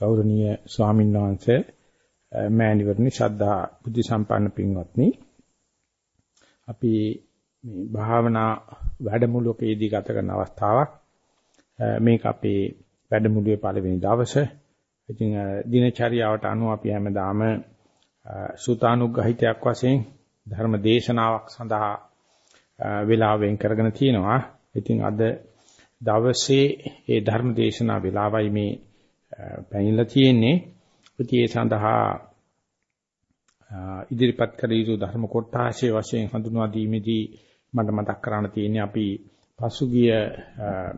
ගෞරවනීය ස්වාමීන් වහන්සේ මෑණිවරණි ශ්‍රද්ධා බුද්ධ සම්පන්න පින්වත්නි. අපි මේ භාවනා වැඩමුළුවකදී ගත කරන අවස්ථාවක්. මේක අපේ වැඩමුළුවේ පළවෙනි දවසේ. ඉතින් දිනචරියාවට අනුව අපි හැමදාම සූතානුග්‍රහිතයක් වශයෙන් ධර්ම දේශනාවක් සඳහා වේලාවෙන් කරගෙන තියෙනවා. ඉතින් අද දවසේ ඒ ධර්ම දේශනා වේලාවයි මේ පැනිලා තියෙන්නේ. ඉතින් ඒ සඳහා ඉදිරිපත් කළ යුතු ධර්ම කොටාශයේ වශයෙන් හඳුන්වා දීමේදී මට මතක් කරන්න තියෙන්නේ අපි පසුගිය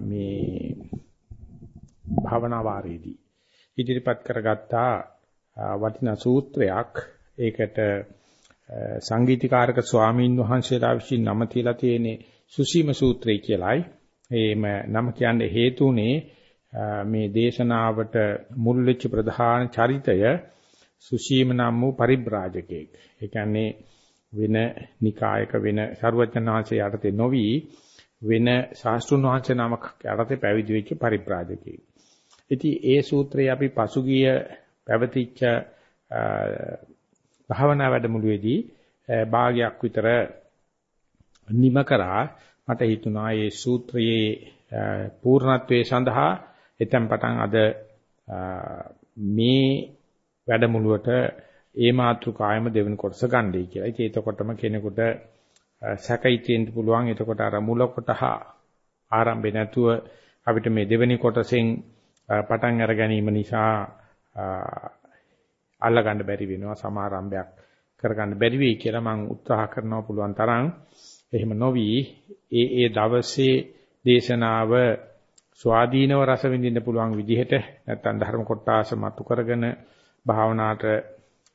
මේ භාවනා වාරයේදී ඉදිරිපත් කරගත්තා වටිනා සූත්‍රයක් ඒකට සංගීතීකාරක ස්වාමීන් වහන්සේලා විසින් නම තියලා තියෙන්නේ සුසීම සූත්‍රය කියලායි. ඒම නම කියන්නේ හේතුනේ මේ දේශනාවට මුල් වෙච්ච ප්‍රධාන චරිතය සුසීම නම් වූ පරිබ්‍රාජකෙක්. ඒ කියන්නේ වෙන නිකායක වෙන ਸਰවඥාන්සේ යටතේ නොවි වෙන ශාස්ත්‍රුන් වහන්සේ නමක් යටතේ පැවිදි වෙච්ච පරිබ්‍රාජකෙක්. ඉතින් ඒ සූත්‍රය අපි පසුගිය පැවතිච්ච භාවනා වැඩමුළුවේදී භාගයක් විතර නිම කරා මට හිතුණා මේ සූත්‍රයේ පූර්ණත්වයේ සඳහා එතෙන් පටන් අද මේ වැඩමුළුවට ඒ මාතෘකායම දෙවෙනි කොටස ගන්නයි කියලා. ඉතින් එතකොටම කෙනෙකුට සැකයි තියෙන්න පුළුවන්. එතකොට අර මුල කොටහ ආරම්භේ නැතුව අපිට මේ දෙවෙනි කොටසෙන් පටන් අර ගැනීම නිසා අල්ලගන්න බැරි වෙනවා සමාරම්භයක් කරගන්න බැරි වෙයි කියලා මම උත්සාහ කරනවා පුළුවන් තරම් එහෙම නොවි ඒ ඒ දවසේ දේශනාව ස්වාධීනව රස විඳින්න පුළුවන් විදිහට නැත්නම් ධර්ම කොටාස මතු කරගෙන භාවනාවට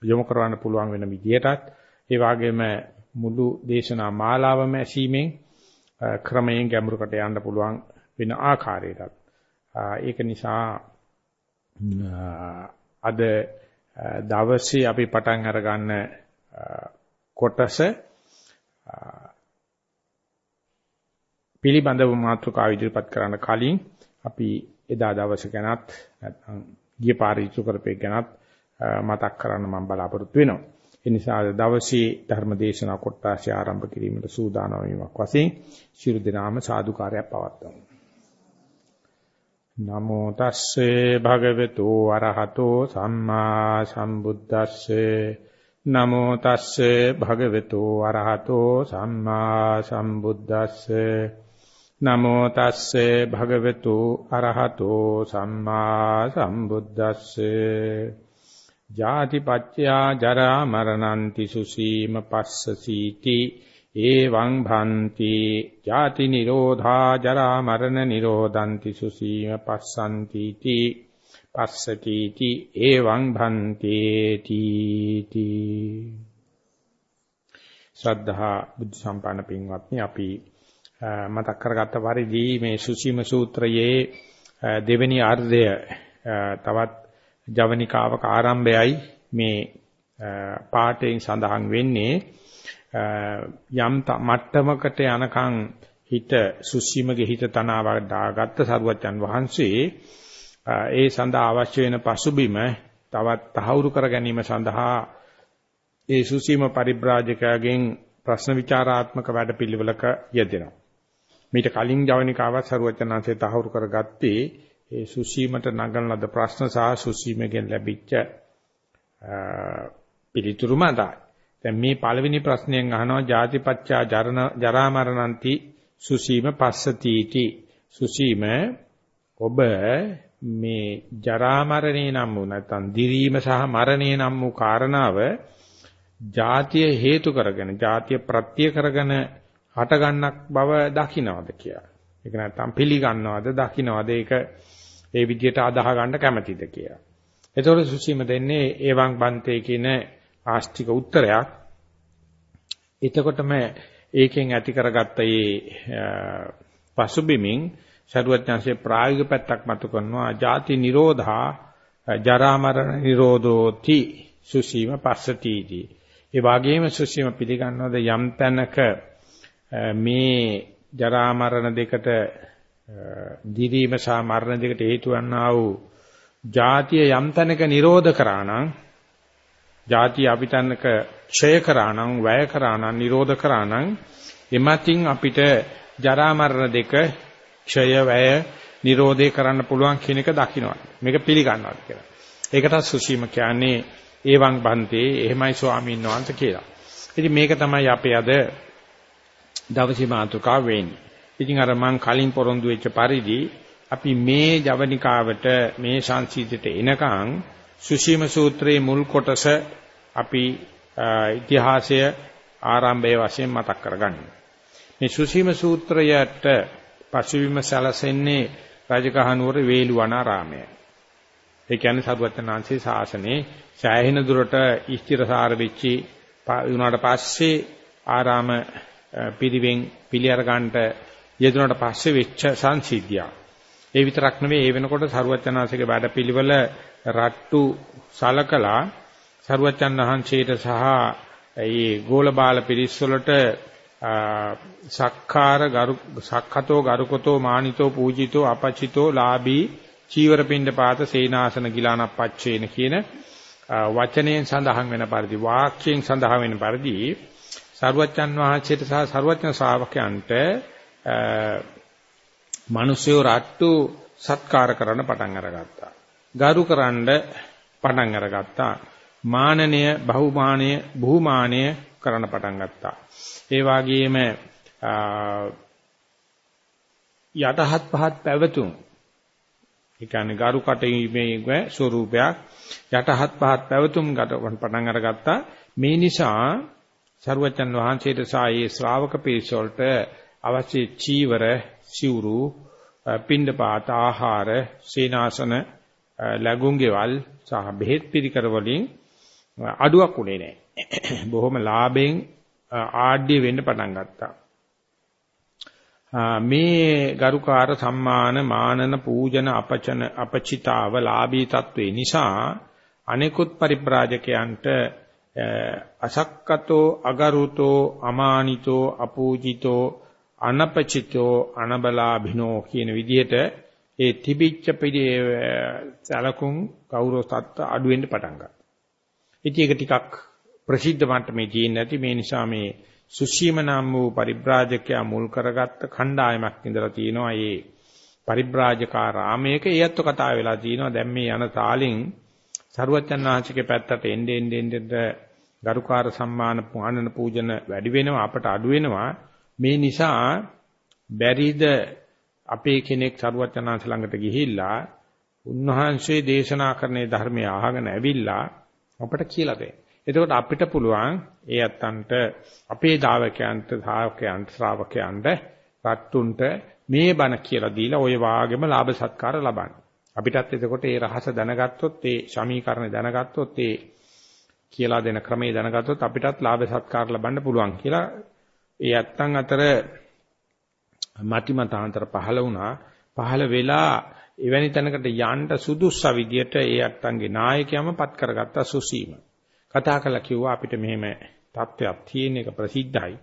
යොමු කරවන්න පුළුවන් වෙන විදිහටත් ඒ වගේම මුළු දේශනා මාලාවම ඇසීමෙන් ක්‍රමයෙන් ගැඹුරකට යන්න පුළුවන් වෙන ආකාරයටත්. ඒක නිසා අද දවසේ අපි පටන් අරගන්න කොටස පිළිබඳව මාතෘකාව ඉදිරිපත් කරන්න කලින් අපි එදා දවස ගැනත් නැත්නම් ගිය පාරේ ඉතු කරපේ ගැනත් මතක් කරන්න මම බලාපොරොත්තු වෙනවා. ඒ නිසා අද දවසේ ධර්ම දේශනා කොටස ආරම්භ කිරීමට සූදානම් වීමක් වශයෙන් ශිරු දිනාම සාදුකාරයක් පවත්වමු. නමෝ තස්සේ භගවතු අරහතෝ සම්මා සම්බුද්දස්සේ නමෝ තස්සේ භගවතු අරහතෝ සම්මා සම්බුද්දස්සේ නමෝ තස්සේ භගවතු අරහතෝ සම්මා සම්බුද්දස්සේ. ජාතිපච්චයා ජරා මරණන්ති සුසීම පස්සසීති ඒවං භන්ති. ජාති නිරෝධා ජරා මරණ නිරෝධಂತಿ සුසීම පස්සන්ති ති. පස්සති ති ඒවං භන්ති තීති ශ්‍රද්ධා බුද්ධ සම්පන්න පින්වත්නි අපි මතක් කරගත්ත පරිදි මේ සුසීම සූත්‍රයේ දෙවෙනි අර්ධය තවත් ජවනිකාවක ආරම්භයයි මේ පාඨයෙන් සඳහන් වෙන්නේ යම් මට්ටමකට යනකම් හිත සුසීමගේ හිත තනවා දාගත්ත සරුවච්චන් වහන්සේ ඒ සඳහා අවශ්‍ය වෙන පසුබිම තවත් තහවුරු කර ගැනීම සඳහා ඒ සුසීම පරිබ්‍රාජකයාගෙන් ප්‍රශ්න විචාරාත්මක වැඩපිළිවෙලක යෙදෙනවා. මීට කලින් ජවනිකාවත් සරුවචනාංශයේ තහවුරු කරගත්තේ ඒ සුසීමට නගන ලද ප්‍රශ්න සහ සුසීමගෙන් ලැබිච්ච පිළිතුරු මතයි. දැන් මේ පළවෙනි ප්‍රශ්නයෙන් අහනවා ජාතිපච්චා ජරා මරණන්ති සුසීම පස්සතිටි සුසීම ඔබ මේ ජරා මරණේ නම් වූ නැත්නම් දිරීම සහ මරණේ නම් වූ කාරණාව ජාතිය හේතු කරගෙන ජාතිය ප්‍රත්‍ය කරගෙන හට ගන්නක් බව දකින්නවද කියලා. ඒක නැත්නම් පිළිගන්නවද දකින්නවද ඒක ඒ විදිහට අදාහ ගන්න කැමැතිද කියලා. එතකොට සුසීම දෙන්නේ ඒවං බන්තේ කියන ආස්තික උත්තරයක්. එතකොටම ඒකෙන් ඇති කරගත්ත මේ පසුබිමින් ශරුවත්ඥාන්සේ ප්‍රායෝගික පැත්තක් මතු කරනවා ජාති නිරෝධා ජරා මරණ නිරෝධෝති සුසීම පස්සතිටි. ඒ වගේම සුසීම පිළිගන්නවද යම් තැනක මේ ජරා මරණ දෙකට දිරීම සහ මරණ දෙකට හේතු වන්නා වූ ಜಾතිය යම් තැනක නිරෝධ කරා නම් ಜಾතිය අපි තැනක ක්ෂය කරා නම් වැය කරා නම් නිරෝධ කරා නම් එමත්ින් අපිට ජරා මරණ දෙක ක්ෂය වැය නිරෝධය කරන්න පුළුවන් කියන එක දකින්නවා මේක පිළිගන්නවා කියලා. ඒකට සුසීම කියන්නේ ඒවං බන්තේ එහෙමයි ස්වාමීන් වහන්සේ කියලා. ඉතින් මේක තමයි අපේ අද දවසේ මාතෘකාව වෙන්නේ. ඉතින් අර මං කලින් පොරොන්දු වෙච්ච පරිදි අපි මේ ජවනිකාවට මේ සංසීතයට එනකන් සුසීම සූත්‍රයේ මුල් කොටස අපි ඉතිහාසය ආරම්භයේ වශයෙන් මතක් කරගන්න. මේ සුසීම සූත්‍රයට පසුවිම සැලසෙන්නේ රජකහනුවර වේලුවනාරාමය. ඒ කියන්නේ සරුවචනාංශේ ශාසනයේ සෑහෙන දුරට ස්ථිරසාර වෙච්චි වුණාට පස්සේ ආරාම පිරිවෙන් පිළි අර ගන්නට යෙදුනට පස්සේ වෙච්ච සංසිද්ධිය. ඒ විතරක් නෙවෙයි ඒ වෙනකොට සරුවචනාංශික වැඩපිළිවෙල රට්ටු සලකලා සරුවචන් වහන්සේට සහ ඒ ගෝලබාල පිරිස් වලට සක්කාර ගරු සක්ඛතෝ ගරුකතෝ මානිතෝ පූජිතෝ අපචිතෝ ලාභී චීවර පින්ඩ පාත සේනාසන ගිලානප්පච්චේන කියන වචනයෙන් සඳහන් වෙන පරිදි වාක්‍යයෙන් සඳහන් වෙන පරිදි සරුවච්චන් වහන්සේට සහ සරුවච්චන් ශ්‍රාවකයන්ට මිනිස්සු රට්ටු සත්කාර කරන්න පටන් අරගත්තා. ගරුකරනද පටන් අරගත්තා. මානනය බහුමානය බුහුමානය කරන්න පටන් ගත්තා. ඒ වගේම යටහත් පහත් පැවතුම් ඒ කියන්නේ ගරු කටීමේ ස්වරූපයක් යටහත් පහත් පැවතුම් ගන්න පටන් අරගත්තා මේ නිසා සරුවචන් වහන්සේට සායේ ශ්‍රාවක පිරිසොල්ට අවශ්‍ය චීවර සිවුරු පින්ඩපාත ආහාර සීනාසන ලැබුම්ගෙවල් සහ බෙහෙත් පිළිකර වලින් අඩුවක් උනේ නැහැ බොහොම ලාභෙන් ආඩ්‍ය වෙන්න පටන් ගත්තා. මේ ගරුකාර සම්මාන මානන පූජන අපචන අපචිතාව ලාභී තත්වේ නිසා අනෙකුත් පරිබ්‍රාජකයන්ට අසක්කතෝ අගරුතෝ අමානිතෝ අපූජිතෝ අනපචිතෝ අනබලාභිනෝ කියන විදිහට ඒ තිබිච්ච පිළි සලකුම් කවුරු තත්ත අඩු වෙන්න පටන් ගත්තා. ඉතින් ඒක ටිකක් ප්‍රසිද්ධ මට්ටමේ තියෙන්නේ නැති මේ නිසා මේ සුසීම නම් වූ පරිබ්‍රාජකයා මුල් කරගත්ත කණ්ඩායමක් ඉඳලා තියෙනවා. ඒ පරිබ්‍රාජකා රාමයක ඒත්ව කතා වෙලා තියෙනවා. දැන් මේ යන තාලින් සරුවච්චන් වහන්සේගේ පැත්තට එන්න එන්න එන්න ගරුකාර සම්මාන පුහානන පූජන වැඩි වෙනවා අපට අඩු වෙනවා. මේ නිසා බැරිද අපේ කෙනෙක් සරුවච්චන් ළඟට ගිහිල්ලා උන්වහන්සේ දේශනා කරන ධර්මය අහගෙන ඇවිල්ලා අපට කියලා දෙන්න. එතකොට අපිට පුළුවන් ඒ අත්තන්ට අපේ දාවකයන්ට ශ්‍රාවකයන්ට ශ්‍රාවකයන්ට රත්තුන්ට මේ බණ කියලා දීලා ওই වාගෙම ලාභ සත්කාර ලබන්න. අපිටත් එතකොට ඒ රහස දැනගත්තොත් ඒ සමීකරණ දැනගත්තොත් ඒ කියලා දෙන ක්‍රමයේ දැනගත්තොත් අපිටත් ලාභ සත්කාර ලබන්න පුළුවන් කියලා ඒ අත්තන් අතර මතිමතාන්තර පහළ වුණා. පහළ වෙලා එවැනි තැනකට යන්න සුදුස්ස විදියට ඒ අත්තන්ගේ නායකයම පත් කරගත්ත සුසීම. කතා කළා කිව්වා අපිට මෙහෙම තත්ත්වයක් තියෙන එක ප්‍රසිද්ධයි.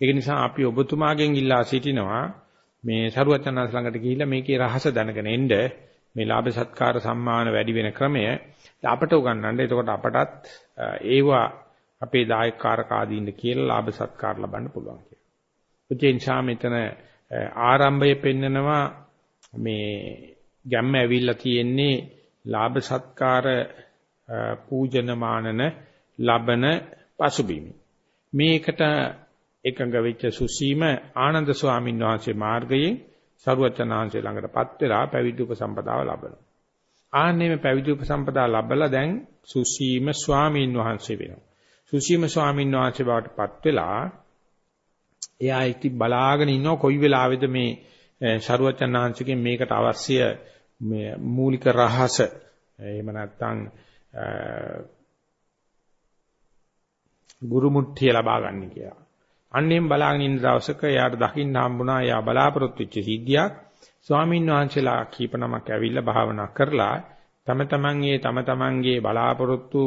ඒක නිසා අපි ඔබතුමාගෙන් ඉල්ලා සිටිනවා මේ සරුවචනස් ළඟට ගිහිල්ලා මේකේ රහස දැනගෙන එන්න මේ ලාභ සත්කාර සම්මාන වැඩි වෙන ක්‍රමය අපට උගන්වන්න. එතකොට අපටත් ඒවා අපේ දායකකාරක ආදීන්ද කියලා ලාභ සත්කාර ලබන්න පුළුවන් කියලා. ඒ නිසා මෙතන ආරම්භයේ පෙන්නනවා මේ ගැම්ම ඇවිල්ලා තියෙන්නේ ලාභ සත්කාර පූජන මානන ලබන පසුබිමි. මේකට එකඟ වෙච්ච සුසීම ආනන්ද ස්වාමීන් වහන්සේ මාර්ගයෙන් සරුවචනාංශය ළඟටපත් වෙලා පැවිදි උපසම්පදාව ලබනවා. ආන්නේ මේ පැවිදි උපසම්පදාව ලැබලා දැන් සුසීම ස්වාමීන් වහන්සේ වෙනවා. සුසීම ස්වාමීන් වහන්සේ බවටපත් වෙලා එයා ඉති බලාගෙන ඉන්නවා කොයි වෙලාවෙද මේ සරුවචනාංශකෙන් මේකට අවශ්‍ය මේ මූලික රහස එහෙම නැත්නම් ගුරු මුට්ටිය ලබා ගන්න කියලා. අන්නේම බලාගෙන ඉන්න දවසක එයාට දකින්න හම්බුණා එයා බලාපොරොත්තු වෙච්ච සිද්ධියක්. ස්වාමීන් වහන්සේලා කීප නමක් ඇවිල්ලා භාවනා කරලා තම තමන්ගේ තම තමන්ගේ බලාපොරොත්තු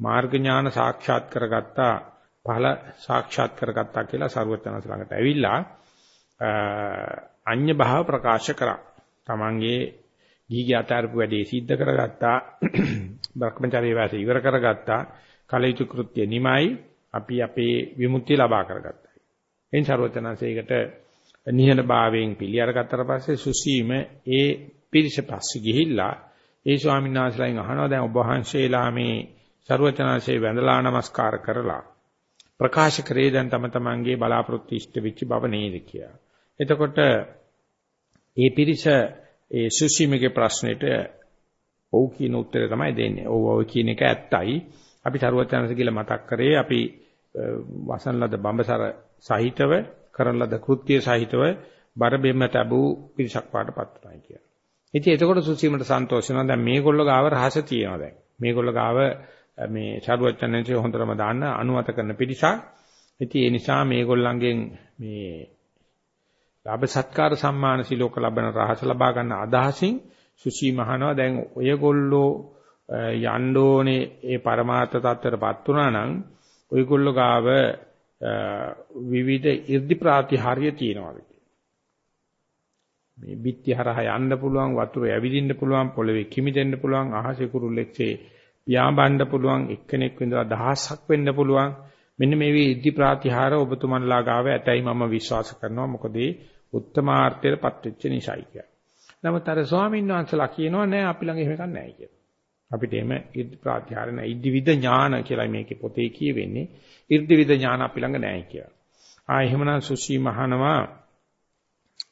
මාර්ග ඥාන සාක්ෂාත් කරගත්තා ඵල සාක්ෂාත් කරගත්තා කියලා සරුවචනස ළඟට ඇවිල්ලා අඤ්‍ය භාව ප්‍රකාශ කරා. තමන්ගේ ගීගේ අතාරපු වැඩේ සිද්ධ කරගත්තා. භ්‍රමචාරී වාසය ඉවර කරගත්තා. කලයුතු කෘත්‍ය නිමයි අපි අපේ විමුක්තිය ලබා කරගත්තා. එයින් ਸਰවඥාන්සේකට නිහඬභාවයෙන් පිළි අරගත්තට පස්සේ සුසීම ඒ පිරිස පස්සේ ගිහිල්ලා ඒ ස්වාමීන් වහන්සේලාගෙන් අහනවා දැන් ඔබ වහන්සේලා මේ ਸਰවඥාන්සේ වැඳලා නමස්කාර කරලා ප්‍රකාශ කරේ දැන් තම තමන්ගේ බලාපොරොත්තු ඉෂ්ට වෙච්ච බව නේද කියලා. එතකොට ඒ පිරිස ඒ සුසීමගේ ප්‍රශ්නෙට ඔව් කියන උත්තරය තමයි දෙන්නේ. ඔව් ඔව් කියන එක ඇත්තයි. අපි තරුවචනස කියලා මතක් කරේ අපි වසන්ලද බඹසර සහිතව කරන ලද කෘත්‍ය සහිතව බර බෙම්ම තැබූ පිරිසක් වාටපත් උනායි කියලා. ඉතින් එතකොට සුසීමට සන්තෝෂ වෙනවා. දැන් මේගොල්ලෝ ගාව රහස තියෙනවා දැන්. මේගොල්ලෝ ගාව මේ චරුවචනන්සේ හොඳටම දාන්න අනුමත කරන පිරිසක්. ඉතින් ඒ නිසා මේගොල්ලන්ගෙන් මේ ලාභ සත්කාර සම්මාන සිලෝක ලබන රහස ලබා ගන්න අදහසින් සුසී මහනවා දැන් ඔයගොල්ලෝ යන්න ඕනේ ඒ પરමාර්ථ தත්තරපත් වුණා නම් ඔයගොල්ලෝ ගාව විවිධ 이르දි ප්‍රාතිහාර්ය තියෙනවා මේ බිත්ති හරහා යන්න පුළුවන් වතුර ඇවිදින්න පුළුවන් පොළවේ කිමිදෙන්න පුළුවන් අහසේ කුරුල්ලෙක්සේ පියාඹන්න පුළුවන් එක්කෙනෙක් විඳලා දහසක් වෙන්න පුළුවන් මෙන්න මේ විදි ප්‍රාතිහාර ඔබතුමන්ලා ගාව ඇතයි මම විශ්වාස කරනවා මොකද ඒ උත්තමාර්ථයට පත්වෙච්ච නිසයි කියලා. නමුත් අර ස්වාමීන් වහන්සලා කියනවා නෑ අපි ළඟ එහෙම එකක් නෑ කියලා. අපිට එහෙම ඉර්ධි ප්‍රාතිහාර නෑ ඉදිවිද ඥාන කියලා මේකේ පොතේ කියවෙන්නේ. ඉර්ධිවිද ඥාන අපි ළඟ නෑ කියලා. ආ එහෙමනම් සුසී මහනවා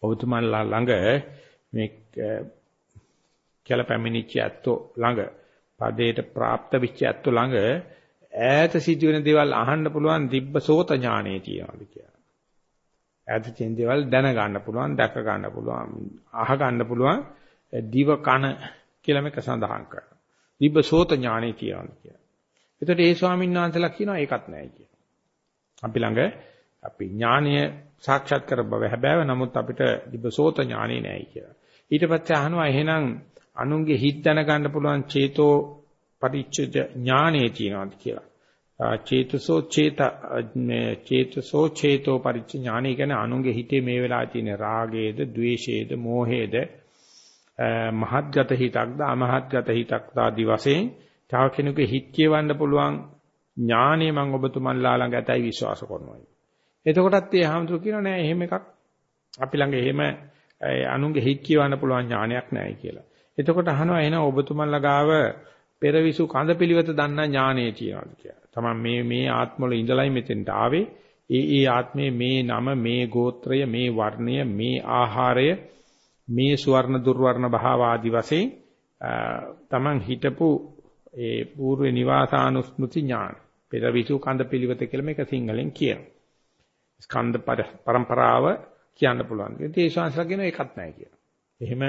ඔබතුමන්ලා ළඟ මේ කියලා පැමිණිච්ච ඇත්තෝ ළඟ පදයට પ્રાપ્ત වෙච්ච ඇත්තෝ ළඟ ඈත සිදුවෙන දේවල් අහන්න පුළුවන් දිබ්බ සෝත ඥානෙ තියනවාද කියලා. ඈත තියෙන දේවල් දැන ගන්න පුළුවන්, දැක ගන්න පුළුවන්, අහ ගන්න පුළුවන් දිව කන කියලා මේක සඳහන් කරනවා. දිබ්බ සෝත ඥානෙ තියනවාද කියලා. එතකොට ඒ ස්වාමීන් වහන්සේලා කියනවා ඒකත් නැහැ කියලා. අපි ළඟ අපි ඥානය සාක්ෂාත් කර බව හැබෑව නමුත් අපිට දිබ්බ සෝත ඥානෙ නැහැ කියලා. ඊට පස්සේ අහනවා එහෙනම් අනුන්ගේ හිත දැන ගන්න පුළුවන් චේතෝ පරිච්ඡේද ඥානෙ තියනවාද කියලා. චේතසෝ චේත චේතසෝ චේතෝ පරිච්ඡ ඥානෙ කියන්නේ අනුන්ගේ හිතේ මේ වෙලාවේ තියෙන රාගයේද, ద్వේෂයේද, මෝහයේද මහත්ගත හිතක්ද, අමහත්ගත හිතක්ද ආදි වශයෙන් තව කෙනෙකුගේ හිත කියවන්න පුළුවන් ඥානෙ මම ඔබතුමන්ලා ළඟ ඇතයි විශ්වාස කරනවා. එතකොටත් ඒ හැමතුරු කියනවා නෑ එහෙම එකක් අපි ළඟ එහෙම අනුන්ගේ හිත කියවන්න පුළුවන් ඥානයක් නෑ කියලා. එතකොට අහනවා එහෙනම් ඔබතුමන්ලා ගාව පෙරවිසු කඳ පිළිවෙත දන්නා ඥානෙ තියනවාද කියලා. තමන් මේ මේ ආත්මවල ඉඳලයි මෙතෙන්ට ආවේ. ඒ ඒ ආත්මේ මේ නම මේ ගෝත්‍රය මේ වර්ණය මේ ආහාරය මේ සුවර්ණ දුර්වර්ණ භාව ආදි වශයෙන් තමන් හිටපු ඒ పూర్ව නිවාසානුස්මෘති ඥාන පෙරවිසු කඳ පිළිවෙත කියලා මේක සිංහලෙන් කියනවා. ස්කන්ධ පරම්පරාව කියන්න පුළුවන්. ඉතින් ඒ ශාස්ත්‍රය කියන එකක් නැහැ කියලා. එහෙම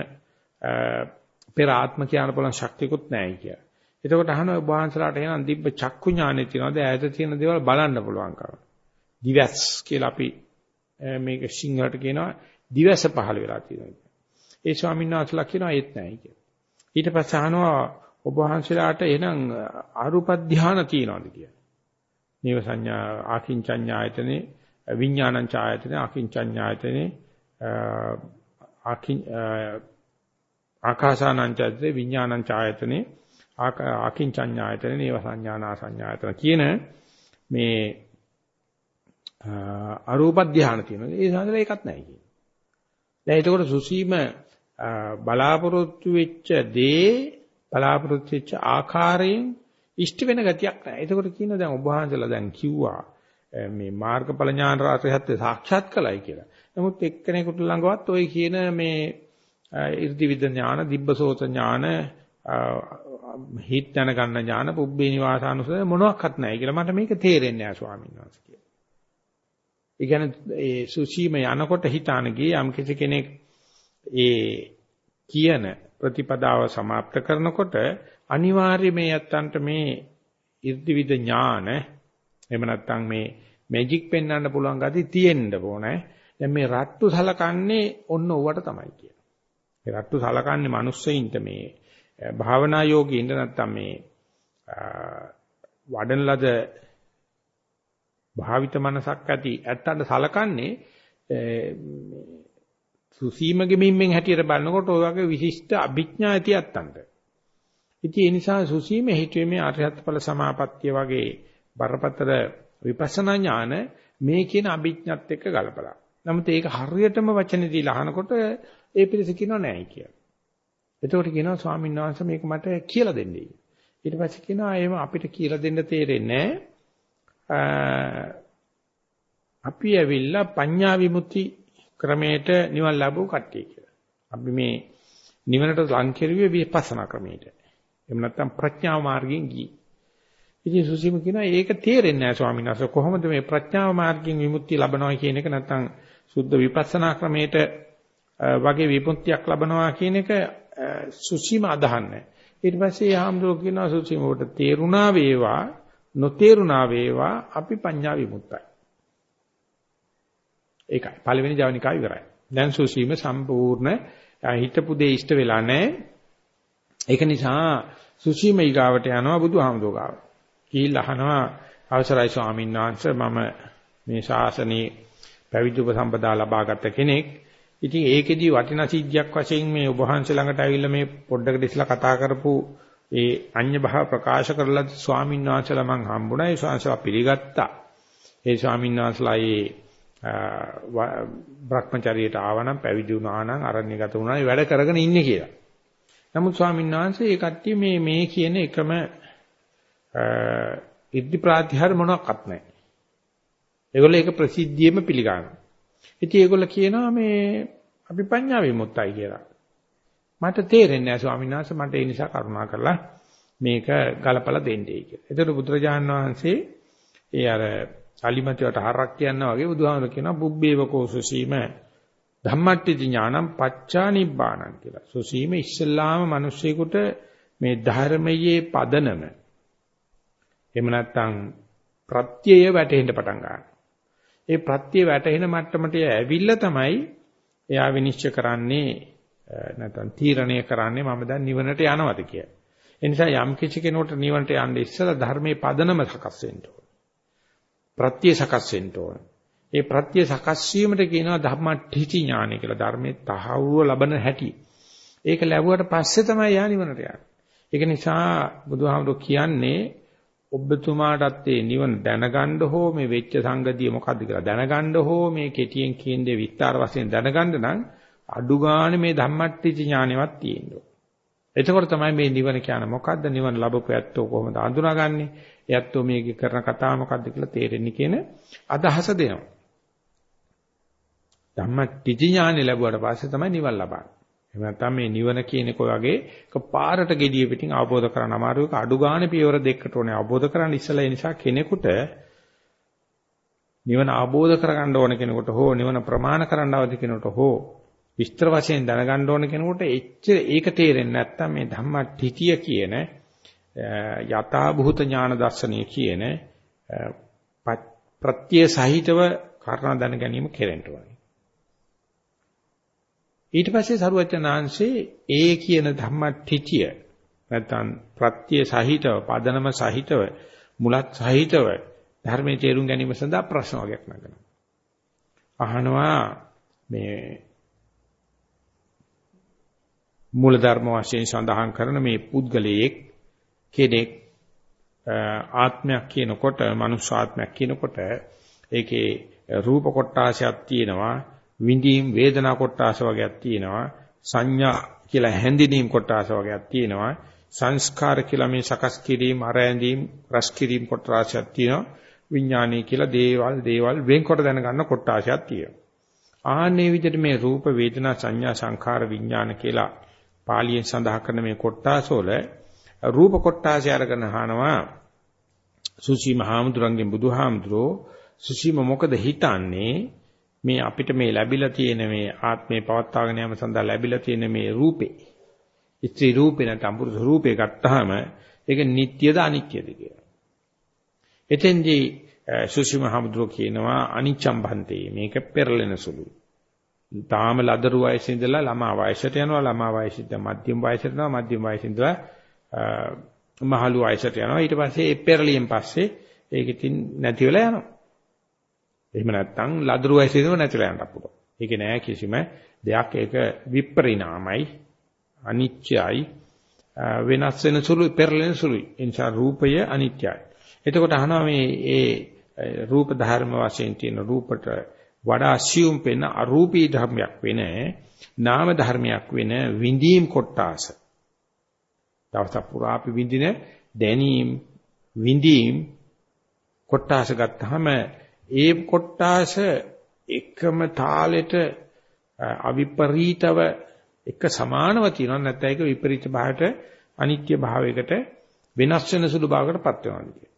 පෙර ආත්ම කියන්න පුළුවන් ශක්තියකුත් නැහැ කියලා. එතකොට අහනවා ඔබ වහන්සලාට එහෙනම් දිබ්බ චක්කු ඥානෙ තියෙනවද? ඈත තියෙන දේවල් බලන්න පුළුවන්කම. දිවස් කියලා අපි මේක සිංහලට කියනවා දිවස පහළ වෙලා තියෙනවා. ඒ ස්වාමීන් වහන්සේලා කියනවා ඒත් නැහැ කියලා. ඊට පස්සේ අහනවා ඔබ වහන්සලාට එහෙනම් අරුප ධානය තියෙනවද කියලා. නීව සංඥා ආකින්චඤ්ඤායතනේ විඥානං ඡායතනේ ආකින්චඤ්ඤායතනේ ආකින් ආකාසානං ඡායතනේ විඥානං ඡායතනේ ආකින්චඤ්ඤායතන නේව සංඥානා සංඥායතන කියන මේ අරූප ධානය තියෙනවා. ඒ සඳහන් එකක් නැහැ කියන්නේ. දැන් එතකොට සුසීම බලාපොරොත්තු වෙච්ච දේ බලාපොරොත්තු වෙච්ච ආකාරයෙන් ඉෂ්ට වෙන ගතියක් නැහැ. ඒකෝට කියන දැන් ඔබ වහන්සේලා දැන් කිව්වා මේ මාර්ගඵල ඥාන රාශියත් සාක්ෂාත් කළයි කියලා. නමුත් එක්කෙනෙකුට ළඟවත් ওই කියන මේ 이르දිවිද ඥාන, දිබ්බසෝත ඥාන, හිත දැනගන්න ඥාන, පුබ්බේ නිවාසානුසය මොනවත් නැහැ කියලා මට මේක තේරෙන්නේ නැහැ ස්වාමීන් වහන්සේ කියලා. ඒ කියන්නේ ඒ සුචීම යනකොට හිතාන ගියේ යම් කෙනෙක් ඒ කියන ප්‍රතිපදාව સમાપ્ત කරනකොට අනිවාර්යයෙන් මේ යත්තන්ට මේ irdivid ඥාන එහෙම නැත්නම් මේ මැජික් පෙන්වන්න පුළුවන් ගතිය තියෙන්න ඕනේ. දැන් මේ රට්ටු සලකන්නේ ඔන්න ඕවට තමයි කියන්නේ. මේ රට්ටු සලකන්නේ මිනිස්සෙයින්ට මේ භාවනා යෝගීන්ට නැත්තම් මේ වඩන ලද භාවිත මනසක් ඇති ඇත්තට සලකන්නේ සුසීමගේ මිම්මෙන් හැටියට බලනකොට ඔය වගේ විශිෂ්ට අභිඥා ඇති අත්තන්ට. ඉතින් ඒ නිසා සුසීම හිතුවේ මේ අරහත් ඵල සමාපත්තිය වගේ බරපතල විපස්සනා ඥාන මේ කියන අභිඥාත් එක්ක ගලපලා. නමුත් ඒක හරියටම වචන දීලා අහනකොට ඒ පිළිස කියනවා නෑයි කියලා. එතකොට කියනවා ස්වාමීන් වහන්සේ මේක මට කියලා දෙන්නයි. ඊට පස්සේ කියනවා එහෙම අපිට කියලා දෙන්න තේරෙන්නේ අපි ඇවිල්ලා පඤ්ඤා විමුක්ති ක්‍රමයට නිවන් ලැබුව කට්ටිය කියලා. අපි මේ නිවනට ලං කෙරුවේ විපස්සනා ක්‍රමයට. එහෙම නැත්නම් ප්‍රඥා මාර්ගයෙන් ගියේ. ඉතින් සුසීම කියනවා ඒක තේරෙන්නේ නැහැ ස්වාමීන් වහන්සේ කොහොමද මේ ප්‍රඥා මාර්ගයෙන් විමුක්තිය ලබනවා කියන එක නැත්නම් සුද්ධ විපස්සනා ක්‍රමයට වගේ විමුක්තියක් ලබනවා කියන එක සුසීම අදහන්නේ. ඊට පස්සේ ආම්දෝ කියනවා සුසීම උට තේරුණා වේවා නොතේරුණා වේවා අපි පඤ්ඤා විමුක්තයි. ඒකයි. පළවෙනි ජවනිකා ඉවරයි. දැන් සුසීම සම්පූර්ණ හිතපු දේ ඉෂ්ට වෙලා නැහැ. ඒක නිසා සුසීම ඊගාවට යනවා බුදුහාමුදුරුවෝ ගාව. ගිහිල්ලා අහනවා අවසරයි ස්වාමීන් වහන්සේ මම මේ ශාසනයේ පැවිදි උපසම්පදා ලබාගත් කෙනෙක්. ඉතින් ඒකෙදි වටිනා සිද්ධියක් වශයෙන් මේ ඔබ වහන්සේ ළඟට ඇවිල්ලා මේ පොඩ්ඩකට ඉස්සලා කතා කරපු ඒ අඤ්‍ය භාව ප්‍රකාශ කරලා ස්වාමීන් වහන්සේලා මං හම්බුණා. ඒ ස්වාමීන්වහන්සේලා පිළිගත්තා. ඒ ස්වාමීන් වහන්සේලා ඒ භ්‍රමචාරියට ආවනම් පැවිදි වුණා නම් අරණ්‍යගත වුණා වැඩ කරගෙන ඉන්නේ කියලා. නමුත් ස්වාමීන් වහන්සේ ඒ කට්ටිය මේ මේ කියන එකම ඉද්ධි ප්‍රාතිහාර මොනවත් නැහැ. ඒගොල්ලෝ ඒක ප්‍රසිද්ධියෙම පිළිගන්නවා. ඉතින් ඒගොල්ලෝ කියනවා මේ අපි පඤ්ඤා විමුක්තයි කියලා. මට තේරෙන්නේ නැහැ ස්වාමීන් වහන්සේ මට ඒ නිසා කරුණා කරලා මේක ගලපලා දෙන්නයි කියලා. ඒතර බුදුරජාණන් වහන්සේ ඒ අර අලිමතියට හරක් කියනවා වගේ බුදුහාමර කියනවා බුබ්බේව කෝසුසීම ධම්මට්ටි ඥානම් පච්චා නිබ්බාණං කියලා. සුසීම ඉස්සල්ලාම මිනිස්සෙකුට මේ ධර්මයේ පදනම එහෙම නැත්නම් ප්‍රත්‍යය වැටෙන්න පටන් ගන්නවා. ඒ ප්‍රත්‍ය වැටෙන මට්ටමට ඇවිල්ලා තමයි එයා විනිශ්චය කරන්නේ නැත්නම් තීරණය කරන්නේ මම දැන් නිවනට යනවද කියලා. ඒ නිසා යම් කිසි කෙනෙකුට නිවනට යන්න ඉස්සලා ධර්මයේ පදනම සකස් වෙන්න ඕන. ප්‍රත්‍ය සකස් වෙන්න ඕන. ඒ ප්‍රත්‍ය සකස් වීමට කියනවා ධම්මටිචි ඥානය කියලා. ධර්මයේ තහවුර ලබන හැටි. ඒක ලැබුවට පස්සේ තමයි යා නිවනට යන්නේ. ඒක නිසා බුදුහාමුදුරු කියන්නේ ඔබතුමාටත් ඒ නිවන දැනගන්න හෝ මේ වෙච්ච සංගතිය මොකද්ද කියලා දැනගන්න හෝ මේ කෙටියෙන් කියන දේ විස්තර වශයෙන් දැනගන්න නම් අඩු ගානේ මේ ධම්මට්ටිච ඥානෙවත් තියෙන්න ඕන. එතකොට තමයි මේ නිවන කියන්නේ මොකද්ද නිවන ලැබපු ඇත්තෝ කොහොමද අඳුනාගන්නේ? එයත්ෝ මේක කරන කතාව මොකද්ද කියලා තේරෙන්නේ කියන අදහස දෙනවා. ධම්මට්ටිච ඥානෙ ලැබුවාට පස්සේ තමයි නිවන ලබන්නේ. එහෙම නැත්නම් මේ නිවන කියන එක වගේ එකපාරට gediye පිටින් අවබෝධ කරගන්න අමාරු එක අඩු ගානේ පියවර දෙකකට ඕනේ අවබෝධ කරගන්න ඉස්සලා ඒ නිසා කෙනෙකුට නිවන අවබෝධ කරගන්න ඕන කෙනෙකුට හෝ නිවන ප්‍රමාණ කරන්න අවදි කෙනෙකුට හෝ විස්තර වශයෙන් දැනගන්න ඕන කෙනෙකුට එච්චර ඒක තේරෙන්නේ නැත්නම් මේ ධම්මටිතිය කියන යථා භූත ඥාන දර්ශනය කියන ප්‍රත්‍ය සහිතව කාරණා දැන ගැනීම කෙරෙන්න ඕනේ ඊට පස්සේ සරුවචනාංශේ ඒ කියන ධම්මටිචිය නැත්නම් ප්‍රත්‍ය සහිතව පදනම සහිතව මුලත් සහිතව ධර්මයේ තේරුම් ගැනීම සඳහා ප්‍රශ්න වගේක් නගනවා. අහනවා මේ මූල ධර්ම වශයෙන් සඳහන් කරන මේ පුද්ගලයෙක් කෙනෙක් ආත්මයක් කියනකොට මනුෂ්‍ය ආත්මයක් කියනකොට ඒකේ රූප කොටාසයක් තියෙනවා විඳීම් වේදනා කොටාස වගේක් තියෙනවා සංඥා කියලා හැඳිනීම් කොටාස වගේක් තියෙනවා සංස්කාර කියලා මේ සකස් කිරීම අරැඳීම් රස කිරීම කොටාසයක් තියෙනවා විඥානීය කියලා දේවල් දේවල් වෙන්කොට දැනගන්න කොටාසයක් තියෙනවා. ආන්නේ විදිහට මේ රූප වේදනා සංඥා සංඛාර විඥාන කියලා පාලියෙන් සඳහන් කරන මේ කොටාසවල රූප කොටාසය අරගෙන අහනවා සුචි මහමුදුරන්ගෙන් බුදුහාමුදුරෝ සුචිම මොකද හිතන්නේ මේ අපිට මේ ලැබිලා තියෙන මේ ආත්මේ පවත්වාගෙන යාම සඳහා ලැබිලා තියෙන මේ රූපේ ස්ත්‍රී රූපේ නැත්නම් පුරුෂ රූපේ ගත්තාම ඒක නිට්ටයද අනිත්‍යද කියලා. එතෙන්දී සුසීම හමුදුර කියනවා අනිච්ඡම් භන්තේ මේක පෙරලෙන සුළු. තාම ලදරු වයසේ ඉඳලා ළමා වයසට යනවා ළමා වයසට මධ්‍යම වයසට යනවා මධ්‍යම වයසින් ඉඳලා මහලු වයසට යනවා ඊට පස්සේ ඒ පෙරලියෙන් පස්සේ ඒක ඉතින් නැති වෙලා යනවා. එහෙම නැත්නම් ලදරු වයසේදීම නැතිලා යන්නත් පුළුවන්. ඒක නෑ කිසිම දෙයක් ඒක විපරිණාමයි අනිත්‍යයි වෙනස් වෙන සුළු පෙරලෙන සුළුයි. ඒ නිසා රූපය අනිත්‍යයි. එතකොට අහනවා මේ ඒ රූප ධර්ම වශයෙන් තියෙන රූපට වඩා assume වෙන අරූපී ධර්මයක් වෙන නාම ධර්මයක් වෙන විඳීම් කොටාස. දවස පුරා අපි විඳින දැනීම් විඳීම් කොටාස ගත්තාම ඒ කොටාස එකම තාලෙට අවිපරීතව එක සමානව තියෙනවා නැත්නම් ඒක විපරීත භාවයට අනිත්‍ය භාවයකට වෙනස් වෙන සුළු භාවයකටපත් වෙනවා කියන්නේ.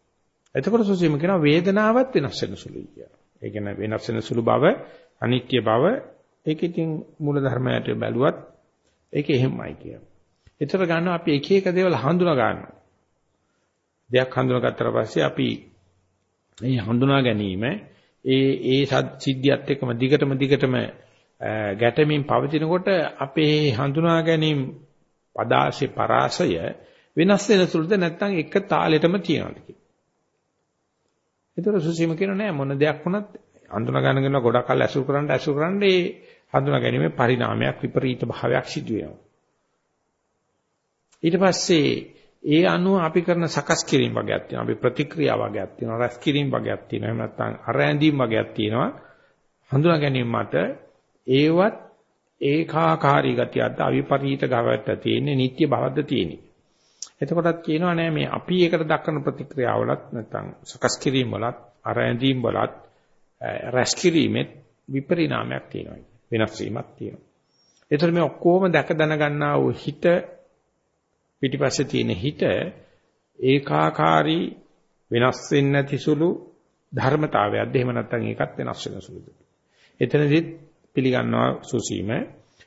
එතකොට සුසීම කියනවා වේදනාවත් වෙනස් වෙන සුළුයි කියලා. ඒ කියන්නේ වෙනස් වෙන සුළු බව අනිත්‍ය බව ඒක ඉතින් මූල ධර්මයට බැලුවත් ඒක එහෙමයි කියනවා. ඒතර ගන්නවා අපි එක එක දේවල් හඳුනා ගන්නවා. දෙයක් හඳුනාගත්තට පස්සේ අපි මේ හඳුනා ගැනීම ඒ ඒ සිද්ධියත් එක්කම දිගටම දිගටම ගැටමින් පවතිනකොට අපේ හඳුනා ගැනීම පදාසේ පරාසය වෙනස් වෙන සුළුද නැත්නම් එක තාලෙටම තියනවාද කියලා. ඒතර සුසීම කියන නෑ මොන දෙයක් වුණත් හඳුනා ගන්න ගොඩක් කල් ඇසුරු කරන්න ඇසුරු කරන්න ඒ හඳුනා ගැනීමේ පරිණාමයක් විපරීත භාවයක් සිදු වෙනවා. ඊට පස්සේ ඒ අනුව අපි කරන සකස් කිරීම වගේක් තියෙනවා. අපි ප්‍රතික්‍රියා වගේක් තියෙනවා. රැස් කිරීම වගේක් තියෙනවා. එහෙම නැත්නම් අරැඳීම් වගේක් තියෙනවා. හඳුනා ගැනීම මත ඒවත් ඒකාකාරී ගතියක්ද අවිපරීත ගවට තියෙන්නේ නිට්ටය බවද්ද තියෙන්නේ. එතකොටත් කියනවා නෑ මේ අපි ඒකට දක්වන ප්‍රතික්‍රියාවලත් නැත්නම් සකස් කිරීම වලත් අරැඳීම් වලත් රැස් කිරීමෙත් විපරිණාමයක් තියෙනවා. වෙනස් වීමක් තියෙනවා. ඒතර මේ ඔක්කොම දැක දැන ගන්නා වූ හිත පිටිපස්සේ තියෙන හිත ඒකාකාරී වෙනස් වෙන්නේ නැති සුළු ධර්මතාවයක්ද එහෙම නැත්නම් ඒකත් වෙනස් වෙන සුළුද එතනදිත් පිළිගන්නවා සුසීම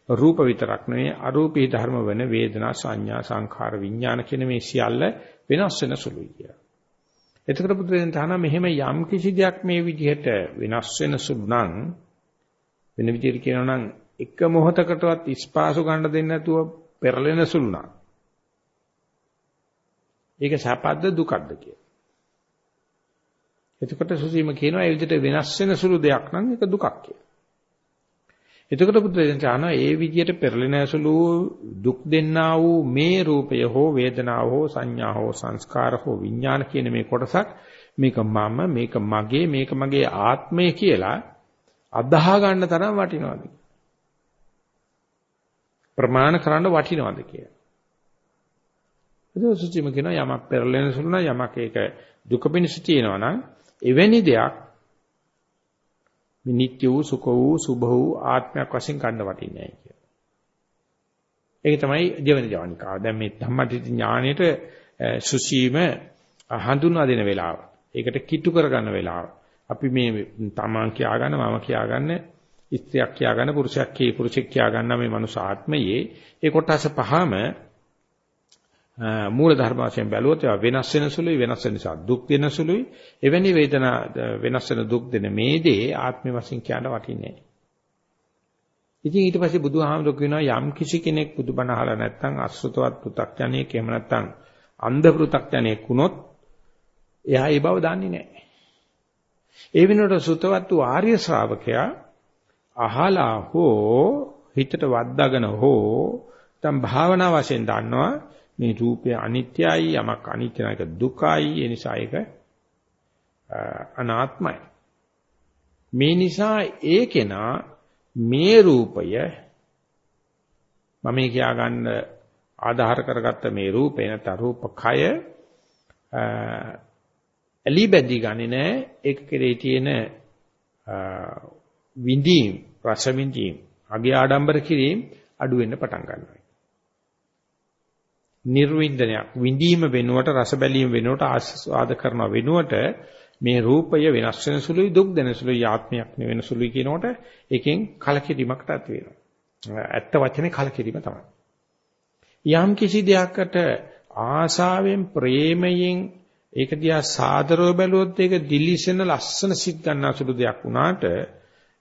රූප විතරක් නෙවෙයි අරූපී ධර්ම වෙන වේදනා සංඥා සංඛාර විඥාන කියන මේ සියල්ල වෙනස් වෙන සුළුයි කියලා. එතකොට බුදුරජාණන් තහනම් මෙහෙම යම් කිසි දෙයක් මේ විදිහට වෙනස් වෙන සුළු නම් වෙන විදිහට කියනවා නම් එක මොහොතකටවත් ස්පාසු ගන්න දෙන්නේ නැතුව පෙරලෙන සුළු නම් ඒක සැපද්ද දුකද්ද කියලා. එතකොට සුසීම කියනවා ඒ විදිහට වෙනස් වෙන සුළු දෙයක් නම් ඒක දුකක් කියලා. එතකොට බුදුරජාණන් කියනවා ඒ විදිහට පෙරලෙන සුළු දුක් දෙන්නා වූ මේ රූපය හෝ වේදනාව හෝ සංඥා හෝ සංස්කාර හෝ විඥාන කියන මේ කොටසක් මේක මම මේක මගේ මේක මගේ ආත්මය කියලා අදාහ ගන්න තරම් වටිනවද ප්‍රමාණ කරන්න වටිනවද කියලා. ඒක සුචිම කියන යමක් පෙරලෙන සුළු නම් යමක් ඒක දුක පිණිස තියෙනවා නම් එවැනි දෙයක් නිත්‍ය වූ සුඛ වූ සුභ වූ ආත්මයක් වශයෙන් ගන්න වටින්නේ නැහැ කියලා. ඒක තමයි දෙවෙනි ජවනිකාව. දැන් මේ ධම්මටිති ඥාණයට සුසීම හඳුන්වා දෙන වෙලාව. ඒකට කිට්ටු කරගන්න වෙලාව. අපි මේ තමන් කියාගන්න මම කියාගන්න ස්ත්‍රියක් කියාගන්න පුරුෂයක් කී පුරුෂෙක් කියාගන්න මේ මනුස්ස ආත්මයේ ඒ කොටස පහම මූල ධර්ම වශයෙන් බැලුවොත් ඒවා වෙනස් වෙන සුළුයි වෙනස් වෙන නිසා දුක් දෙන සුළුයි එවැනි වේදනා වෙනස් වෙන දුක් දෙන මේ දේ ආත්මය වශයෙන් කියන්න වටින්නේ නැහැ. ඉතින් ඊට පස්සේ බුදුහාමුදුරු කියනවා යම් කිසි කෙනෙක් බුදුබණ අහලා නැත්නම් අසෘතවත් පෘ탁ඥයෙක් එහෙම නැත්නම් අන්ධ පෘ탁ඥයෙක් වුණොත් එයා ඒ බව දන්නේ නැහැ. ඒ වෙනුවට සෘතවත් වූ ආර්ය ශ්‍රාවකයා අහලා හෝ හිතට වද්දාගෙන හෝ තම් භාවනා වශයෙන් දන්නවා මේ රූපය අනිත්‍යයි යමක් අනිත්‍ය නැක දුකයි. ඒ නිසා ඒක අනාත්මයි. මේ නිසා ඒකේනා මේ රූපය මම කියා ගන්න ආධාර කරගත්ත මේ රූපේ නැත්නම් රූපකය එලි බැදි ගන්නේ නැහැ. ඒක කෙරේ තියෙන විඳීම් රස විඳීම් අගේ ආඩම්බර කිරීම අඩු වෙන්න පටන් ගන්නවා. නිර්වින්දනයක් විඳීම වෙනුවට රස බැලීම වෙනුවට ආස්වාද කරන වෙනුවට මේ රූපය වෙනස් වෙන සුළුයි දුක් දෙන සුළුයි ආත්මයක් නෙවෙන සුළුයි කියනකොට එකෙන් කලකිරීමකට ඇති වෙනවා. ඇත්ත වචනේ කලකිරීම තමයි. යම් කිසි දෙයකට ආසාවෙන් ප්‍රේමයෙන් ඒක දිහා සාදරව බැලුවොත් ඒක දිලිසෙන ලස්සන සිත් ගන්නා සුළු දෙයක් වුණාට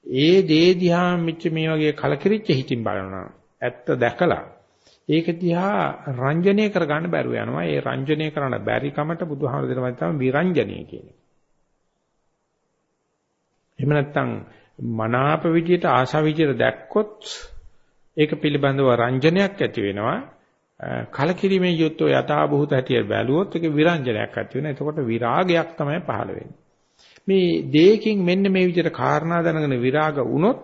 ඒ දේ දිහා මෙච්ච මේ වගේ කලකිරිච්ච හිතින් බලනවා. ඇත්ත දැකලා ඒක දිහා රංජනීය කරගන්න බැරුව යනවා. ඒ රංජනීය කරන්න බැරි කමට බුදුහාමර දෙනවා තමයි විරංජනීය කියන්නේ. එහෙම නැත්නම් මනාප විදියට ආශා විදියට දැක්කොත් ඒක පිළිබඳව රංජනයක් ඇති වෙනවා. කලකිරීමේ යුක්තව යථාභූත හැටියට බැලුවොත් ඒක විරංජනයක් ඇති වෙනවා. එතකොට විරාගයක් තමයි පහළ වෙන්නේ. මේ දෙයකින් මෙන්න මේ විදිහට කාරණා දැනගෙන විරාග වුණොත්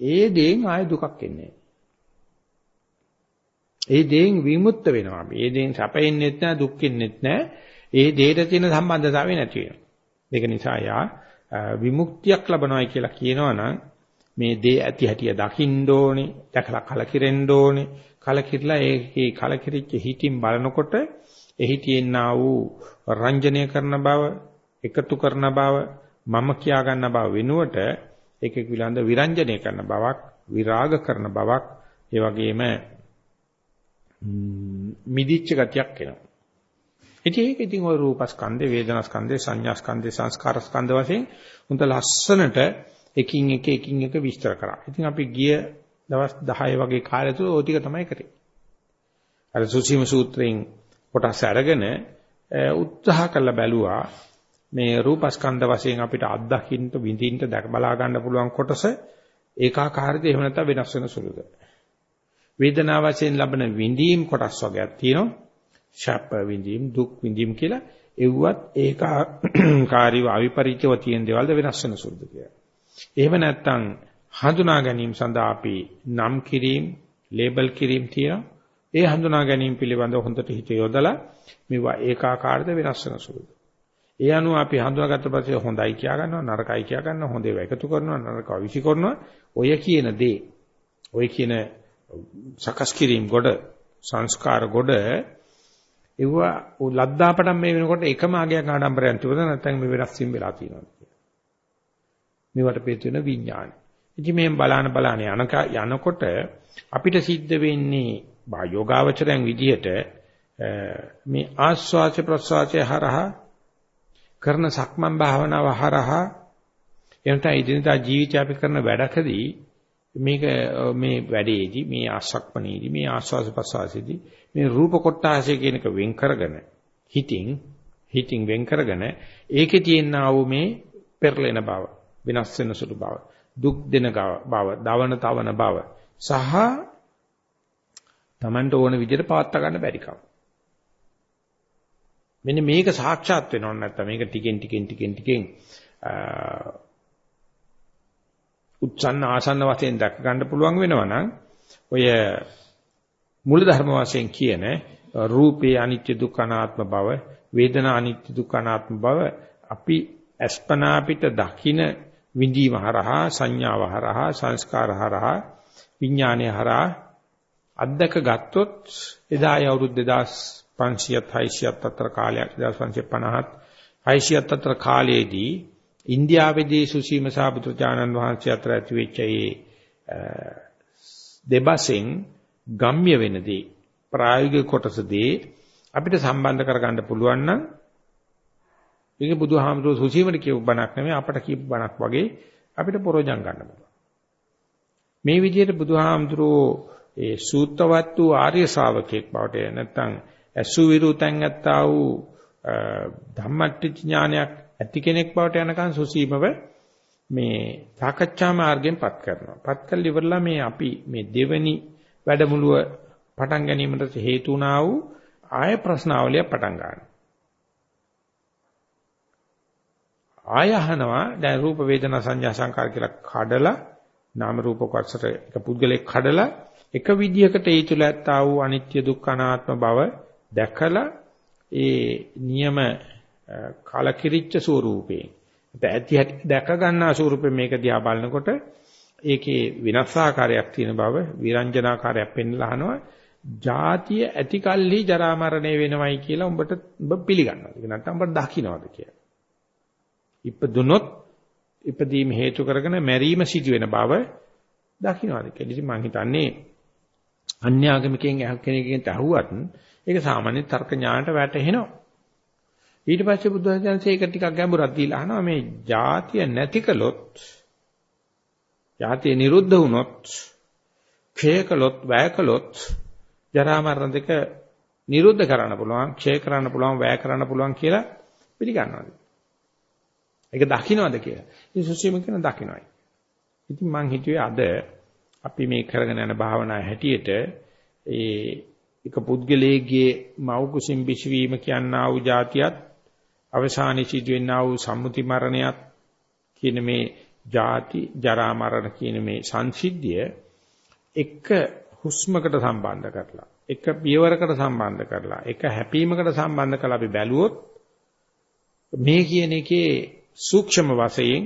ඒ දෙයෙන් ආය දුකක් එන්නේ ඒ දෙයෙන් විමුක්ත වෙනවා. ඒ දෙයෙන් සැපෙන්නෙත් නැහැ, දුක්ෙන්නෙත් නැහැ. ඒ දෙයට තියෙන සම්බන්ධතාවය නැති වෙනවා. ඒක නිසා යා විමුක්තියක් ලබනවායි කියලා කියනවනම් මේ දේ ඇති හැටිය දකින්න ඕනේ, දැකලා කලකිරෙන්න ඕනේ. කලකිරලා ඒකේ කලකිරිච්ච හිතින් බලනකොට එහි තියෙනා වූ රංජනය කරන බව, එකතු කරන බව, මම කියා ගන්න බව වෙනුවට ඒක පිළිබඳ විරංජනය කරන බවක්, විරාග කරන බවක්, ඒ වගේම මිදිච්ච ගතියක් එනවා. ඉතින් ඒක ඉතින් ওই රූපස්කන්ධේ, වේදනාස්කන්ධේ, සංඥාස්කන්ධේ, සංස්කාරස්කන්ධ වශයෙන් උන්ට ලස්සනට එකින් එක එකින් එක විස්තර කරා. ඉතින් අපි ගිය දවස් 10 වගේ කාලය තුල ওই ටික තමයි කරේ. අර සුසීම සූත්‍රයෙන් කොටස් අරගෙන උත්සාහ කළ බැලුවා මේ රූපස්කන්ධ වශයෙන් අපිට අත්දකින්න විඳින්න දැක බලා ගන්න පුළුවන් කොටස ඒකාකාරීද එහෙම නැත්නම් වෙනස් වෙන සුළුද වේදනාව වශයෙන් ලබන විඳීම් කොටස් වර්ගයක් තියෙනවා. ශාප විඳීම් දුක් විඳීම් කියලා එව්වත් ඒකාකාරීව අවිපරිචයව තියෙන දේවල්ද වෙනස් වෙන සුළුද කියලා. එහෙම නැත්නම් හඳුනා ගැනීම සඳහා අපි නම් කිරීම ලේබල් කිරීම තියෙනවා. ඒ හඳුනා ගැනීම පිළිබඳව හොඳට හිත යොදලා මේවා ඒකාකාරද වෙනස් වෙන සුළුද? ඒ අනුව අපි හඳුනාගත්ත පස්සේ හොඳයි කියා ගන්නවා නරකයි කියා ගන්නවා හොඳ ඒවා එකතු කරනවා නරකව විසි කරනවා. ඔය කියන දේ ඔය කියන සකස් කිරීම ගොඩ සංස්කාර ගොඩ ඒවා ලද්දාපටන් මේ වෙනකොට එකම ආගයක් ආඩම්බරයක් තිබුණා නැත්නම් මේ වෙනස් වීම වෙලා තියෙනවා මේවට පේත වෙන විඥානය. ඉතින් මේ බලාන බලාන යනක යනකොට අපිට සිද්ධ වෙන්නේ බා යෝගාවචරයන් විදිහට මේ ආස්වාච ප්‍රස්වාචය හරහා කරන සක්මන් භාවනාව හරහා එනට ඉදිනදා ජීවිතය අපි කරන වැඩකදී මේක මේ වැඩේදී මේ ආසක්මනේදී මේ ආස්වාස ප්‍රසවාසයේදී මේ රූප කොටාශය කියනක වෙන් කරගෙන හිතින් හිතින් වෙන් කරගෙන ඒකේ තියෙනා වූ මේ පෙරලෙන බව වෙනස් වෙන සුළු බව දුක් දෙන බව දවන තවන බව සහ Tamanට ඕන විදිහට පවත් ගන්න බැරි කම. මෙන්න මේක සාක්ෂාත් වෙනව නැත්නම් මේක ටිකෙන් ටිකෙන් ටිකෙන් ටිකෙන් උච්චන්න ආසන්න වශයෙන් දැක ගන්න පුළුවන් වෙනවා නම් ඔය මූල ධර්ම වශයෙන් කියන රූපේ අනිත්‍ය දුක්ඛ අනාත්ම බව වේදනා අනිත්‍ය දුක්ඛ අනාත්ම බව අපි අස්පනා පිට දකින විඳීම හරහා සංඥාව හරහා සංස්කාර හරහා විඥානය හරහා අද්දක ගත්තොත් එදා අවුරුදු 500ත් 600ත් අතර කාලයක් 1550ත් 600ත් අතර කාලයේදී ඉන්දියාවේදී සුසීම සාබුදුජානන් වහන්සේ අතර ඇති වෙච්ච ඒ දෙබසෙන් ගම්ම්‍ය වෙනදී ප්‍රායෝගික කොටසදී අපිට සම්බන්ධ කරගන්න පුළුවන් නම් මේක බුදුහාමුදුරුවෝ සුසීමට කියපු බණක් නෙමෙයි අපට කියපු බණක් වගේ අපිට පරෝජම් ගන්න පුළුවන්. මේ විදිහට බුදුහාමුදුරුවෝ ඒ සූත්‍රවත් වූ ආර්ය ශාවකෙක් බවට නැත්නම් ඇසු විරුතෙන් ඇත්තා වූ ධම්මට්ටි ඥානයක් ඇති කෙනෙක් බවට යනකන් සුසීමව මේ සාකච්ඡා මාර්ගයෙන් පත් කරනවා. පත් කළ ඉවරලා මේ අපි මේ දෙවනි වැඩමුළුව පටන් ගැනීමට හේතු වුණා වූ ආය ප්‍රශ්නාවලිය පටන් ගන්නවා. ආය අහනවා දැන් රූප වේදනා සංඥා සංකාර කියලා කඩලා නාම රූප කොටසට එක පුද්ගලෙක් කඩලා එක විදියකට ඒ තුල ඇත්තා වූ අනිත්‍ය දුක්ඛ අනාත්ම බව දැකලා ඒ නියම කලකිරිච්ච ස්වරූපේ. ඇති හැටි දැක ගන්නා ස්වරූපේ මේක දිහා බලනකොට ඒකේ විනාශාකාරයක් තියෙන බව විරංජනාකාරයක් පෙන්ලා අහනවා. ජාතිය ඇති කල්හි ජරා මරණය වෙනවයි කියලා උඹට උඹ පිළිගන්නවද ඒක නැත්නම් උඹ දකින්නවද කියලා. ඉපදුනොත් ඉපදීම හේතු කරගෙන මැරීම සිදු වෙන බව දකින්නවද කියලා. ඉතින් මම හිතන්නේ අන්‍යාගමිකෙන් කෙනෙක්ගෙන් අහුවත් ඒක සාමාන්‍ය තර්ක ඥානට වැටහෙනවා. ඊට පස්සේ බුදුහාමුදුරන්සේ ඒක ටිකක් ගැඹුරක් දීලා අහනවා මේ ಜಾතිය නැති කළොත් ಜಾතිය නිරුද්ධ වුණොත් ක්ෂය කළොත් වැය කළොත් ජරා මරණ දෙක නිරුද්ධ කරන්න පුළුවන් ක්ෂය කරන්න පුළුවන් වැය කරන්න පුළුවන් කියලා පිළිගන්නවාද? ඒක දකින්නවද කියලා. ඉතින් සුසීම කියන දකින්නයි. ඉතින් මං හිතුවේ අද අපි මේ කරගෙන යන භාවනා හැටියට ඒ එක පුද්ගලයේගේ මෞකුසින් බිසවීම කියනා වූ જાතියත් අවසානයේ සිදුවෙනා වූ සම්මුති මරණයත් කියන මේ ಜಾති ජරා මරණ කියන මේ සංසිද්ධිය එක හුස්මකට සම්බන්ධ කරලා එක පියවරකට සම්බන්ධ කරලා එක හැපීමකට සම්බන්ධ කරලා අපි බැලුවොත් මේ කියන එකේ සූක්ෂම වශයෙන්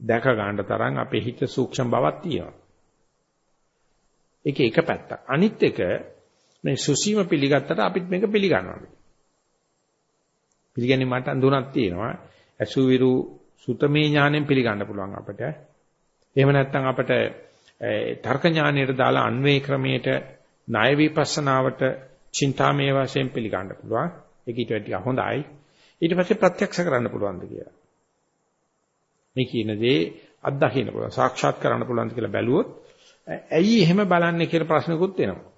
දැක ගන්න තරම් අපේ හිත සූක්ෂම බවක් තියෙනවා. ඒකේ එක පැත්තක්. අනිත් එක මේ සුසීම පිළිගත්තට අපිත් මේක පිළිගන්නවා. පිළිගන්නේ මට අඳුනක් තියෙනවා. අසුවිරු සුතමේ ඥාණයෙන් පිළිගන්න පුළුවන් අපිට. එහෙම නැත්නම් අපිට තර්ක ඥාණයට දාලා අන්වේ ක්‍රමයට ණය විපස්සනාවට චින්තාමය වශයෙන් පිළිගන්න පුළුවන්. ඒක ඊට වඩා හොඳයි. ඊට පස්සේ ප්‍රත්‍යක්ෂ කරන්න පුළුවන්ද කියලා. මේ කියන දේ අත්දකින්න පුළුවන්. සාක්ෂාත් කරන්න පුළුවන්ද කියලා බැලුවොත් ඇයි එහෙම බලන්නේ කියලා ප්‍රශ්නකුත් එනවා.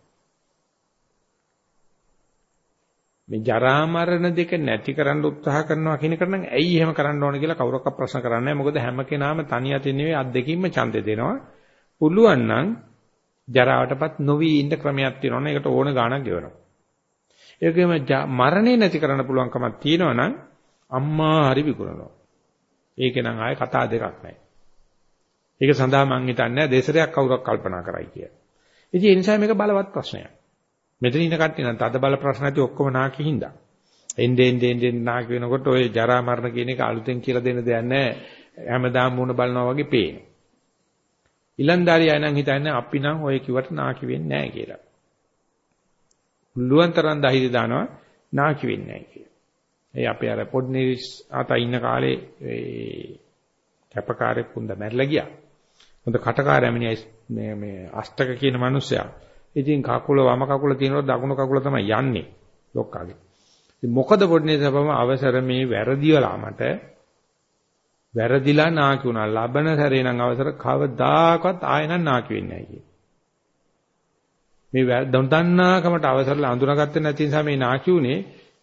මේ ජරා මරණ දෙක නැති කරන්න උත්සාහ කරනවා කියන එක නම් ඇයි එහෙම කරන්න ඕන කියලා කවුරක්වත් ප්‍රශ්න කරන්නේ නැහැ. මොකද හැම කෙනාම තනි අතින් නෙවෙයි අත් දෙකින්ම ඡන්දේ දෙනවා. පුළුවන් නම් ජරාවටපත් නොවි ඉන්න ක්‍රමයක් තියෙනවනේ. ඒකට ඕන ගාණක් ගෙවනවා. ඒකෙම මරණේ නැති කරන්න පුළුවන්කමක් තියෙනවා නම් අම්මා හරි විකුණනවා. ඒකේ නම් ආයේ කතා දෙකක් නැහැ. ඒක සඳහා මම හිතන්නේ දෙසරයක් කවුරක් කල්පනා කරයි කියලා. ඉතින් ඒ නිසා මේක බලවත් ප්‍රශ්නයක්. මෙතන ඉන්න කට්ටිය නම් තද බල ප්‍රශ්න ඇති ඔක්කොම නාකි හින්දා. එන්නේ එන්නේ එන්නේ නාකි වෙනකොට ඔය ජරා මරණ කියන එක අලුතෙන් කියලා දෙන්න දෙයක් නැහැ. හැමදාම මුණ බලනවා වගේ පේන. ඊලන්දාරිය අය නම් හිතන්නේ අපි නම් ඔය කිව්වට නාකි වෙන්නේ නැහැ කියලා. පුළුවන් තරම් දහිර දානවා නාකි වෙන්නේ නැහැ කියලා. ඒ අපේ අර පොඩ්නිරිස් ආතා ඉන්න කාලේ ඒ කැපකාරයෙක් වුන්ද මැරිලා ගියා. හොඳ කටකාරයමිනිය මේ මේ අෂ්ටක කියන මිනිස්සයා ඉතින් කකුල වම කකුල තියෙනකොට දකුණු කකුල තමයි යන්නේ ලොක්කාගේ. ඉතින් මොකද පොඩ්නේ සබම අවසර මේ වැරදිවලා මට වැරදිලා නාකි වුණා. ලබන සැරේ නම් අවසර කවදාකවත් ආයෙ නම් නාකි වෙන්නේ නැහැ මේ දන්නාකමට අවසරලා අඳුනාගත්තේ නැති නිසා මේ නාකි උනේ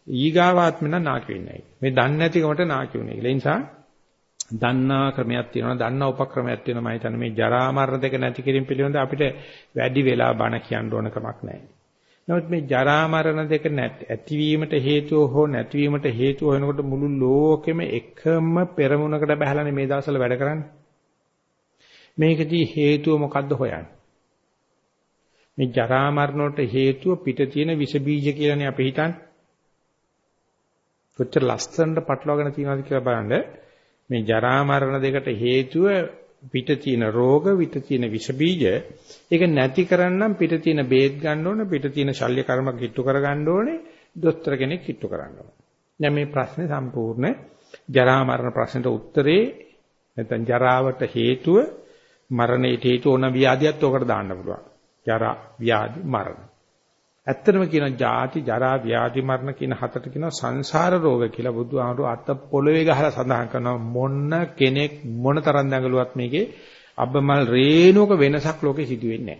ඊගාවාත්ම නම් නාකි වෙන්නේ නැහැ. මේ දන්නේ නැතිකමට නාකි උනේ. ඒ නිසා දන්නා ක්‍රමයක් තියෙනවා දන්නා උපක්‍රමයක් තියෙනවා මම හිතන්නේ මේ ජරා මරණ දෙක නැති කිරීම පිළිබඳ අපිට වැඩි වෙලා බණ කියන්න ඕන කමක් නැහැ. නමුත් මේ ජරා මරණ දෙක ඇතිවීමට හේතුව හෝ නැතිවීමට හේතුව වෙනකොට මුළු ලෝකෙම එකම පෙරමුණකට බහලානේ මේ දවස්වල වැඩ කරන්නේ. මේකදී හේතුව මොකද්ද හොයන්නේ? මේ ජරා මරණ වලට හේතුව පිට තියෙන විස බීජ කියලානේ අපි හිතන්නේ. කොච්චර ලස්සනට පටලවාගෙන තියෙනවද කියලා බලන්න මේ ජරා මරණ දෙකට හේතුව පිට තියෙන රෝග පිට තියෙන විෂ බීජ ඒක නැති කරන්නම් පිට තියෙන බේත් ගන්න ඕනේ පිට තියෙන ශල්‍ය කර්ම කිට්ටු කර ගන්න ඕනේ දොස්තර කෙනෙක් කිට්ටු කරන්න ඕනේ. දැන් මේ ප්‍රශ්නේ සම්පූර්ණ. ජරා මරණ ප්‍රශ්නට උත්තරේ නැත්නම් ජරාවට හේතුව මරණයට හේතු ඕන ව්‍යාධියත් උකට දාන්න පුළුවන්. ජරා ව්‍යාධි මරණ. ඇත්තටම කියන ජාති ජරා ව්‍යාධි මරණ කියන හතට කියන සංසාර රෝග කියලා බුදුහාමුදුරු අත පොළවේ ගහලා සඳහන් කරනවා මොන කෙනෙක් මොන තරම් දඟලුවත් මේකේ අබ්බමල් රේණුවක වෙනසක් ලෝකේ සිදු වෙන්නේ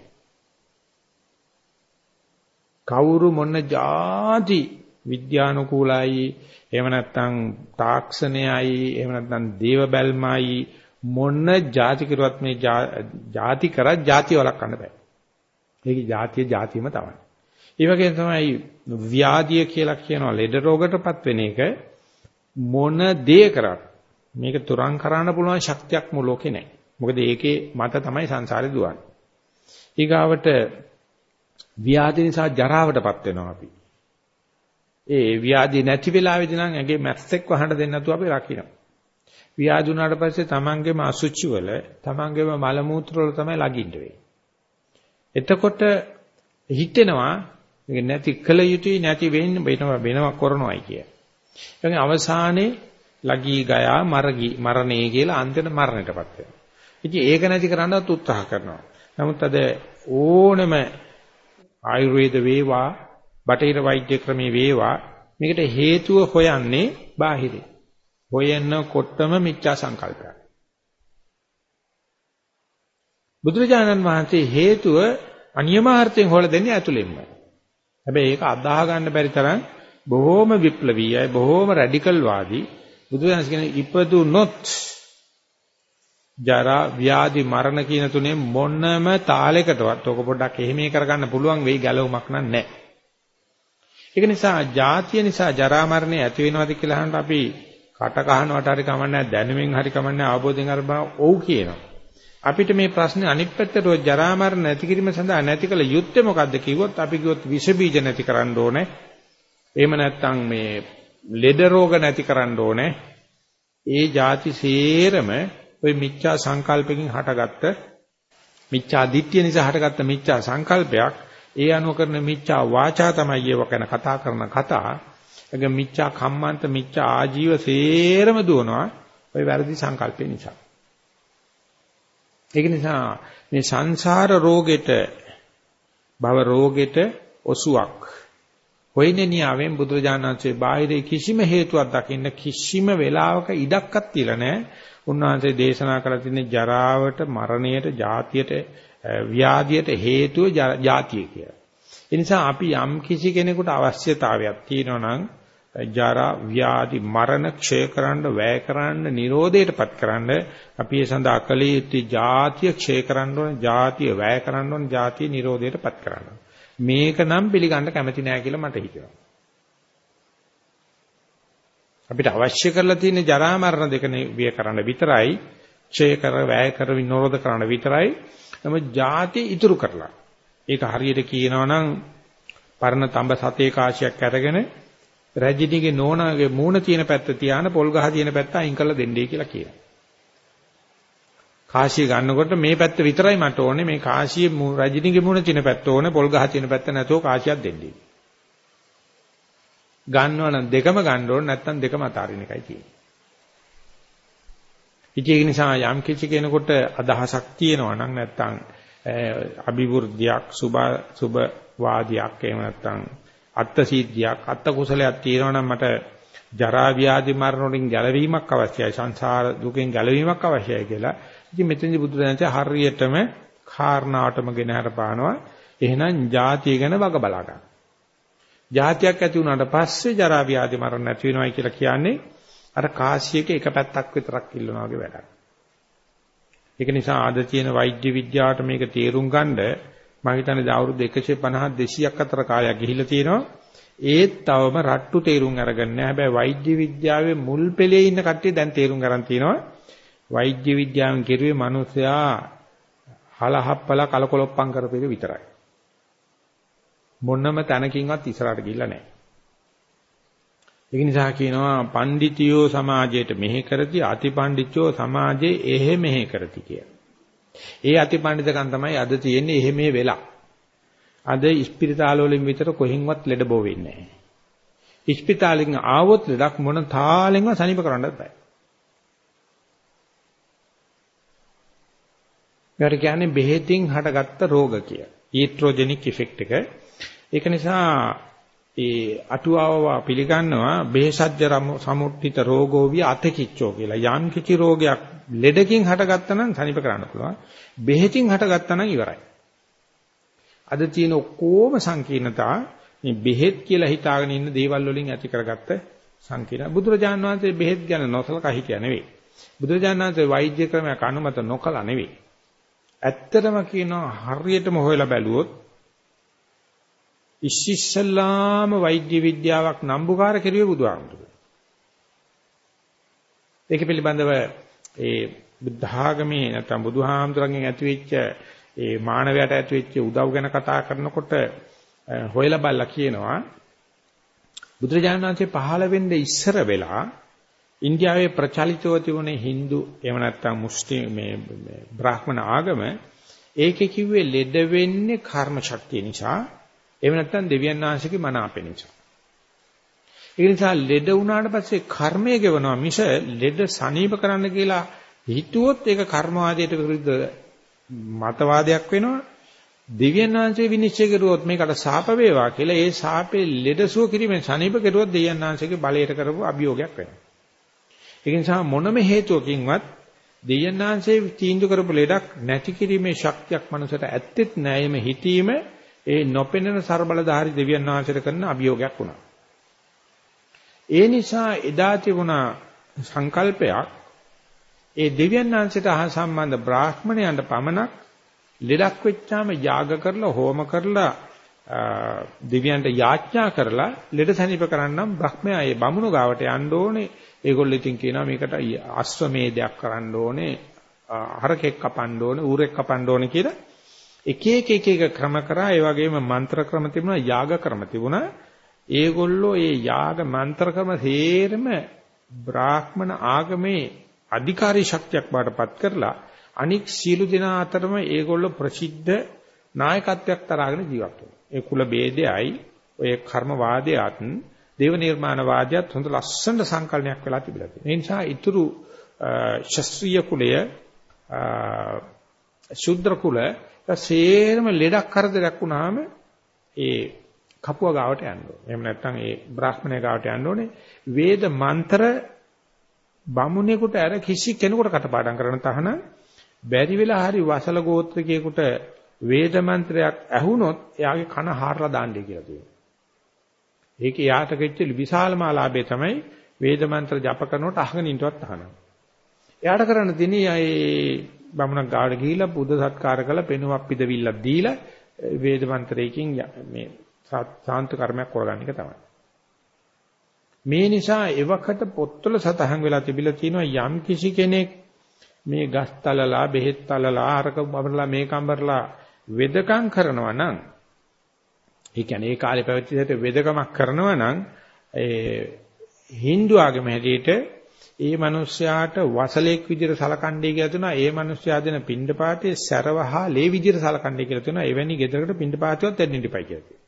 කවුරු මොන ජාති විද්‍යානුකූලයි එහෙම නැත්නම් තාක්ෂණයයි එහෙම නැත්නම් දේව බැල්මයි මොන ಜಾති කරුවත් මේ ಜಾති කරා ಜಾති වලක් කරන්න බෑ. ඒකේ ಜಾතිය ಜಾතියම තමයි. ඒ වගේ තමයි ව්‍යාධිය කියලා කියනවා ලෙඩ රෝගකටපත් වෙන එක මොන දේ කරත් මේක තුරන් කරන්න පුළුවන් ශක්තියක් මු ලෝකේ නැහැ. මොකද ඒකේ මත තමයි සංසාරේ දුවන්නේ. ඊගාවට ව්‍යාධි නිසා ජරාවටපත් වෙනවා අපි. ඒ ව්‍යාධි නැති වෙලාවේදී නම් ඇගේ මැස්සෙක් වහන්න දෙන්න නැතුව අපි රකින්න. ව්‍යාධි උනාට පස්සේ තමන්ගේම අසුචි වල තමන්ගේම මල මූත්‍ර වල තමයි ලගින්න වෙන්නේ. එතකොට හිතෙනවා මේක නැති කළ යුතුයි නැති වෙන්න වෙනවා වෙනවා කරනවායි කිය. ඒ අවසානයේ ලගී ගයා මරගි මරණේ කියලා අන්තිම මරණයටපත් වෙනවා. ඉතින් ඒක නැති කරන්නත් උත්සාහ කරනවා. නමුත් අද ඕනම ආයුර්වේද වේවා බටහිර වෛද්‍ය ක්‍රමේ වේවා මේකට හේතුව හොයන්නේ බාහිරේ. හොයනකොටම මිච්ඡා සංකල්පය. බුදුරජාණන් වහන්සේ හේතුව අනියමාර්ථයෙන් හොල දෙන්නේ ඇතුළෙන්ම. හැබැයි ඒක අදාහ ගන්න බැරි තරම් බොහොම විප්ලවීයයි බොහොම රැඩිකල් වාදී බුදුදහම කියන ඉපදුනොත් ජරා ව්‍යාධි මරණ කියන තුනේ මොනම තාලයකටවත් ඔක පොඩ්ඩක් එහෙමේ කරගන්න පුළුවන් වෙයි ගැලවුමක් නැහැ. ඒක නිසා ජාතිය නිසා ජරා මරණය ඇති වෙනවද කියලා අහනකොට අපි කට කහනවට හරි කමන්නේ දැනුමින් හරි කමන්නේ ආબોධයෙන් හරි බා ඔව් කියනවා. අපිට මේ ප්‍රශ්නේ අනිත් පැත්තට ජරා මරණ නැති කිරීම සඳහා නැති කළ යුත්තේ මොකද්ද කිව්වොත් අපි කිව්වොත් විෂ බීජ නැති කරන්න ඕනේ. එහෙම නැත්නම් මේ ලෙඩ රෝග නැති කරන්න ඕනේ. ඒ ಜಾති සේරම ওই මිච්ඡා සංකල්පකින් හටගත්ත මිච්ඡා දිට්ඨිය නිසා හටගත්ත මිච්ඡා සංකල්පයක් ඒ අනුව කරන මිච්ඡා වාචා තමයි ඒව ගැන කතා කරන කතා. ඒක මිච්ඡා කම්මන්ත මිච්ඡා ආජීව සේරම දුවනවා ওই වැරදි සංකල්පේ නිසා. ඒක නිසා මේ සංසාර රෝගෙට භව රෝගෙට ඔසුවක් හොයිනේ නියාවෙන් බුදුරජාණන්සේ බාහිරේ කිසිම හේතුවක් දකින්න කිසිම වෙලාවක ඉඩක්වත් තියලා නැහැ. උන්වහන්සේ දේශනා කරලා තියෙන ජරාවට, මරණයට, ජාතියට, ව්‍යාධියට හේතුව ජාතිය කියලා. ඒ නිසා අපි යම් කිසි කෙනෙකුට අවශ්‍යතාවයක් තියෙනවා නම් ජරා ව්‍යාධි මරණ ක්ෂය කරන්න වැය කරන්න නිරෝධයටපත් කරන්න අපි ඒ සඳහා කළ යුත්තේ ජාතිය ක්ෂය කරන්න ඕන ජාතිය වැය කරන්න ඕන ජාතිය නිරෝධයටපත් කරන්න. මේක නම් පිළිගන්න කැමති නෑ කියලා මට හිතෙනවා. අපිට අවශ්‍ය කරලා තියෙන ජරා මරණ දෙක විය කරන්න විතරයි ක්ෂය කර වැය කර විනෝධ කරන්න විතරයි. නම ಜಾති ඉතුරු කරලා. ඒක හරියට කියනවා නම් පරණ තඹ සතේ කාශයක් අරගෙන රජිනිගේ නෝනාගේ මූණ තියෙන පැත්ත තියාන පොල් ගහ තියෙන පැත්ත අයින් කරලා දෙන්නයි කියලා කියනවා. කාශිය ගන්නකොට මේ පැත්ත විතරයි මට ඕනේ මේ කාශියේ රජිනිගේ මූණ තියෙන පැත්ත ඕනේ පොල් ගහ තියෙන පැත්ත නැතුව කාශියක් දෙන්නයි. ගන්නවා නම් දෙකම ගන්න ඕනේ නැත්නම් දෙකම අතාරින එකයි තියෙන්නේ. ඉතින් ඒ නිසා යම් කිසි කෙනෙකුට අදහසක් තියෙනවා නම් නැත්නම් අභිවෘද්ධියක් සුභ සුභ වාදියක් එහෙම නැත්නම් අත්ත සිද්ධියක් අත්ත කුසලයක් තියෙනවා නම් මට ජරා ව්‍යාධි මරණ වලින් ගැලවීමක් අවශ්‍යයි සංසාර දුකෙන් ගැලවීමක් අවශ්‍යයි කියලා. ඉතින් මෙතනදී බුදුදහමේ හරියටම කාරණාවටම ගෙන හරපානවා. එහෙනම් ಜಾතිය ගැන වග බලා ගන්න. ಜಾතියක් ඇති වුණාට පස්සේ ජරා ව්‍යාධි මරණ නැති වෙනවයි කියලා කියන්නේ අර කාසියක එක පැත්තක් විතරක් ඉල්ලනවා වගේ වැඩක්. ඒක නිසා ආද තියෙන වෛද්‍ය විද්‍යාවට මේක තේරුම් ගන්න මම හිතන්නේ අවුරුදු 150 200ක් අතර කාලයක් ගිහිල්ලා තියෙනවා. ඒත් තවම රට්ටු තේරුම් අරගන්න නැහැ. හැබැයි වෛද්‍ය විද්‍යාවේ මුල් පෙළේ ඉන්න කට්ටිය දැන් තේරුම් ගන්න තියෙනවා. වෛද්‍ය විද්‍යාවෙන් කෙරුවේ මිනිසයා හලහප්පල කලකොලොප්පම් කරපේක විතරයි. මොනම තැනකින්වත් ඉස්සරහට ගිහිල්ලා නැහැ. ඒක නිසා කියනවා පඬිතියෝ සමාජයට මෙහෙ කරති අතිපඬිච්චෝ සමාජයේ එහෙ මෙහෙ කරති කියලා. ඒ අතිපණ්ඩිතකම් තමයි අද තියෙන්නේ එහෙම වෙලා. අද ඉස්පිරිතාල වලින් විතර කොහෙන්වත් ලෙඩ බෝ වෙන්නේ නැහැ. ඉස්පිරිතාලෙන් ආවොත් ලෙඩක් මොන තාලෙන්වත් සනීප කරන්නත් බෑ. ඒකට කියන්නේ බෙහෙතින් හටගත්ත රෝග කිය. ඊට්‍රොජෙනික් ඉෆෙක්ට් එක. ඒක නිසා ඒ අටුවාව පිළිගන්නවා බේසජ්‍ය සමුට්ඨිත රෝගෝ විය අතකිච්චෝ කියලා. යම් කිසි රෝගයක් ලෙඩකින් හටගත්තා නම් සනීප කරන්න පුළුවන්. බෙහෙතින් හටගත්තා නම් ඉවරයි. අද තියෙන ඔක්කොම සංකීර්ණතා මේ බෙහෙත් කියලා හිතාගෙන ඉන්න දේවල් වලින් ඇති කරගත්ත සංකීර්ණ. බුදුරජාණන් වහන්සේ බෙහෙත් ගැන නොසලකා හිටියා නෙවෙයි. බුදුරජාණන් වහන්සේ වෛද්‍ය ක්‍රමයක් අනුමත නොකළා නෙවෙයි. ඇත්තටම කියනවා හරියටම හොයලා බැලුවොත් ඉස්සිස්සලාම වෛද්‍ය විද්‍යාවක් නම්බුකාර කෙරුවේ බුදුහාමුදුරුවෝ. ඒක පිළිබඳව ඒ බුද්ධ ආගමේ නැත්නම් බුදුහාමුදුරන්ගෙන් ඇතිවෙච්ච ඒ මානවයට ඇතිවෙච්ච උදව් ගැන කතා කරනකොට හොයලා බලලා කියනවා බුදුරජාණන් වහන්සේ පහළ වෙන්නේ ඉස්සර වෙලා ඉන්දියාවේ ප්‍රචලිතව තිබුණේ Hindu එහෙම නැත්නම් මුස්ලිම් මේ බ්‍රාහ්මණ ආගම ඒකේ කිව්වේ ලෙඩ වෙන්නේ කර්ම ශක්තිය නිසා එහෙම නැත්නම් දෙවියන් වහන්සේගේ මන අපේ නිසා. ඒ නිසා ලෙඩ වුණාට පස්සේ කර්මය ගෙවනවා මිස ලෙඩ සනීප කරන්න කියලා හිතුවොත් ඒක කර්මවාදයට විරුද්ධ මතවාදයක් වෙනවා. දෙවියන් වහන්සේ විනිශ්චය කරුවොත් මේකට සාප වේවා කියලා ඒ සාපේ ලෙඩසුව කිරීමෙන් සනීප කෙරුවොත් දෙවියන් වහන්සේගේ බලයට කරපු අභියෝගයක් වෙනවා. ඒ නිසා මොනම හේතුවකින්වත් දෙවියන් වහන්සේ තීන්දුව කරපු ලෙඩක් නැති කිරීමේ ශක්තියක් මනසට ඇත්තෙත් නැහැ. එමෙ හිතීම ඒ නොපෙනෙන ਸਰබලධාරි දෙවියන් වහන්සේට කරන අභියෝගයක් වුණා. ඒ නිසා එදා තිබුණා සංකල්පයක් ඒ දෙවියන් වහන්සේට අහ සම්බන්ධ බ්‍රාහ්මණයන්ට පමණක් ලෙඩක් වෙච්චාම යාග කරලා හෝම කරලා දෙවියන්ට යාඥා කරලා ලෙඩ සනීප කරන්නම් බ්‍රහ්මයා ඒ බමුණු ගාවට යන්න ඕනේ. ඒගොල්ලෝ ඉතින් කියනවා මේකට අශ්වමේධයක් කරන්න ඕනේ. හරකෙක් කපන්න ඕනේ, ඌරෙක් කපන්න ඕනේ කියලා එක එක එක එක ක්‍රම කරා ඒ වගේම මන්ත්‍ර ක්‍රම තිබුණා, යාග ක්‍රම තිබුණා. ඒගොල්ලෝ ඒ යාග මන්ත්‍ර ක්‍රම හේරම බ්‍රාහ්මණ ආගමේ අධිකාරී ශක්තියක් බාටපත් කරලා අනික් සියලු දෙනා අතරම ඒගොල්ලෝ ප්‍රසිද්ධ නායකත්වයක් තරගෙන ජීවත් වෙනවා. ඒ කුල ભેදයයි ඔය කර්මවාදයත් දේව නිර්මාණවාදයත් හොඳ ලස්සන සංකල්පයක් වෙලා තිබිලා තියෙනවා. ඒ නිසා ඊතුරු ශාස්ත්‍රීය කුලය ශුද්‍ර කුල සේරම ලෙඩක් කරදරයක් වුණාම ඒ කපුව ගාවට යන්න ඕනේ. එහෙම නැත්නම් ඒ බ්‍රාහ්මණය ගාවට යන්න ඕනේ. වේද මන්ත්‍ර බමුණෙකුට අර කිසි කෙනෙකුට කටපාඩම් කරන තහන බැරි වෙලා හරි වසල ගෝත්‍රිකයෙකුට වේද මන්ත්‍රයක් ඇහුනොත් එයාගේ කන හාරලා දාන්නයි කියලා තියෙනවා. ඒක යාට කෙච්ච විශාලම ආලාභය තමයි වේද මන්ත්‍ර ජප කරනකොට අහගෙන ඉන්නවත් අහනවා. එයාට කරන්න දෙන්නේ ඒ බමුණක් ගාවට ගිහිල්ලා බුද්ධ සත්කාර කළා පෙනුමක් පිටවිල්ලක් දීලා වේද මන්ත්‍රයකින් මේ සාන්ත කර්මයක් කරගන්න එක තමයි. මේ නිසා එවකට පොත්වල සතහන් වෙලා තිබිලා තියෙනවා යම් කිසි කෙනෙක් මේ ගස් තලලා බෙහෙත් තලලා අරක බබරලා මේ කම්බරලා වෙදකම් කරනවා නම් ඒ කියන්නේ ඒ කාලේ පැවතිච්ච වෙදකමක් කරනවා නම් ඒ Hindu ආගම හැටියට ඒ මිනිස්යාට වසලෙක් විදිහට සලකන්නේ කියලා තුනා ඒ මිනිස්යා දෙන පින්ඩපාතයේ සැරවහා ලේ විදිහට සලකන්නේ කියලා තුනා එවැනි ගෙදරකට පින්ඩපාතියවත් දෙන්න ඉඳපයි කියලා.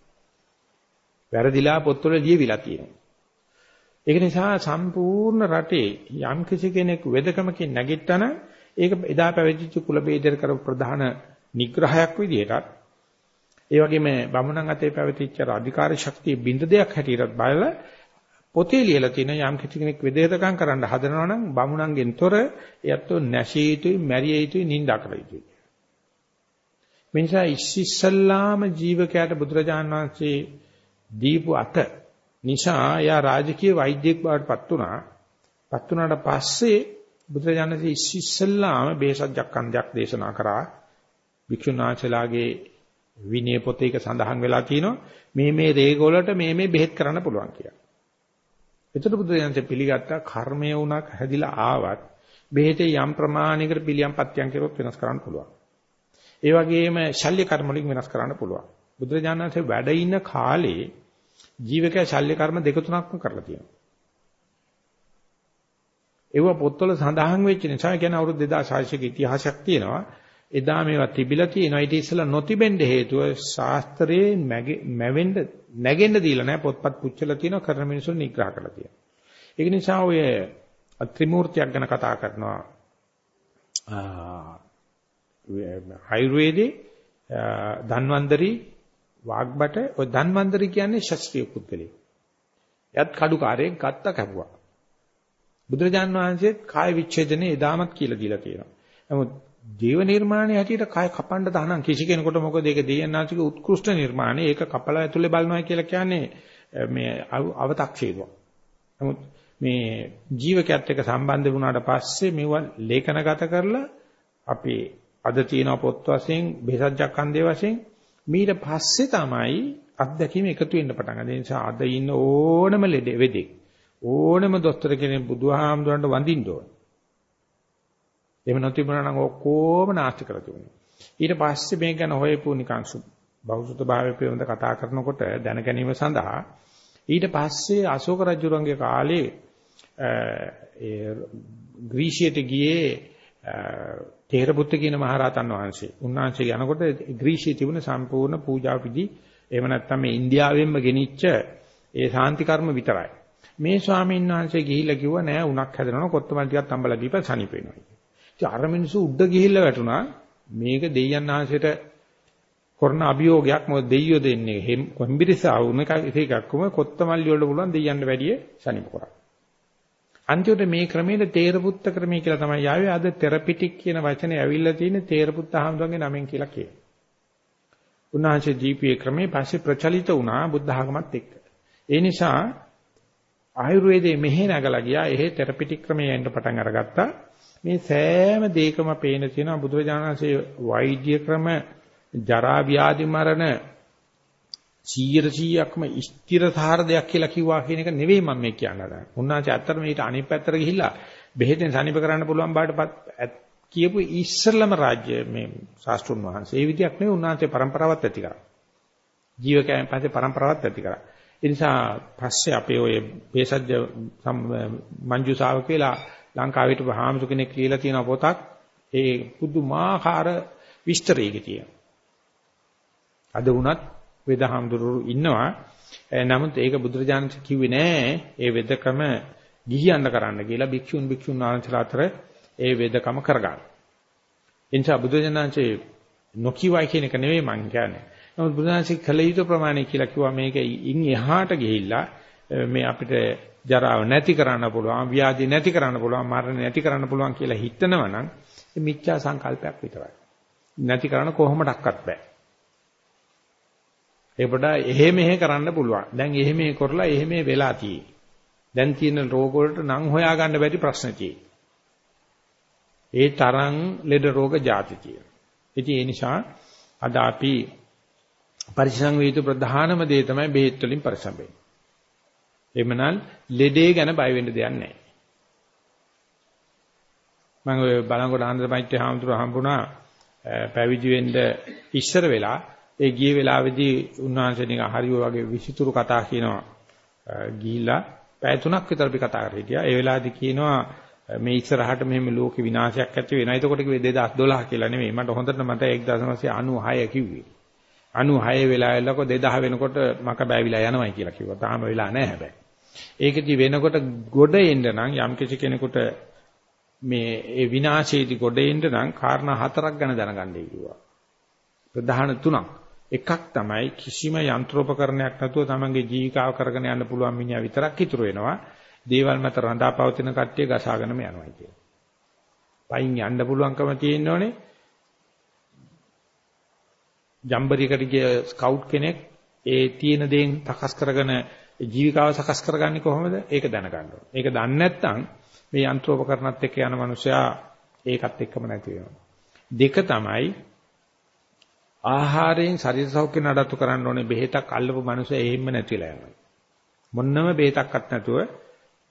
වැරදිලා පොත්වල ලියවිලා තියෙනවා. ඒක නිසා සම්පූර්ණ රටේ යම් කිසි කෙනෙක් වෙදකමකින් නැගිට්ටන ඒක එදා පැවතිච්ච කුල බේදර කරපු ප්‍රධාන නිග්‍රහයක් විදිහටත් ඒ වගේම බමුණන් අතේ පැවතිච්ච අධිකාර ශක්තිය බින්ද දෙයක් හැටියට බලලා පොතේ ලියලා තියෙන යම් කිසි කෙනෙක් වෙදේතකම් කරන්න හදනවා නම් බමුණන්ගෙන් තොර එයත් නැෂී යුතුයි මැරිය යුතුයි නිඳා කළ යුතුයි. මිනිසා ඉස්සෙල්ලාම ජීවකයාට බුදුරජාණන් වහන්සේ දීපු අත නිසා එයා රාජකීය වෛද්‍යෙක් බවට පත් වුණා. පත් වුණාට පස්සේ බුදුරජාණන්සේ ඉස්සෙල්ලාම බේසජ්ජක් කන්දයක් දේශනා කරා. වික්ෂුන් වහන්සේලාගේ විනය පොතේක සඳහන් වෙලා තියෙනවා මේ මේ රේග වලට මේ මේ බෙහෙත් කරන්න පුළුවන් කියලා. එතකොට බුදුරජාණන්සේ පිළිගත්තා කර්මය උනක් හැදිලා ආවත් බෙහෙතේ යම් ප්‍රමාණයකට පිළියම් පත්‍යම් කරොත් වෙනස් කරන්න පුළුවන්. ඒ වගේම ශල්‍ය කර්ම වලින් වෙනස් කරන්න පුළුවන්. බුදුරජාණන්සේ වැඩ ඉන්න කාලේ ජීවකයා ශල්‍ය කර්ම දෙක තුනක්ම කරලා තියෙනවා. ඒව පොත්වල සඳහන් වෙච්ච නිසා කියන්නේ අවුරුදු 2600ක ඉතිහාසයක් තියෙනවා. එදා මේවා තිබිලා තියෙනවා. ඊට ඉස්සෙල්ලා නොතිබෙන්න හේතුව ශාස්ත්‍රයේ මැවෙන්න නැගෙන්න දීලා නැහැ. පොත්පත් පුච්චලා තියෙනවා. කරන මිනිසුන් නිග්‍රහ කරලා තියෙනවා. ඒක නිසා ඔය ත්‍රිමූර්තියක් ගැන කතා කරනවා. ආයුර්වේදේ ධන්වන්දරි වාග්බට ඔය ධන්වන්දරි කියන්නේ ශාස්ත්‍රීය පුද්ගලෙක්. එයත් කඩුකාරයෙක් ගත්ත කැපුවා. බුදුරජාන් වහන්සේත් කාය විච්ඡේදනේ එදාමත් කියලා දීලා තියෙනවා. නමුත් ජීව නිර්මාණයේ හැටියට කාය කපන්න තහනම් කිසි කෙනෙකුට මොකද ඒක දෙයන්නාසික උත්කෘෂ්ඨ නිර්මාණය. ඒක කපලා ඇතුලේ බලනවා කියලා කියන්නේ මේ අව탁ෂේදුවක්. නමුත් මේ ජීවකයත් එක්ක සම්බන්ධ වුණාට පස්සේ මේවා ලේඛනගත කරලා අපි අද තියෙන පොත් වශයෙන් බෙසජ්ජක් හන්දේ වශයෙන් ඊට පස්සේ තමයි අත්දැකීම එකතු වෙන්න පටන් ගන්න. ඒ නිසා අද ඉන්න ඕනම ලෙඩ වෙදෙක් ඕනම දොස්තර කෙනෙක් බුදුහාමුදුරන්ට වඳින්න ඕන. එහෙම නොතිබුණා නම් ඔක්කොම නාස්ති කරලා තිබුණා. ඊට පස්සේ මේක ගැන හොයපු නිකන් බෞද්ධ භාවය පිළිබඳ කතා කරනකොට දැන ගැනීම සඳහා ඊට පස්සේ අශෝක රජුරන්ගේ කාලේ ඒ ග්‍රීසියට ගියේ තේරපුත්ත කියන මහරහතන් වහන්සේ. උන්වහන්සේ යනකොට ග්‍රීසියේ තිබුණ සම්පූර්ණ පූජා විදි එහෙම නැත්නම් මේ ඉන්දියාවෙන්ම ගෙනිච්ච ඒ සාන්ති කර්ම විතරයි. මේ ස්වාමීන් වහන්සේ ගිහිල්ලා කිව්වා නෑ උණක් හැදෙනවා කොත්තමල් ටිකක් තඹලා දීපන් සනීප වෙනවා. ඉතින් අර මිනිස්සු උඩ ගිහිල්ලා වැටුණා මේක දෙයයන් වහන්සේට කරන අභියෝගයක් මොකද දෙයියෝ දෙන්නේ කොම්බිරිසා වුණ එකක්කම කොත්තමල්ලි වලට පුළුවන් දෙයයන්ට වැඩිය සනීප කරා. අන්තිමට මේ ක්‍රමයේ තේරපුත්ත ක්‍රමය කියලා තමයි ආවේ. අද තෙරපිටික් කියන වචනේ ඇවිල්ලා තියෙන්නේ තේරපුත්ත හාමුදුරන්ගේ නමෙන් කියලා කියනවා. උන්වහන්සේ ජීපී ක්‍රමේ පස්සේ ප්‍රචලිත වුණා බුද්ධ ආගමත් එක්ක. ඒ නිසා ආයුර්වේදයේ මෙහෙ නැගලා ගියා. එහෙ තෙරපිටික් ක්‍රමයේ එන්න පටන් අරගත්තා. මේ සෑම දෙයකම පේන තියෙනවා බුදුරජාණන්සේ වෛද්‍ය ක්‍රම ජරා ව්‍යාධි මරණ 100%ක්ම ස්ථිර සාර දෙයක් කියලා කිව්වා කියන එක නෙවෙයි මම මේ කියන්න හදන්නේ. උන්වහන්සේ ඇත්තටම ඊට අනිත් පැත්තට ගිහිල්ලා බෙහෙතෙන් සනීප කරන්න පුළුවන් බාටපත් කියපු ඉස්සරළම රාජ්‍ය මේ ශාස්ත්‍රුන් වහන්සේ. ඒ විදියක් නෙවෙයි උන්වහන්සේ પરම්පරාවත් ඇති කරා. ජීවකයන් පස්සේ પરම්පරාවත් ඇති කරා. ඒ නිසා පස්සේ අපේ ඔය බේසජ්‍ය මංජුසාවක වෙලා කියලා ලංකාවට වහාමතු කෙනෙක් කියලා තියෙන පොතක් ඒ පුදුමාකාර විස්තරයක තියෙනවා. අද වුණත් වේදහාමුදුරු ඉන්නවා. නමුත් ඒක බුදුරජාණන් කිව්වේ නෑ ඒ වෙදකම ගිහියන්න කරන්න කියලා භික්ෂුන් භික්ෂුන් වහන්සේලා අතර ඒ වෙදකම කරගන්න. එනිසා බුදුරජාණන්සේ නොකියවයි කියන එක නෙවෙයි මං කියන්නේ. නමුත් බුදුරජාණන්සේ කළ යුතු ප්‍රමාණය කියලා කිව්වා මේක ඉන් එහාට ගිහිල්ලා මේ අපිට ජරාව නැති කරන්න පුළුවන්, ව්‍යාධි නැති කරන්න පුළුවන්, මරණ නැති කරන්න පුළුවන් කියලා හිතනවා නම් ඒ මිච්ඡා සංකල්පයක් විතරයි. නැති කරන්න කොහොමඩක්වත් බෑ. ඒකට එහෙ මෙහෙ කරන්න පුළුවන්. දැන් එහෙ මෙහෙ කරලා එහෙ මෙහෙ වෙලා තියෙයි. දැන් තියෙන රෝග වලට නම් හොයාගන්න බැරි ප්‍රශ්න තියෙයි. ඒ තරම් ලෙඩ රෝග જાති තියෙනවා. ඉතින් ඒ නිසා අද අපි පරිසං වේතු ප්‍රධානම දේ තමයි බෙහෙත් වලින් පරිසම් වෙන්නේ. එමනම් ලෙඩේ ගැන බය වෙන්න දෙයක් නැහැ. මම ඔය බලංගොඩ ආන්දර මෛත්‍රී හාමුදුරුවෝ හම්බුණා පැවිදි වෙන්න ඉස්සර වෙලා ඒ ගිය වෙලාවේදී උන්වහන්සේ නිකන් හරිය වගේ විසිතුරු කතා කියනවා ගිහිලා පැය තුනක් විතර අපි කතා කරලා හිටියා. ඒ වෙලාවේදී කියනවා මේ ඉස්සරහට මෙහෙම ලෝක විනාශයක් ඇති වෙනවා. එතකොට කිව්වේ 2012 කියලා නෙමෙයි. මට හොඳට මතකයි 1996 කිව්වේ. 96 වෙලාවෙලක 2000 වෙනකොට මක බෑවිලා යනවායි කියලා කිව්වා. තාම වෙලා නැහැ හැබැයි. ඒකදී වෙනකොට ගොඩ එන්න නම් යම් කිසි කෙනෙකුට මේ ඒ විනාශයේදී ගොඩ එන්න නම් කාරණා හතරක් ගැන දැනගන්නයි කිව්වා. ප්‍රධාන තුනක්. එකක් තමයි කිසිම යන්ත්‍රෝපකරණයක් නැතුව තමන්ගේ ජීවිකාව කරගෙන යන්න පුළුවන් මිනිහා විතරක් ඉතුරු වෙනවා. දේවල් මත රඳාපවතින කට්ටිය ගසාගෙනම යනවා කියන්නේ. පයින් යන්න පුළුවන්කම තියෙනෝනේ. ජම්බරියකට ගිය ස්කවුට් කෙනෙක් ඒ තියෙන දේන් තකස් කරගෙන ජීවිකාව සකස් කරගන්නේ කොහොමද? ඒක දැනගන්න ඕනේ. ඒක දන්නේ නැත්නම් මේ යන්ත්‍රෝපකරණත් එක්ක යන මනුස්සයා ඒකත් එක්කම නැති වෙනවා. දෙක තමයි ආහාරයෙන් ශරීර සෞඛ්‍ය නඩත්තු කරන්න ඕනේ බෙහෙතක් අල්ලපු මනුස්සයා එහෙම්ම නැතිලා යනවා. මොන්නම බෙහෙතක්වත් නැතුව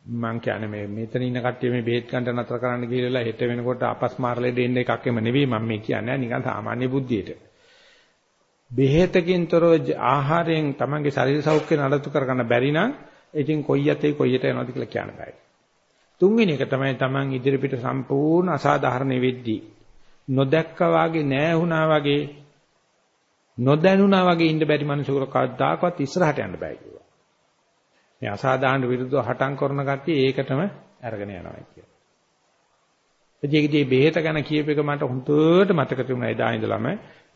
මං කියන්නේ මේ මෙතන ඉන්න කට්ටිය මේ බෙහෙත් ගන්න නතර කරන්න කියලා හෙට වෙනකොට අපස් මාරලේ දෙන්න එකක් එම නෙවෙයි මම මේ කියන්නේ නිකන් සාමාන්‍ය බුද්ධියට. බෙහෙතකින්තරව ආහාරයෙන් තමන්ගේ ශරීර සෞඛ්‍ය නඩත්තු කරගන්න බැරි නම් ඉතින් කොයි යතේ කොයියට යනවද කියලා කියන්න බෑ. තුන්වෙනි එක තමයි තමන් ඉදිරිපිට සම්පූර්ණ අසාධාරණ වෙද්දී නොදැක්කා වගේ නැහැ වගේ නොදැනුණා වගේ ඉන්න බැරි මිනිසෙකුට කවදාකවත් ඉස්සරහට යන්න බෑ කිව්වා. මේ අසාධාරණ විරුද්ධව හටන් කරන කට්ටිය ඒකටම අරගෙන යනවා කියලා. ඒකදී බෙහෙත ගැන කියප එක මට හුදුට මතක තිබුණා එදා ඉඳලම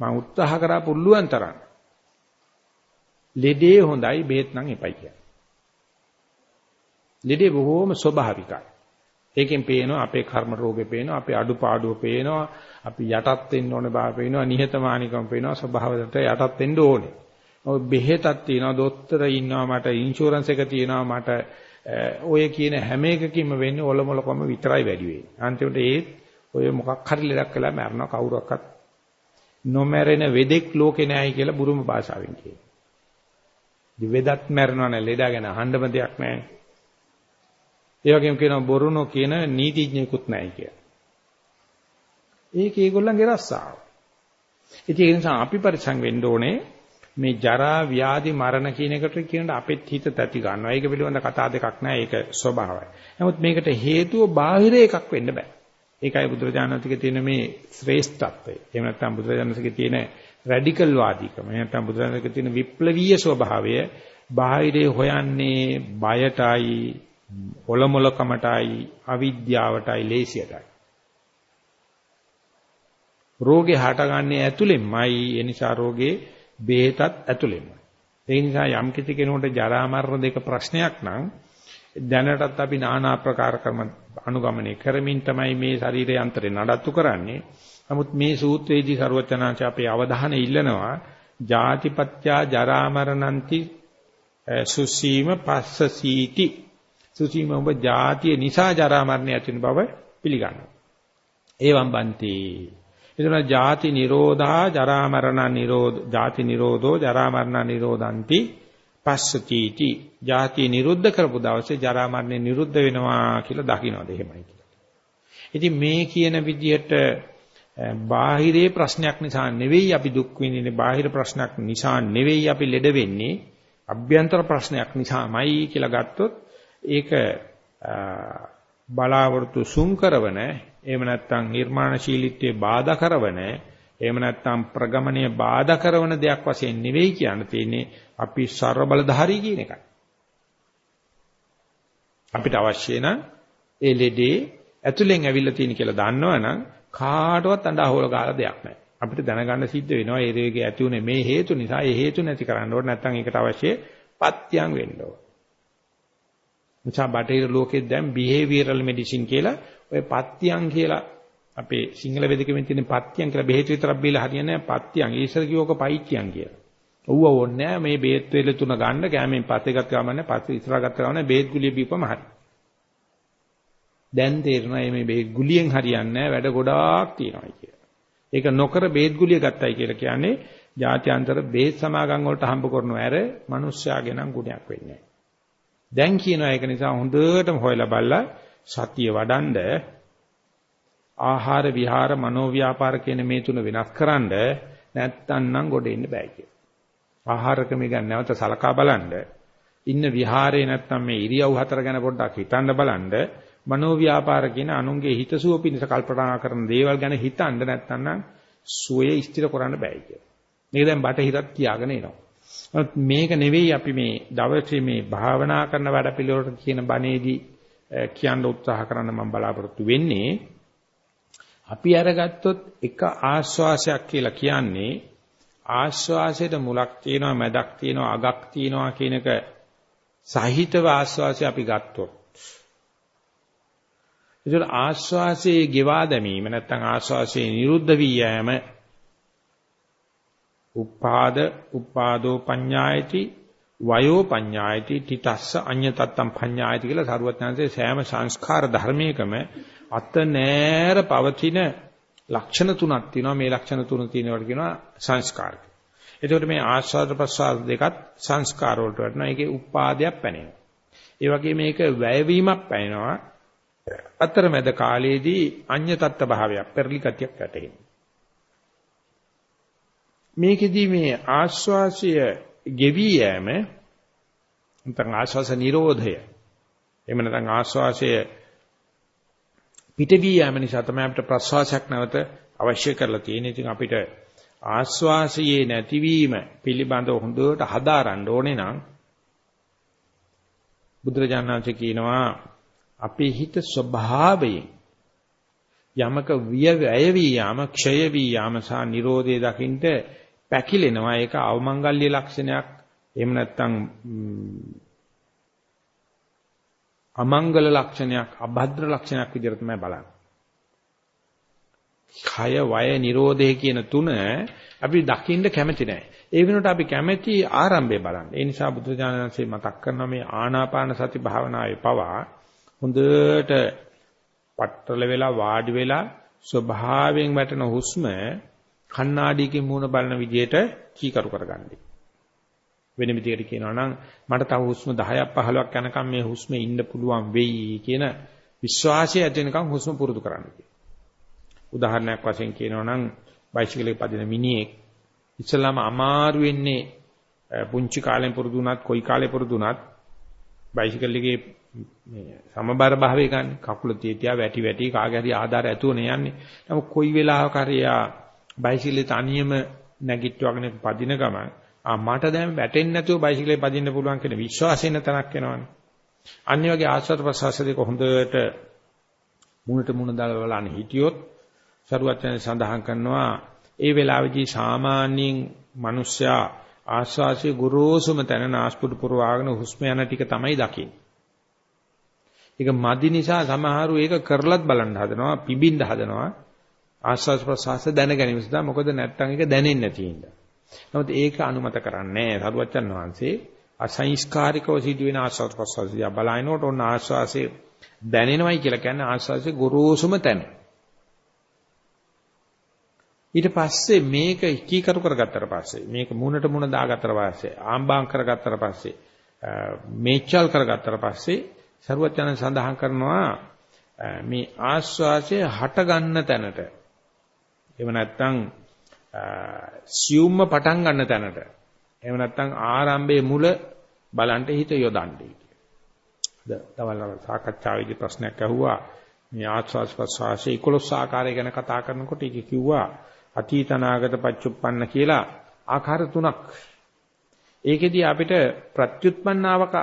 මම උත්සාහ කරා පුළුවන් තරම්. ලෙඩේ හොඳයි බෙහෙත් නම් එපයි කියලා. ලෙඩේ බොහෝම ස්වභාවිකයි. ඒකෙන් පේනවා අපේ කර්ම රෝගේ පේනවා අපේ අඩුපාඩුව පේනවා අපි යටත් වෙන්න ඕනේ බව පේනවා නිහතමානිකම පේනවා ස්වභාවයට යටත් වෙන්න ඕනේ. ඔය බෙහෙතක් තියෙනවා දොස්තර ඉන්නවා මට ඉන්ෂුරන්ස් එක තියෙනවා මට ඔය කියන හැම එකකින්ම වෙන්නේ ඔලොමලකම විතරයි වැඩි වෙන්නේ. අන්තිමට ඒත් ඔය මොකක් හරි ලෙඩක් කළා මැරෙනවා කවුරක්වත් නොමැරෙන වෙදෙක් ලෝකේ නැහැයි කියලා බුරුම භාෂාවෙන් කියනවා. දිවෙදත් මැරෙනවා නේ ලෙඩ ගැන අහන්නම දෙයක් නැහැ. ඒ වගේම කියනවා බොරුනෝ කියන නීතිඥයෙකුත් නැහැ කියලා. ඒක ඒගොල්ලන්ගේ රස්සාව. ඉතින් ඒ නිසා අපි පරිසං වෙන්න ඕනේ මේ ජරා ව්‍යාධි මරණ කියන එකට කියනට අපෙත් හිත තැති ගන්නවා. ඒක පිළිබඳ කතා දෙකක් නෑ. ඒක ස්වභාවයි. නමුත් මේකට හේතුව බාහිර එකක් වෙන්න බෑ. ඒකයි බුදුරජාණන්තුගේ තියෙන මේ ශ්‍රේෂ්ඨත්වය. එහෙම නැත්නම් බුදුරජාණන්තුගේ තියෙන රැඩිකල් වාදීකම. එහෙම නැත්නම් බුදුරජාණන්තුගේ තියෙන විප්ලවීය ස්වභාවය බාහිරේ හොයන්නේ බයටයි, ඔලොමලකමටයි, අවිද්‍යාවටයි, ලේසියටයි. රෝගේ හටගන්නේ ඇතුළෙන්මයි. ඒ නිසා රෝගේ බේතත් ඇතුළෙම. ඒ නිසා යම් කිසි කෙනෙකුට ජරා මරණ දෙක ප්‍රශ්නයක් නම් දැනටත් අපි নানা ආකාර ක්‍රම අනුගමනය කරමින් තමයි මේ ශරීර යන්ත්‍රේ නඩත්තු කරන්නේ. නමුත් මේ සූත්‍රයේදී ਸਰවචනාච අපේ අවධානය ඉල්ලනවා ජාතිපත්‍යා ජරා මරණන්ති සුසීම පස්සසීති සුසීම ඔබ ජාතිය නිසා ජරා මරණය ඇතිවෙන බව පිළිගන්නවා. ඒවම් බන්තේ එතන ජාති නිරෝධා ජරා මරණ නිරෝධ ජාති නිරෝධෝ ජරා මරණ නිරෝධಂತಿ පස්සතිටි. ජාති නිරුද්ධ කරපු දවසේ ජරා මරණය නිරුද්ධ වෙනවා කියලා දකින්නද එහෙමයි කියලා. ඉතින් මේ කියන විදිහට බාහිරේ ප්‍රශ්නයක් නිසා නෙවෙයි අපි දුක් විඳින්නේ. බාහිර ප්‍රශ්නයක් නිසා නෙවෙයි අපි ලෙඩ වෙන්නේ. අභ්‍යන්තර ප්‍රශ්නයක් නිසාමයි කියලා ගත්තොත් ඒක බලාවෘතු සුන් කරවන එහෙම නැත්නම් නිර්මාණශීලීත්වයේ බාධා කරවන එහෙම නැත්නම් ප්‍රගමණය බාධා කරන දෙයක් වශයෙන් නෙවෙයි කියන්න තියෙන්නේ අපි ਸਰව බලධාරී කියන එකයි. අපිට අවශ්‍ය නම් ඒ ලෙඩේ ඇතුලෙන් ඇවිල්ලා තියෙන කියලා දන්නවනම් කාටවත් අඬහවල ගාලා දෙයක් නැහැ. අපිට දැනගන්න සිද්ධ වෙනවා ඒ රේගේ ඇති උනේ මේ හේතු නිසා ඒ හේතු නැති කරන්න ඕනේ නැත්නම් ඒකට අවශ්‍ය පත්‍යං වෙන්න ඕනේ. මුචා බටහිර ලෝකෙත් දැන් behavioral medicine කියලා ඔය පත්‍යං කියලා අපේ සිංහල වේදිකෙමින් තියෙන පත්‍යං කියලා බෙහෙත් විතරක් බීලා හරියන්නේ නැහැ පත්‍යං. ඊශ්වර කිව්වක පයිත්‍යං කියලා. ඌව ඕනේ මේ බෙහෙත් වේල තුන ගන්න කැමෙන් පස්සේ ගත්ත ගමන්නේ පස්සේ ඉස්සරහ ගත්ත ගමන්නේ බෙහෙත් ගුලිය බීපම හරි. දැන් තේරෙනවා මේ බෙහෙත් ගුලියෙන් හරියන්නේ වැඩ ගොඩාක් තියෙනවා කියලා. ඒක නොකර බෙහෙත් ගුලිය ගත්තයි කියලා කියන්නේ ජාත්‍යන්තර බෙහෙත් සමාගම් වලට හම්බ කරනව ඇර මිනිස්යාගේ නම් ගුණයක් වෙන්නේ නැහැ. දැන් කියනවා ඒක නිසා හොඳටම හොයලා බලලා සතිය වඩන්ඩ ආහාර විහාර මනෝව්‍යාපාර කියන මේ තුන වෙනස්කරනද නැත්තම් නම් ගොඩ එන්න බෑ කියලා. ආහාර ක්‍රම ගැන නැවත සලකා බලන්න ඉන්න විහාරේ නැත්තම් මේ ඉරියව් හතර ගැන පොඩ්ඩක් හිතන්න බලන්න මනෝව්‍යාපාර කියන අනුන්ගේ හිතසුව පිණිස කල්පනා කරන දේවල් ගැන හිතන්න නැත්තම් නම් සුවය ස්ථිර කරන්න බෑ කියලා. මේක දැන් බටහිරත් කියාගෙන එනවා. මේක නෙවෙයි අපි මේ දවසේ මේ භාවනා කරන වැඩ පිළිවෙලට කියන බණේදී කියන්න උත්සාහ කරන්න මම බලාපොරොත්තු වෙන්නේ. අපි අරගත්තොත් එක ආශ්වාසයක් කියලා කියන්නේ ආශ්වාසයට මුලක් තියෙනවා මැදක් තියෙනවා අගක් තියෙනවා කියන එක සහිතව ආශ්වාසය අපි ගත්තොත්. ඒතර ආශ්වාසයේ ගෙවා දැමීම නැත්නම් ආශ්වාසයේ නිරුද්ධ වී යෑම උපාද උපාදෝ පඤ්ඤායති වයෝ පඤ්ඤායති තිතස්ස අඤ්ඤතත්තම් පඤ්ඤායති කියලා සරුවත්නාංශයේ සෑම සංස්කාර ධර්මයකම අත නෑර පවතින ලක්ෂණ තුනක් තියෙනවා මේ ලක්ෂණ තුන තියෙනවට කියනවා සංස්කාර. එතකොට මේ ආස්වාද ප්‍රසආද දෙකත් සංස්කාර වලට වටනවා. ඒකේ උපාදයක් පැනෙනවා. ඒ වගේ මේක වැයවීමක් පැනෙනවා. අතරමැද කාලයේදී අඤ්ඤතත්ත භාවයක් පෙරලි ගතියක් ඇතිවෙනවා. මේකෙදී මේ ආස්වාසය ගෙවි යෑම නැත්නම් ආශ්වාස නිරෝධය එහෙම නැත්නම් ආශ්වාසය පිටවී යෑම නිසා තමයි අපිට ප්‍රශ්වාසයක් නැවත අවශ්‍ය කරලා තියෙන්නේ. ඉතින් අපිට ආශ්වාසයේ නැතිවීම පිළිබඳව හොඳට හදාරන්න ඕනේ නම් බුදුරජාණන්සේ කියනවා අපේ හිත ස්වභාවයෙන් යමක විය වැය වී යාම ක්ෂය වී යාම සහ Nirodhe දකින්ට පැකිලෙනවා ඒක අවමංගල්‍ය ලක්ෂණයක් එහෙම නැත්නම් අමංගල ලක්ෂණයක් අභද්‍ර ලක්ෂණයක් විදිහට තමයි බලන්නේ. කය වය නිරෝධය කියන තුන අපි දකින්න කැමති නැහැ. ඒ වෙනුවට අපි කැමති ආරම්භය බලන්න. ඒ නිසා බුදුජානකසේ මතක් කරන මේ ආනාපාන සති භාවනාවේ පවා හොඳට පట్టල වෙලා වාඩි වෙලා ස්වභාවයෙන් වැටෙන හුස්ම කණ්ණාඩියකින් මූණ බලන විදිහට කීකරු කරගන්නේ. වෙන විදිහට කියනවා නම් මට තව හුස්ම 10ක් 15ක් යනකම් මේ හුස්මේ ඉන්න පුළුවන් වෙයි කියන විශ්වාසය ඇති වෙනකම් හුස්ම පුරුදු කරන්න උදාහරණයක් වශයෙන් කියනවා නම් බයිසිකලේ පදින මිනිහෙක් ඉස්සලාම අමාරු වෙන්නේ පුංචි කාලෙන් පුරුදු වුණත් කොයි කාලේ පුරුදු වුණත් බයිසිකල් එකේ මේ සමබර භාවය ගන්න කකුල තියතියා වැටි වැටි කාගේ හරි ආධාර ඇතුවනේ යන්නේ. නමුත් කොයි වෙලාවක හරි යා බයිසිකලේ තනියම නැගිට්ටවගෙන පදින ගමන් ආ මට දැන් වැටෙන්නේ නැතුව බයිසිකලේ පදින්න පුළුවන් කියන විශ්වාසයෙන් තනක් වෙනවනේ. අනිත් වගේ ආස්වාද ප්‍රසවාස දෙක හොඳට මුණට මුණ දාලා බලන්න හිටියොත් සරුවචන සඳහන් කරනවා ඒ වෙලාවේදී සාමාන්‍යයෙන් මිනිස්සයා ආස්වාසිය ගුරුසුම තැන නාස්පුඩු පුරවාගෙන හුස්ම යන ටික තමයි දකින්නේ. ඒක මදි නිසා සමහරු ඒක කරලත් බලන්න හදනවා, පිබින්න හදනවා. ආස්වාස් ප්‍රසවාස දැන ගැනීම සඳහා මොකද නැත්තම් ඒක දැනෙන්නේ නැති හින්දා. නමුත් ඒක අනුමත කරන්නේ නැහැ. සරුවච්චන් වහන්සේ අසංස්කාරිකව සිදුවෙන ආස්වාද ප්‍රසවාසය බලනකොට ඔන්න ආස්වාසේ දැනෙනවයි කියලා කියන්නේ ආස්වාසේ ගොරෝසුම තැන. ඊට පස්සේ මේක කීකරු කරගත්තට පස්සේ මේක මූණට මූණ දාගත්තට පස්සේ ආම්බාම් කරගත්තට පස්සේ මේචල් කරගත්තට පස්සේ සරුවචන සඳහන් කරනවා මේ ආස්වාසය හට ගන්න තැනට එහෙම නැත්නම් සියුම්ම පටන් ගන්න තැනට එහෙම නැත්නම් ආරම්භයේ මුල බලන්ට හිත යොදන්නේ කියලා. දවල් සාකච්ඡාවේදී ප්‍රශ්නයක් අහුවා මේ ආස්වාස් ප්‍රසවාසයේ 11 ආකාරය ගැන කතා කරනකොට ඒක කිව්වා අතීත අනාගත පච්චුප්පන්න කියලා ආකාර තුනක්. ඒකෙදී අපිට ප්‍රත්‍යুৎපන්නාවක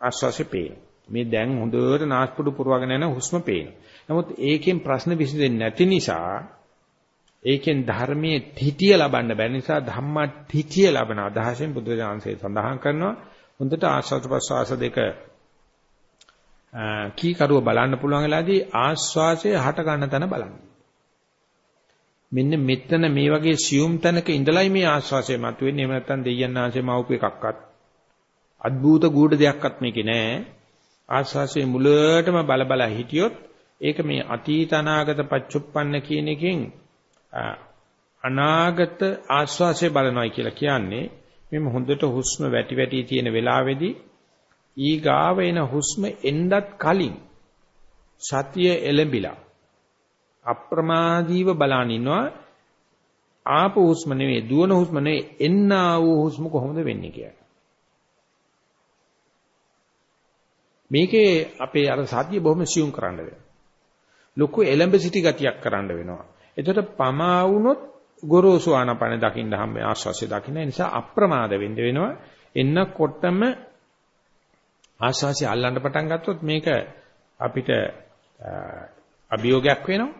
ආස්වාසේ පේනවා. මේ දැන් හොඳට නාස්පුඩු පුරවගෙන යන හුස්ම පේනවා. නමුත් ඒකෙන් ප්‍රශ්න විසඳෙන්නේ නැති නිසා ඒකෙන් ධර්මයේ තිතිය ලබන්න බැරි නිසා ධම්මා තිතිය ලබන අදහසෙන් බුදුරජාණන්සේ සඳහන් කරනවා හොඳට ආස්වාද ප්‍රසවාස දෙක කීකරුව බලන්න පුළුවන් වෙලාදී ආස්වාසය හට ගන්න තැන බලන්න. මෙන්න මෙතන මේ වගේ සියුම් තැනක ඉඳලයි මේ ආස්වාසය මතුවෙන්නේ. එහෙම නැත්නම් දෙයයන් ආශේ මවුපු එකක්වත් අද්භූත ගුඩ දෙයක්වත් මේකේ නෑ. ආස්වාසයේ මුලටම බල බල හිටියොත් ඒක මේ අතීත අනාගත පච්චුප්පන්න කියන එකෙන් අනාගත ආස්වාසය බලනවායි කියලා කියන්නේ මේ හොඳට හුස්ම වැටි වැටි තියෙන වෙලාවේදී ඊගාව එන හුස්ම එන්නත් කලින් සතිය එළඹිලා අප්‍රමාදීව බලන් ඉන්නවා ආපු හුස්ම නෙවෙයි දුවන හුස්ම නෙවෙයි එන්න ආව හුස්ම කොහොමද වෙන්නේ කියලා. මේකේ අපේ අර සතිය බොහොම සියුම් කරන්න වෙනවා. ලොකු එළඹ සිටි ගතියක් කරන්න වෙනවා. එතකොට පමා වුණොත් ගොරෝසු ආනපන දකින්න හැම ආශ්වාසය දකින්න නිසා අප්‍රමාද වෙන්න වෙනවා. එන්නකොටම ආශ්වාසය අල්ලන්න පටන් ගත්තොත් මේක අපිට අභියෝගයක් වෙනවා.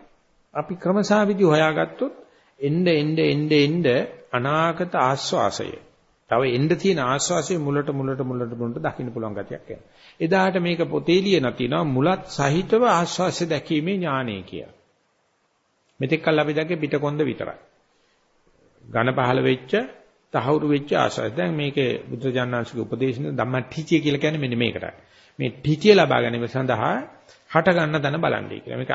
අපි ක්‍රමසාවිදි හොයාගත්තොත් එnde එnde එnde එnde අනාගත ආශ්වාසය. තව එන්න තියෙන ආශ්වාසයේ මුලට මුලට මුලට මුලට දකින්න පුළුවන් ගතියක් එනවා. එදාට මේක පොතේ ලියන තිනවා මුලත් සහිතව ආශ්වාසය දැකීමේ ඥානය කියලා. මෙතෙක් කල් අපි දැක්කේ පිටකොන්ද විතරයි. ඝන පහළ වෙච්ච, තහවුරු වෙච්ච ආශ්වාසය. දැන් මේකේ බුද්ධජානනාංශික උපදේශන ධම්මටිචිය කියලා කියන්නේ මෙන්න මේකටයි. මේ ටිචිය ලබා ගැනීම සඳහා හට ගන්න දන බලන්නේ කියලා. මේක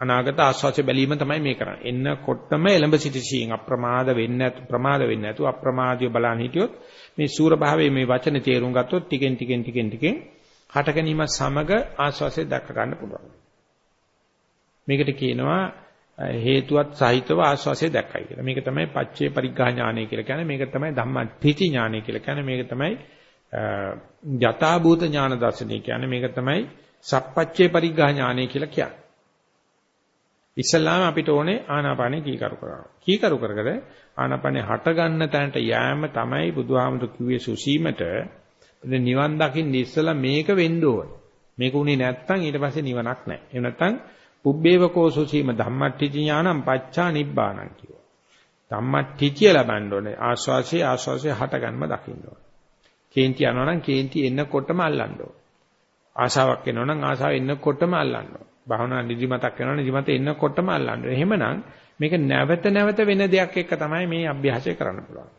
අනාගත ආස්වාසිය බැලීම තමයි මේ කරන්නේ. එන්නකොටම එලඹ සිටිසියෙන් අප්‍රමාද වෙන්නේ නැතු ප්‍රමාද වෙන්නේ නැතු අප්‍රමාදිය බලන් හිටියොත් මේ සූර භාවයේ මේ වචනේ තේරුම් ගත්තොත් ටිකෙන් ටිකෙන් ටිකෙන් ටිකෙන් හට ගැනීම සමග ආස්වාසිය දක්ක ගන්න පුළුවන්. මේකට කියනවා හේතුවත් සහිතව ආස්වාසිය දැක්කයි කියලා. මේක තමයි පච්චේ පරිග්ඝා ඥානය කියලා කියන්නේ. මේක තමයි ධම්මටිති ඥානය කියලා කියන්නේ. මේක තමයි යථාභූත ඥාන දර්ශනය කියන්නේ. මේක තමයි සප්පච්චේ පරිග්ඝා ඥානය කියලා කියන්නේ. ඉස්සල්ලාම අපිට ඕනේ ආනාපානෙ කීකරු කරනවා. කීකරු කර කර ආනාපානෙ හට ගන්න තැනට යෑම තමයි බුදුහාමුදුරු කිව්වේ සුසීමට නිවන් දකින්න ඉස්සලා මේක වෙන්න ඕන. මේක උනේ නැත්තම් ඊට පස්සේ නිවනක් නැහැ. එහෙම නැත්තම් පුබ්බේවකෝ සුසීම ධම්මට්ඨි ඥානං පච්චා නිබ්බාණං කියනවා. ධම්මට්ඨි ලබන්න ඕනේ. ආස්වාසිය ආස්වාසිය හට ගන්නම දකින්න ඕනේ. කේන්ති යනවා නම් කේන්ති එන්නකොටම අල්ලන්න ඕනේ. ආශාවක් එනවා නම් ආශාව එන්නකොටම අල්ලන්න ඕනේ. භාවනා නිදිමතක් වෙනවා නිදිමත එන්නකොටම අල්ලන්න. එහෙමනම් මේක නැවත නැවත වෙන දෙයක් එක්ක තමයි මේ අභ්‍යාසය කරන්න පුළුවන්.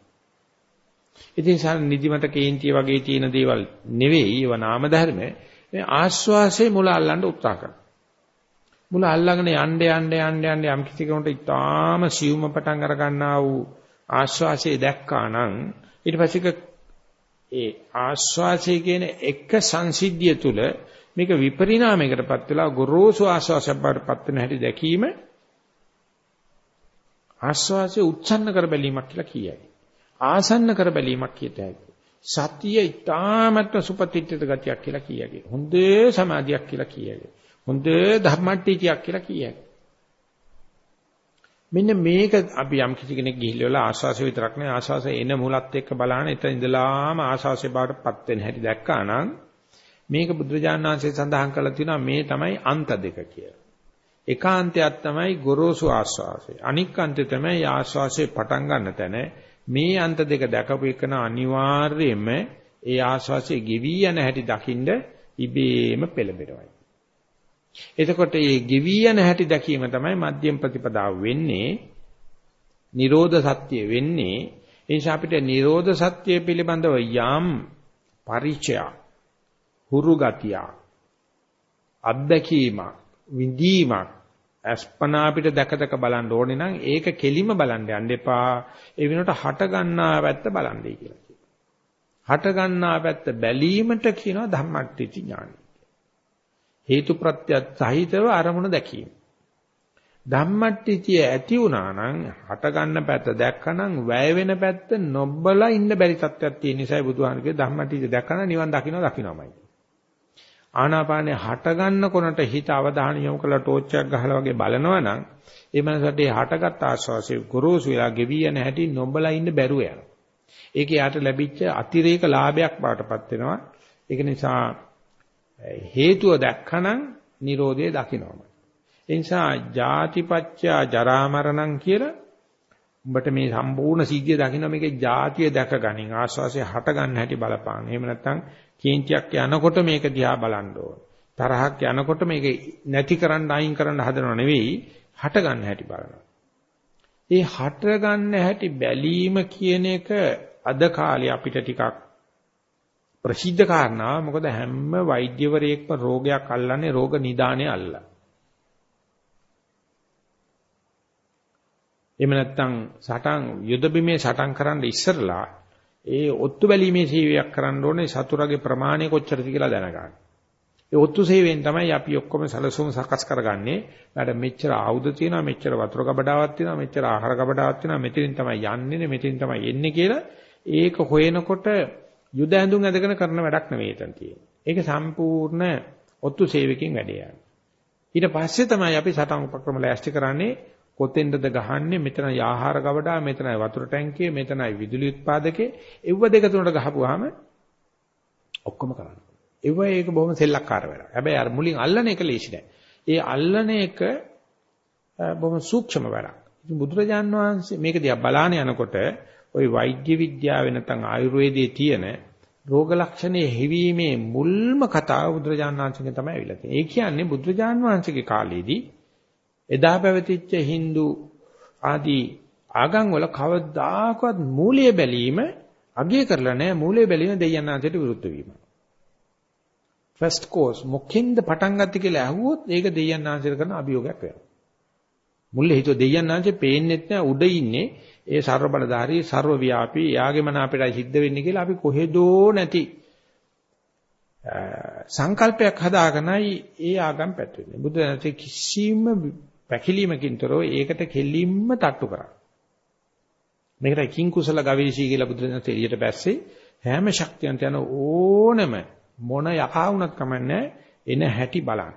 ඉතින් සාර නිදිමත කේන්තිය වගේ තියෙන දේවල් නෙවෙයි ඒවා නාම ධර්ම. මේ ආස්වාසේ මුල අල්ලන්න උත්සාහ කරනවා. මුල අල්ලගෙන යන්න යන්න යන්න යන්න යම් කිසි කෙනෙකුට ඉතාම සියුම පටන් අර ගන්නා වූ ආස්වාසේ දැක්කා නම් ඊට පස්සේ ඒ ආස්වාසේ කියන එක සංසිද්ධිය තුල මේක විපරිණාමයකටපත් වෙලා ගොරෝසු ආස්වාසයක් බවටපත් වෙන හැටි දැකීම ආස්වාසයේ උච්ඡන්න කර බැලීමක් කියලා කියයි. ආසන්න කර බැලීමක් කියත හැකියි. සතිය ඊටාමත්ව සුපතිත්ත්‍ය ගතියක් කියලා කියයි. හොඳ සමාධියක් කියලා කියයි. හොඳ ධර්මට්ටිතියක් කියලා කියයි. මෙන්න මේක අපි යම් කිසි කෙනෙක් ගිහිල්ලා ආශාසය විතරක් නෙවෙයි ආශාසය එන මුලත් එක්ක බලහන එතන ඉඳලාම ආශාසය බවටපත් වෙන හැටි දැක්කා නම් මේක බුදුරජාණන් වහන්සේ සඳහන් කරලා තියෙනවා මේ තමයි අන්ත දෙක කියලා. ඒකාන්තයක් තමයි ගොරෝසු ආස්වාසය. අනික් අන්තය තමයි ආස්වාසයේ පටන් ගන්න තැන. මේ අන්ත දෙක දැකපු එකන අනිවාර්යයෙන්ම ඒ ආස්වාසයේ ගෙවි යන හැටි දකින්න ඉබේම පෙළඹෙනවා. එතකොට මේ ගෙවි යන හැටි දැකීම තමයි මධ්‍යම ප්‍රතිපදාව වෙන්නේ. නිරෝධ සත්‍ය වෙන්නේ. ඒ නිසා අපිට නිරෝධ සත්‍ය පිළිබඳව යම් පරිචයක් හුරු ගතියක් අත්දැකීමක් විඳීමක් අස්පනා අපිට දැක දැක බලන්න ඕනේ නම් ඒක කෙලිම බලන්න යන්න එපා. ඒ වෙනකොට හට ගන්නා පැත්ත බලන්නයි කියලා කියනවා. හට ගන්නා පැත්ත බැලීමට කියනවා ධම්මට්ටිති ඥානයි. හේතු ප්‍රත්‍යත් සහිතව අරමුණ දැකීම. ධම්මට්ටිතිය ඇති වුණා නම් හට ගන්න පැත්ත දැක්කනම් වැය වෙන පැත්ත නොබලා ඉන්න බැරි තත්ත්වයක් තියෙන නිසායි බුදුහාමුදුරුවෝ ධම්මට්ටිතිය දැක්කම නිවන් දකින්න දකින්නමයි. ආනාපානේ හට ගන්නකොනට හිත අවධානය යොමු කරලා ටෝච් එකක් ගහලා වගේ බලනවා නම් ඒ මනසට ඒ හටගත් ආශ්වාසයේ ගොරෝසු වෙලා ගෙවි යන හැටි නොබලා ඉන්න බැරුව යනවා. ඒක යාට ලැබිච්ච අතිරේක ලාභයක් බාටපත් වෙනවා. ඒක නිසා හේතුව දැක්කනම් Nirodhe දකින්නම. ඒ නිසා ජාතිපච්චා ජරා මරණං කියලා උඹට මේ සම්පූර්ණ සිද්ධිය දකින්න මේකේ ಜಾතිය දැක ගනින් ආස්වාසය හට ගන්න හැටි බලපාන. එහෙම නැත්නම් කේන්තියක් යනකොට මේක දිහා බලන්න ඕන. තරහක් යනකොට මේක නැති කරන්න අයින් කරන්න හදනව නෙවෙයි හට ගන්න හැටි බලනවා. ඒ හට ගන්න හැටි බැලීම කියන එක අද කාලේ අපිට ටිකක් ප්‍රසිද්ධ කාරණා මොකද හැම වෛද්‍යවරයෙක්ම රෝගයක් අල්ලන්නේ රෝග නිදානේ අල්ලලා. එහෙම නැත්නම් සටන් යුද බිමේ සටන් කරන්න ඉස්සරලා ඒ ඔත්තු බැලීමේ සේවයක් කරන්න ඕනේ සතුරගේ ප්‍රමාණය කොච්චරද කියලා දැනගන්න. ඒ ඔත්තු සේවයෙන් තමයි අපි ඔක්කොම සැලසුම් සකස් කරගන්නේ. ඊට මෙච්චර ආයුධ තියෙනවා, මෙච්චර වතුර කබඩාවක් තියෙනවා, මෙච්චර ආහාර කබඩාවක් තියෙනවා, මෙතනින් තමයි යන්නේ, මෙතනින් තමයි එන්නේ කියලා ඒක හොයනකොට යුද ඇඳුම් ඇඳගෙන කරන වැඩක් නෙවෙයි එතන තියෙන්නේ. ඒක සම්පූර්ණ ඔත්තු සේවකකින් වැඩේ යන්නේ. ඊට පස්සේ තමයි අපි සටන් උපක්‍රම ලෑස්ති කරන්නේ කොතෙන්ද ගහන්නේ මෙතනයි ආහාර ගවඩා මෙතනයි වතුර ටැංකිය මෙතනයි විදුලි උත්පාදකේ එව්ව දෙක තුනට ගහපුවාම ඔක්කොම කරන්න. එව්ව ඒක බොහොම සෙල්ලක්කාර වැඩක්. හැබැයි අර මුලින් අල්ලන එක ලේසි නෑ. ඒ අල්ලන එක බොහොම සූක්ෂම වැඩක්. ඉතින් බුදුරජාන් වහන්සේ මේක දිහා බලාන යනකොට ওই වෛද්‍ය විද්‍යාව නැත්නම් ආයුර්වේදයේ තියෙන රෝග ලක්ෂණයේ හිවීමේ මුල්ම කතාව බුදුරජාන් වහන්සේගෙන් තමයි අවිලා තියෙන්නේ. ඒ කියන්නේ බුදුරජාන් වහන්සේගේ කාලේදී එදා පැවතිච්ච Hindu ආදී ආගම් වල කවදාකවත් මූලිය බැලීම අගය කරලා නැහැ මූලිය බැලීම දෙයයන්ාන්සයට විරුද්ධ වීම. ෆස්ට් කෝස් මොකෙන්ද පටන් ගත්තේ කියලා අහුවොත් ඒක දෙයයන්ාන්සයට කරන අභියෝගයක් වෙනවා. මුල්ලේ හිතුව දෙයයන්ාන්සේ පේන්නෙත් නැහැ උඩ ඉන්නේ ඒ ਸਰව බලධාරී ਸਰව ව්‍යාපී යාගේ මන අපිටයි සිද්ධ වෙන්නේ කියලා අපි කොහෙදෝ නැති සංකල්පයක් හදාගෙනයි ඒ ආගම් පැටවෙන්නේ. බුදු දහමේ කිසිම පැකිලීමකින්තරෝ ඒකට කෙලින්ම තට්ටු කරා. මේකට කිං කුසල ගවේෂී කියලා බුදු දහමේ එළියට බැස්සේ හැම ශක්තියන්ට යන ඕනම මොන යකා වුණත් කමන්නේ එන හැටි බලන්න.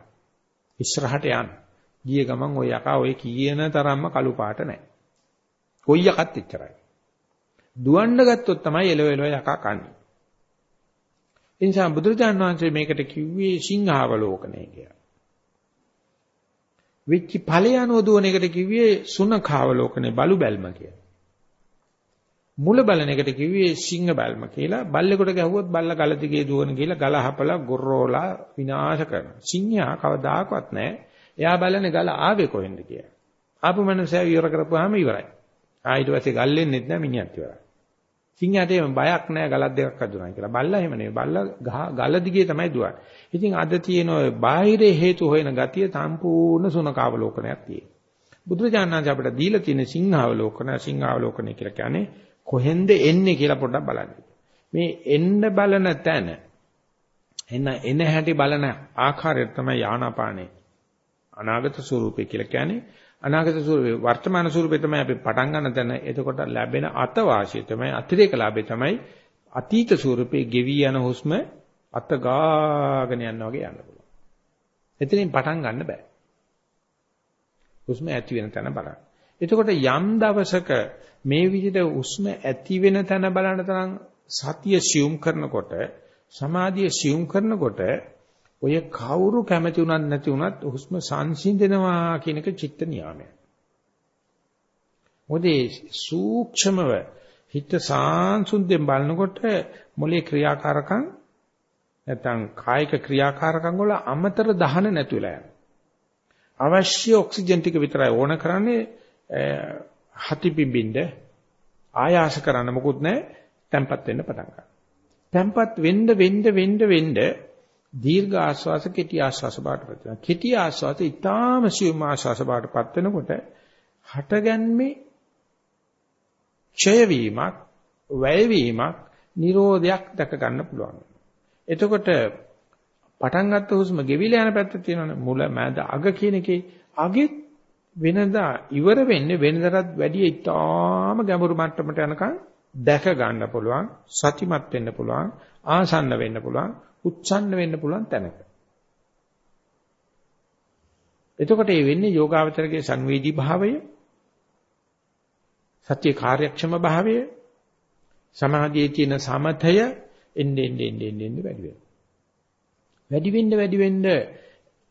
ඉස්සරහට යන්න. ගිය ගමන් ওই යකා ওই කියන තරම්ම කළු පාට නැහැ. කොයි යකත් එච්චරයි. දුවන්න ගත්තොත් තමයි එලව එලව යකා කන්නේ. ඒ නිසා බුදුරජාණන් වහන්සේ මේකට කිව්වේ සිංහාවලෝකනය කියලා. වෙච්ච ඵලය අනුව දුවන එකට කිව්වේ සුනඛාවලෝකනේ බලු බැල්ම කියලා. මුල බලන එකට කිව්වේ සිංහ බැල්ම කියලා. බල්ලෙකුට ගැහුවොත් බල්ල ගල දිගේ දුවන කියලා ගල හපලා ගොරෝලා විනාශ කරනවා. සිංහයා කවදාකවත් නැහැ. එයා බලන්නේ ගල ආවේ කොහෙන්ද කියලා. ආපු මනුස්සයා ඉවර කරපුවාම ඉවරයි. ආ ඊට පස්සේ ගල්ලෙන්නෙත් නැහැ මිනිහත් ඉවරයි. සිංහයාට එහෙම බයක් නැහැ ගලක් දෙකක් අදුනා කියලා. බල්ලා එහෙම නෙවෙයි. බල්ලා ගල දිගේ තමයි දුවන්නේ. ඉතින් අද තියෙන ඔය බාහිර හේතු හොයන ගතිය සම්පූර්ණ සුනකාවලෝකනයක් තියෙනවා. බුදුරජාණන් අපිට දීලා තියෙන සිංහාවලෝකන සිංහාවලෝකන කියලා කියන්නේ කොහෙන්ද එන්නේ කියලා පොඩ්ඩක් බලන්න. මේ එන්න බලන තැන එන්න එන හැටි බලන ආකාරය තමයි ආනාපානේ අනාගත ස්වરૂපය කියලා කියන්නේ අනාගත ස්වරූපේ වර්තමාන ස්වරූපේ තමයි අපි පටන් ගන්න තැන. එතකොට ලැබෙන අතවාසිය තමයි අතිරේක ලාභය තමයි අතීත ස්වරූපේ ගෙවි යන හුස්ම අත ගාගෙන යනවා වගේ යන්න පුළුවන්. එතනින් පටන් ගන්න බෑ. හුස්ම ඇති වෙන තැන බලන්න. එතකොට යම් දවසක මේ විදිහට හුස්ම ඇති වෙන තැන බලන තරම් සතිය සියුම් කරනකොට සමාධිය සියුම් කරනකොට ඔය කවුරු කැමති උනත් නැති උනත් හුස්ම සංසිඳනවා කියන එක චිත්ත නියාමයක්. මොදේ සූක්ෂමව හිත සාංසුන්දෙන් බලනකොට මොලේ ක්‍රියාකාරකම් නැත්නම් කායික ක්‍රියාකාරකම් වල අමතර දහන නැතු වෙලා යනවා. අවශ්‍ය ඔක්සිජන් ටික විතරයි ඕන කරන්නේ හති පිඹින්න ආයාස කරන්න මොකුත් නැහැ. තැම්පත් වෙන්න පටන් ගන්නවා. තැම්පත් වෙන්න වෙන්න වෙන්න වෙන්න දීර්ඝ ආශ්වාස කෙටි ආශ්වාස බාටපත් වෙනවා. කෙටි ආශ්වාස ඊටාම සියුම් ආශ්වාස බාටපත් වෙනකොට හටගන්නේ ක්ෂය වීමක්, වැය වීමක්, නිරෝධයක් දැක ගන්න පුළුවන්. එතකොට පටන් ගත්ත හුස්ම ගෙවිලා යන පැත්ත තියෙනවනේ මුල මැද අග කියන එකේ අගෙත් වෙනදා ඉවර වෙන්නේ වෙනදටත් වැඩිය ඉතාම ගැඹුරු මට්ටමට යනකම් දැක ගන්න පුළුවන් සතිමත් වෙන්න පුළුවන් ආසන්න වෙන්න පුළුවන් උච්ඡන්න වෙන්න පුළුවන් තැනක. එතකොට ඒ වෙන්නේ යෝගාවචරයේ සංවේදී භාවය සත්‍ය කාර්යක්ෂම භාවය සමාධියේ තියෙන සමතය එන්නේ එන්නේ එන්නේ එන්නේ වැඩි වෙනවා. වැඩි වෙන්න වැඩි වෙන්න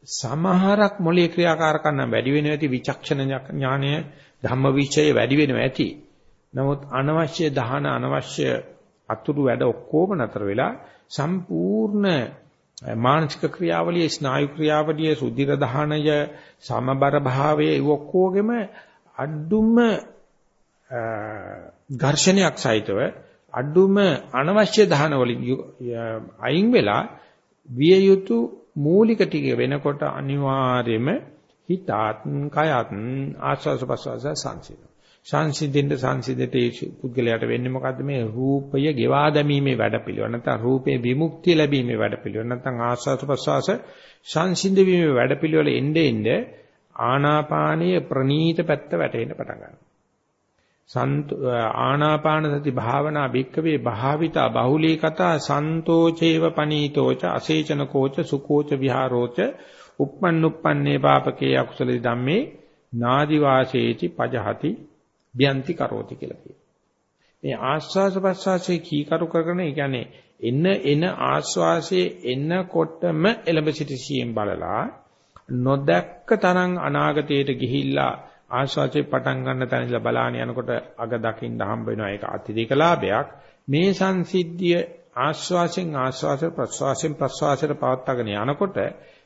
සමහරක් මොලේ ක්‍රියාකාරකම් නම් වැඩි වෙනවා ඇති විචක්ෂණ ඥානය ධම්මවිචය වැඩි වෙනවා ඇති. නමුත් අනවශ්‍ය දහන අනවශ්‍ය අතුරු වැඩ ඔක්කොම නතර වෙලා සම්පූර්ණ මානසික ක්‍රියාවලිය ස්නායු ක්‍රියාවලිය සුධිර දහනය සමබර භාවය ඒ ඔක්කොගෙම අඩුම ඝර්ෂණයක් සහිතව අඩුම අනවශ්‍ය දහන වලින් අයින් වෙලා විය යුතු මූලික ටික වෙනකොට අනිවාර්යයෙන්ම හිතත් කයත් ආස්වාස ප්‍රසවාස සංසිඳන සංසිඳෙන්න සංසිඳෙට ඒ පුද්ගලයාට වෙන්නේ මොකද්ද? මේ රූපය ගෙවා දැමීමේ වැඩපිළිවෙල. නැත්නම් රූපේ විමුක්තිය ලැබීමේ වැඩපිළිවෙල. නැත්නම් ආස්වාද ප්‍රසවාස සංසිඳ වීමේ වැඩපිළිවෙල එnde එnde ආනාපානීය ප්‍රනීත පැත්ත වැටෙන්න පටන් ගන්නවා. ආනාපාන සති භාවනා භික්කවේ භාවිතා බහුලී කතා සන්තෝචේව පනීතෝච අසේචන කෝච සුකෝච විහාරෝච uppannuppanne papake akusala ධම්මේ නාදි වාසේති පජහති බ්‍යන්ති කරෝති කියලා කියනවා. මේ ආස්වාස ප්‍රස්වාසයේ කීකරු කරගෙන ඒ කියන්නේ එන එන ආස්වාසයේ එනකොටම එළඹ සිටිසියෙන් බලලා නොදැක්ක තරම් අනාගතයට ගිහිල්ලා ආස්වාසේ පටන් ගන්න තැන ඉඳලා බලාන යනකොට අග දකින්න හම්බ වෙනවා. ඒක අතිරේක ලාභයක්. මේ සංසිද්ධිය ආස්වාසෙන් ආස්වාස ප්‍රස්වාසෙන් ප්‍රස්වාසයට පවත්වාගෙන යනකොට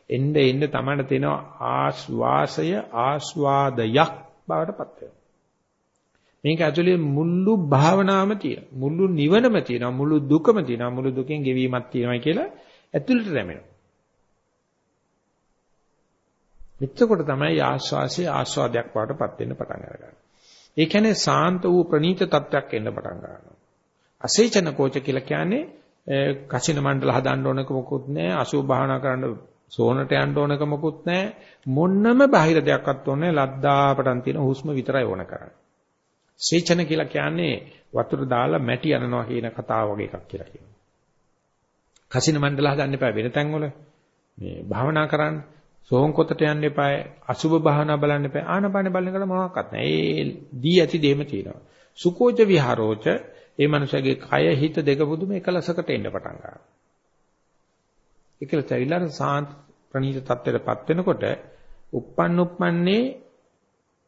එnde එnde තමයි තියෙනවා ආස්වාසය ආස්වාදයක් බවට පත් වෙනවා. මේක ඇතුලේ මුළු භාවනාවම තියෙනවා. මුළු නිවනම තියෙනවා. මුළු දුකම තියෙනවා. මුළු දුකෙන් ගෙවීමක් තියෙනවා කියලා ඇතුළට රැමෙනවා. එතකොට තමයි ආස්වාසිය ආස්වාදයක් වඩටපත් වෙන්න පටන් අරගන්නේ. ඒ කියන්නේ සාන්ත වූ ප්‍රණීත තත්වයක් එන්න පටන් ගන්නවා. අසේචන කෝච කියලා කියන්නේ කසින මණ්ඩල හදන්න ඕනක මොකුත් නැහැ. අසුභ භාවනා කරන්න සෝනට යන්න ඕනක මොකුත් නැහැ. මොන්නම බාහිර දෙයක්වත් ඕනේ ලද්දාපටන් තියෙන හුස්ම විතරයි ඕන කරන්නේ. සේචන කියලා කියන්නේ වතුර දාලා මැටි අනනවා කියන කතාව වගේ එකක් කියලා කියනවා. කසින මණ්ඩල හදන්න එපා වෙන තැන්වල. මේ භාවනා කරන්න සෝම් කොතට යන්න එපා අසුබ භාවනා බලන්න එපා ආනපාන බලන එකට මොනවත් නැහැ. ඒ දී ඇති දෙම තියෙනවා. සුකෝච විහාරෝච ඒ මනුස්සයාගේ කය හිත දෙක බුදුම එකලසකට එන්න පටන් ගන්නවා. එකලස ඇවිල්ලා සාන්ත ප්‍රණීත තත්ත්වයටපත් වෙනකොට uppන් uppන්නේ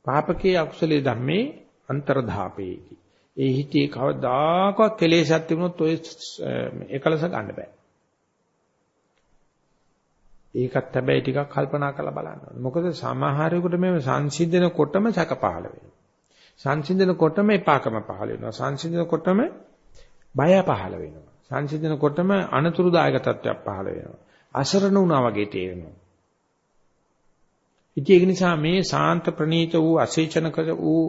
පාපකේ අකුසලයේ ධම්මේ අන්තර්ධාපේති. ඒ හිතේ කවදාකවත් කෙලෙසක් තිබුණොත් ඔය එකලස ගන්න බෑ. ඒකත් හැබැයි ටිකක් කල්පනා කරලා බලන්න ඕනේ. මොකද සමහරෙකුට මේ සංසිඳනකොටම සැක පහළ වෙනවා. සංසිඳනකොටම එපාකම පහළ වෙනවා. සංසිඳනකොටම බය පහළ වෙනවා. සංසිඳනකොටම අනතුරුදායක තත්ත්වයක් පහළ වෙනවා. අසරණ වුණා වගේ තේරෙනවා. ඉතින් ඒක නිසා මේ සාන්ත ප්‍රණීත වූ අසේචනක වූ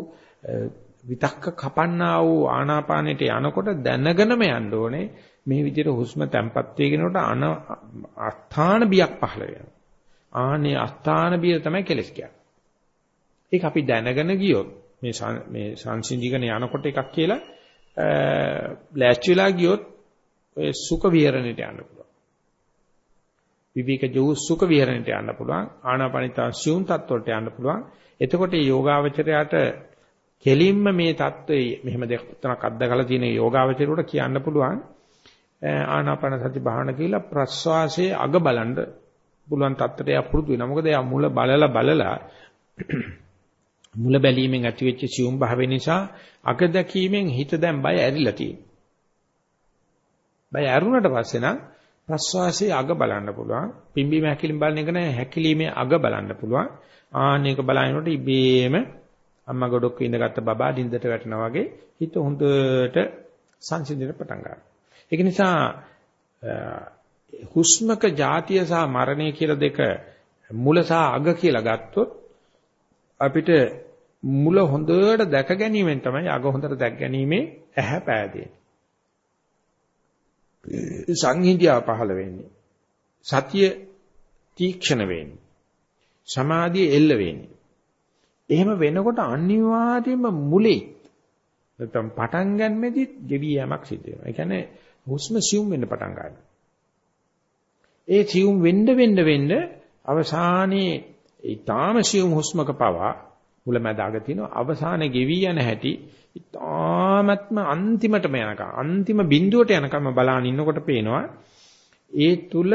විතක්ක කපන්නා වූ ආනාපානෙට යනකොට දැනගෙනම යන්න ඕනේ මේ විදිහට හුස්ම තැම්පත් වෙගෙනකොට අන අස්ථාන බියක් පහළ වෙනවා. ආනේ අස්ථාන බිය තමයි කෙලස් කියන්නේ. ඒක අපි දැනගෙන ගියොත් මේ මේ සංසිඳිගෙන යනකොට එකක් කියලා ලෑස්ති වෙලා ගියොත් ඔය සුඛ විහරණයට යන්න පුළුවන්. විවේක ජෝ සුඛ විහරණයට යන්න පුළුවන්. ආනාපානිතා සියුම් තත්ත්වයට යන්න පුළුවන්. එතකොට මේ යෝගාවචරයට කෙලින්ම මේ தત્ත්වයේ මෙහෙම දෙක තුනක් අත්දකලා තියෙන යෝගාවචරයට කියන්න පුළුවන් ආනාපාන සති භාවනා කියලා ප්‍රස්වාසයේ අග බලන්න පුළුවන් தත්ත්වයට යා පුරුදු වෙනවා. මොකද යා මුල බලලා බලලා මුල බැලීමෙන් ඇතිවෙච්ච සියුම් භාවය නිසා අග දැකීමෙන් හිත දැන් බය ඇරිලා තියෙනවා. බය ඇරුණට පස්සේ නම් ප්‍රස්වාසයේ අග බලන්න පුළුවන්. පිම්බීම හැකිලිම බලන එක නෑ හැකිලිමේ අග බලන්න පුළුවන්. ආන්න එක බලනකොට ඉබේම අම්මා ගොඩක් ඉඳගත්ත බබා දින්දට වැටෙනා වගේ හිත හොඳට සංසිඳෙන්න පටන් ගන්නවා. ඒක නිසා හුස්මක ಜಾතිය සහ මරණය කියලා දෙක මුල සහ අග කියලා ගත්තොත් අපිට මුල හොඳට දැක ගැනීමෙන් තමයි අග හොඳට දැක ගැනීමේ ඇහැ පෑදෙන්නේ. සංහිඳියා පහළ වෙන්නේ. සතිය තීක්ෂණ වෙන්නේ. සමාධිය එල්ල වෙන්නේ. එහෙම වෙනකොට අනිවාර්යයෙන්ම මුලේ නැත්නම් පටන් ගන්නෙදි ගෙවි යෑමක් සිද්ධ වෙනවා. ඒ කියන්නේ හුස්ම සියුම් වෙන්න පටන් ගන්නවා. ඒ සියුම් වෙන්න වෙන්න වෙන්න අවසානයේ ඊටාම සියුම් හුස්මක පවා මුලැමැදාග තියෙනවා. අවසානයේ ගෙවි යන හැටි ඊටාමත්ම අන්තිමටම යනකම් අන්තිම බිඳුවට යනකම් බලාන ඉන්නකොට පේනවා ඒ තුල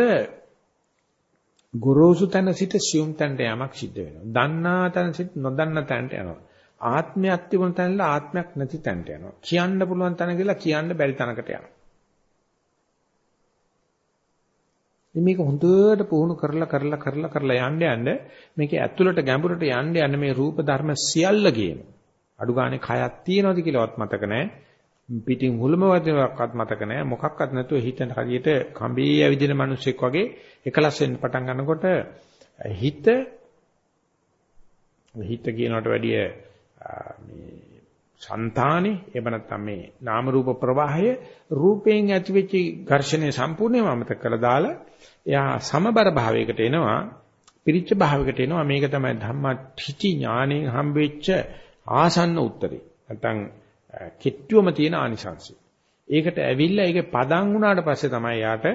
ගොරෝසු තැන සිට සියුම් තැනට යamak සිද්ධ වෙනවා. දන්නා තැන සිට නොදන්නා තැනට යනවා. ආත්මයක් තිබුණ තැනල ආත්මයක් නැති තැනට යනවා. කියන්න පුළුවන් තැන කියලා කියන්න බැරි තැනකට යනවා. මේක හොඳට පුහුණු කරලා කරලා කරලා කරලා යන්න යන්න මේක ඇතුළට ගැඹුරට යන්න යන්න මේ රූප ධර්ම සියල්ල ගේන. අඩු ගානේ කයක් තියෙනවද කියලාවත් මතක නැහැ. පිටින් හුලම වදිනවක්වත් මතක නැහැ. මොකක්වත් නැතුව හිතන හරියට කඹේ ඇවිදින මිනිස්සෙක් වගේ එකලස් වෙන්න පටන් ගන්නකොට හිත හිත කියනකට වැඩිය මේ సంతානේ එහෙම නැත්නම් මේ නාම රූප ප්‍රවාහය රූපයෙන් ඇතිවෙච්ච ඝර්ෂණය සම්පූර්ණයෙන්ම අමතක කරලා දාලා එයා සමබර භාවයකට එනවා පිරිච්ච භාවයකට එනවා මේක තමයි ධම්මටිචි ඥාණයෙන් හම්බෙච්ච ආසන්න උත්තරේ නැත්නම් කිට්ටුවම තියෙන ආනිසංසය ඒකට ඇවිල්ලා ඒකේ පදන් වුණාට පස්සේ තමයි යාට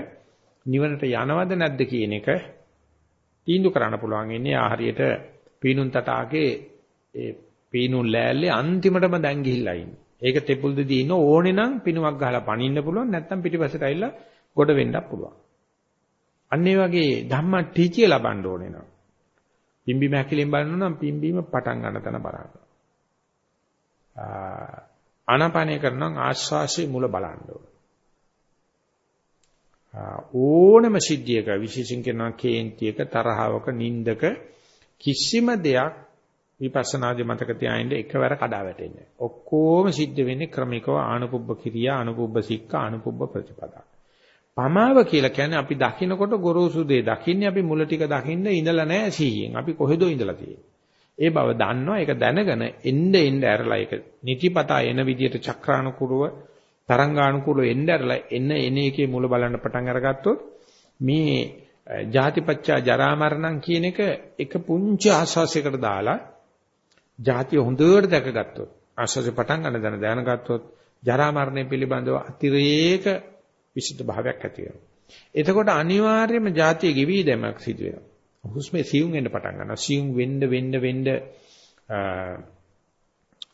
නිවනට යනවද නැද්ද කියන එක තීන්දුව කරන්න පුළුවන් ඉන්නේ ආහරියට පීනුන් තටාගේ ඒ පීනුන් ලෑල්ලේ අන්තිමටම දැන් ගිහිල්ලා ඉන්නේ. ඒක තෙපුල් දෙදී ඉන්න ඕනේ නම් පිනුවක් ගහලා පනින්න පුළුවන් නැත්නම් පිටිපස්සට ඇවිල්ලා ගොඩ වෙන්නත් පුළුවන්. අන්න ඒ වගේ ධම්ම ටීචිය ලබන්න ඕනේ නම් පිම්බීම හැකිලින් බලනවා නම් පිම්බීම පටන් ගන්න තැන බලන්න. ආනාපානය කරනවා ආශ්වාසයේ මුල බලන්න ඕනේ. ඕනම සිද්ධියක විශේෂයෙන් කරනවා කේන්තියක තරහවක නින්දක කිසිම දෙයක් විපස්සනාදී මතක තියාගෙන එකවර කඩා වැටෙන්නේ. ඔක්කොම සිද්ධ වෙන්නේ ක්‍රමිකව ආනුපුබ්බ කිරියා, ආනුපුබ්බ සික්ඛා, ආනුපුබ්බ ප්‍රතිපදා. පමාව කියලා කියන්නේ අපි දකින්නකොට ගොරෝසු දේ දකින්නේ අපි මුල ටික දකින්න ඉඳලා නැහැ සීයෙන්. අපි කොහෙදෝ ඉඳලා තියෙන්නේ. ඒ බව දන්නවා. ඒක දැනගෙන එන්න එන්න ඇරලා ඒක නිතිපතා එන විදියට චක්‍රානුකූලව තරංගානුකූලව එන්න ඇරලා එන එන එකේ මුල බලන්න පටන් අරගත්තොත් මේ ජාතිපච්චා ජරා මරණම් කියන එක එක පුංචි ආස්වාසයකට දාලා ජාතිය හොඳට දැකගත්තොත් ආස්වාසේ පටන් ගන්න දැන දැනගත්තොත් ජරා මරණය පිළිබඳව අතිරේක විසිත භාවයක් ඇති වෙනවා. එතකොට අනිවාර්යයෙන්ම ජාතිය ගෙවි දැමක් සිදු වෙනවා. හුස්මේ සියුම් වෙන්න පටන් ගන්නවා. සියුම් වෙන්න වෙන්න වෙන්න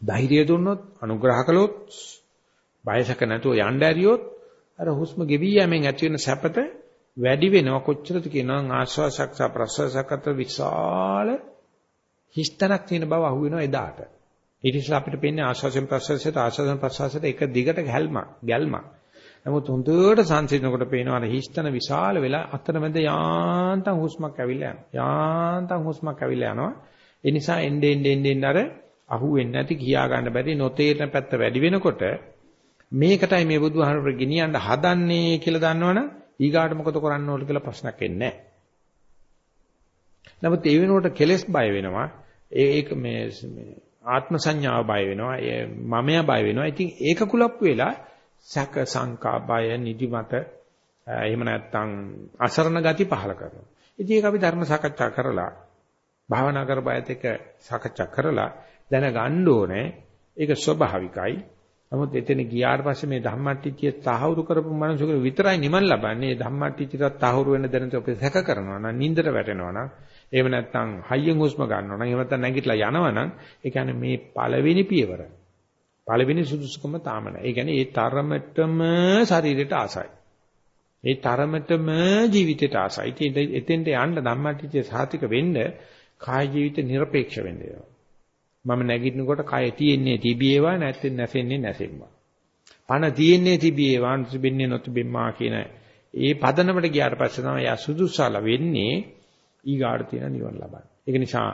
ධෛර්යය දුන්නොත් අනුග්‍රහ කළොත් බයසක නැතුව යන්න ඇරියොත් අර හුස්ම ගෙවි යෑමෙන් ඇති වෙන සැපත වැඩි වෙනවා කොච්චරද කියනවා ආශ්වාසයක් සහ ප්‍රශ්වාසයක් අතර විශාල හිස්තනක් තියෙන බව අහු වෙනවා එදාට. ඊට ඉස්සෙල්ලා අපිට පේන්නේ ආශ්වාසයෙන් ප්‍රශ්වාසයට ආශ්වාසයෙන් ප්‍රශ්වාසයට එක දිගට ගැල්මක් ගැල්මක්. නමුත් හොඳට සංසිඳනකොට පේනවා අර හිස්තන විශාල වෙලා අතරමැද යාන්තම් හුස්මක් ඇවිල්ලා යනවා. යාන්තම් හුස්මක් ඇවිල්ලා යනවා. ඒ නිසා එන්නේ එන්නේ එන්නේ අර අහු වෙන්නේ නැති කියා ගන්න බැරි නොතේරෙන පැත්ත වැඩි වෙනකොට මේකටයි මේ බුදුහාමුදුරු ගෙනියන්න හදන්නේ කියලා දන්නවනම් ඊගාට මොකද කරන්න ඕන කියලා ප්‍රශ්නයක් එන්නේ නැහැ. නමුත් ඒ වෙනුවට කෙලස් බය වෙනවා. ඒක මේ ආත්ම සංඥාව බය වෙනවා. මමයා බය වෙනවා. ඉතින් ඒක කුලප්පු වෙලා සැක සංකා බය නිදිමත එහෙම නැත්නම් අසරණ ගති පහල කරනවා. ඉතින් ඒක අපි ධර්ම සාකච්ඡා කරලා භාවනා කර බයත් එක්ක සාකච්ඡා කරලා දැනගන්න ඕනේ ඒක ස්වභාවිකයි. නමුත් එතන ගියාට පස්සේ මේ ධම්මට්ටිචිය තහවුරු කරපු මනුස්සයෙකුට විතරයි නිමන් ලබන්නේ. ධම්මට්ටිචියට තහවුරු වෙන්න දැනට අපි සැක කරනවා නම් නින්දට වැටෙනවා නම් එහෙම නැත්නම් හයියෙන් හුස්ම ගන්නවා නම් එහෙම නැත්නම් නැගිටලා යනවා නම් ඒ කියන්නේ මේ පළවෙනි පියවර. පළවෙනි සුදුසුකම තාම නැහැ. ඒ කියන්නේ ඒ තරමටම ශරීරයට ආසයි. ඒ තරමටම ජීවිතයට ආසයි. ඉතින් එතෙන්ට යන්න ධම්මටිච්චේ සාතික වෙන්න කාය ජීවිත নিরপেক্ষ වෙන්න මම නැගිටිනකොට කය තියෙන්නේ තිබියේවා නැත්නම් නැසෙන්නේ නැසෙම්මා. පණ තියෙන්නේ තිබියේවා නොතිබෙන්නේ නොතිබෙම්මා කියන ඒ පදනමට ගියාට පස්සේ තමයි යා සුදුසාල වෙන්නේ ඊගාට තියෙන නිවන ලබන්නේ. ඒක නිසා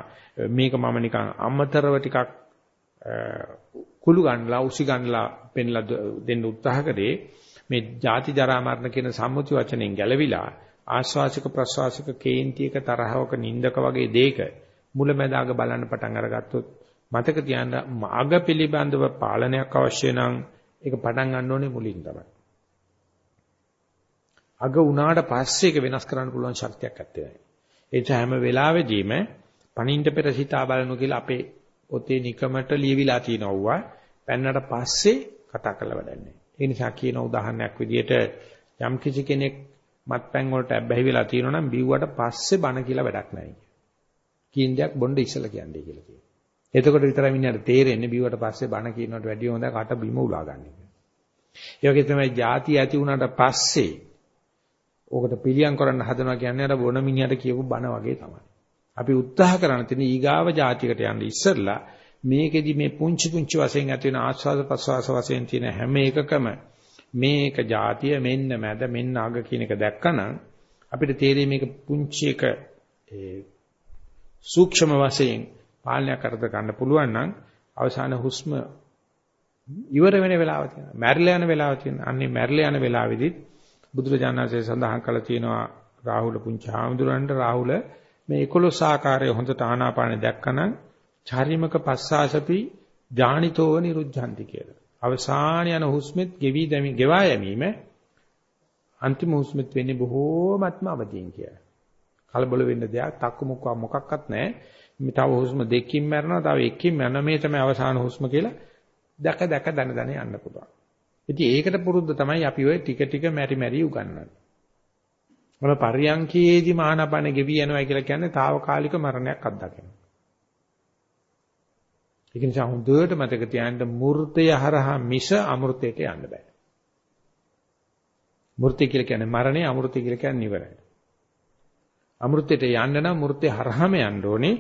මේක මම නිකන් අමතරව ටිකක් කුළු ගන්නලා උසි ගන්නලා පෙන්ලා දෙන්න උත්සාහ කරේ මේ ಜಾති ජරා මරණ කියන සම්මුති වචනෙන් ගැලවිලා ආශ්වාසික ප්‍රශ්වාසික කේන්තියක තරහවක නින්දක වගේ දෙයක මුලැමැදාග බලන්න පටන් අරගත්තොත් මතක තියාගන්න මාග පිළිබඳව පාලනයක් අවශ්‍ය නම් ඒක පටන් ගන්න ඕනේ මුලින් තමයි. අග උනාට පස්සේ ඒක වෙනස් කරන්න පුළුවන් ශක්තියක් ඇත්තේ නැහැ. ඒ නිසා හැම වෙලාවෙදීම පණින්ට පෙර සිතා බලනු කියලා අපේ පොතේ නිකමට ලියවිලා තියෙනවා. පෙන්නට පස්සේ කතා කරලා වැඩන්නේ. ඒ නිසා කියන උදාහරණයක් විදිහට යම් කිසි කෙනෙක් මත්පැන් වලට ඇබ්බැහි වෙලා තියෙනවා නම් බිව්වට පස්සේ බන කියලා වැඩක් නැහැ. කියන දෙයක් බොණ්ඩ ඉස්සලා කියන්නේ කියලා කියනවා. එතකොට විතරයි මිනිහට තේරෙන්නේ බිව්වට පස්සේ බන කියනකට වැඩිය හොඳ කට බිම උලා ගන්න එක. ඒ වගේ තමයි ಜಾති ඇති වුණාට පස්සේ ඕකට පිළියම් කරන්න හදනවා කියන්නේ අර බොන මිනිහට කියපු බන වගේ තමයි. අපි උත්සාහ කරන තියෙන ඊගාව ಜಾතියකට යන්න ඉස්සෙල්ලා මේකෙදි මේ පුංචි පුංචි වශයෙන් ඇති වෙන ආස්වාද ප්‍රසවාස වශයෙන් තියෙන හැම එකකම මේක ಜಾතිය මෙන්න මැද මෙන්න අග කියන එක දැක්කනම් අපිට තේරෙයි මේක පුංචි එක ඒ සූක්ෂම වශයෙන් පාලනය කරද ගන්න පුළුවන් නම් අවසාන හුස්ම ඉවර වෙන වෙලාව තියෙනවා. මැරිලා යන වෙලාව තියෙනවා. අන්නේ මැරිලා යන වෙලාවෙදිත් බුදුරජාණන්සේ සඳහන් කළා තියෙනවා රාහුල පුංචි හාමුදුරන්ට රාහුල මේ 11 ආකාරය හොඳට ආනාපානෙ දැක්කනම් චාරිමක පස්සාසපි ඥානිතෝව නිරුද්ධාන්ති කියලා. අවසාන යන හුස්මෙත් ගෙවි දැමි ගෙවා යෑමීම අන්තිම හුස්මෙත් වෙන්නේ බොහෝමත්ම අවදීන් කියලා. කලබල වෙන්න දෙයක්, තක්කමුක්ක මොකක්වත් නැහැ. මේ තව හුස්ම දෙකකින් මැරෙනවා, තව එකකින් මැරෙනවා. මේ තමයි අවසාන හුස්ම කියලා දැක දැක දන දන යන්න පුළුවන්. ඉතින් ඒකට පුරුද්ද තමයි අපි ওই ටික ටික මෙරි මෙරි උගන්වන්නේ. මොන පරියංකයේදී මානපන ගෙවි යනවා කියලා කියන්නේ తాවකාලික මරණයක් අත්දකිනවා. ඒක නිසා හොඳට මතක තියාගන්න මූර්තය හරහා මිස අමෘතයට යන්න බෑ. මූර්තය කියලා කියන්නේ මරණය අමෘතය කියලා කියන්නේ නිවරයි. අමෘතයට යන්න නම් මූර්තය හරහාම යන්න ඕනේ.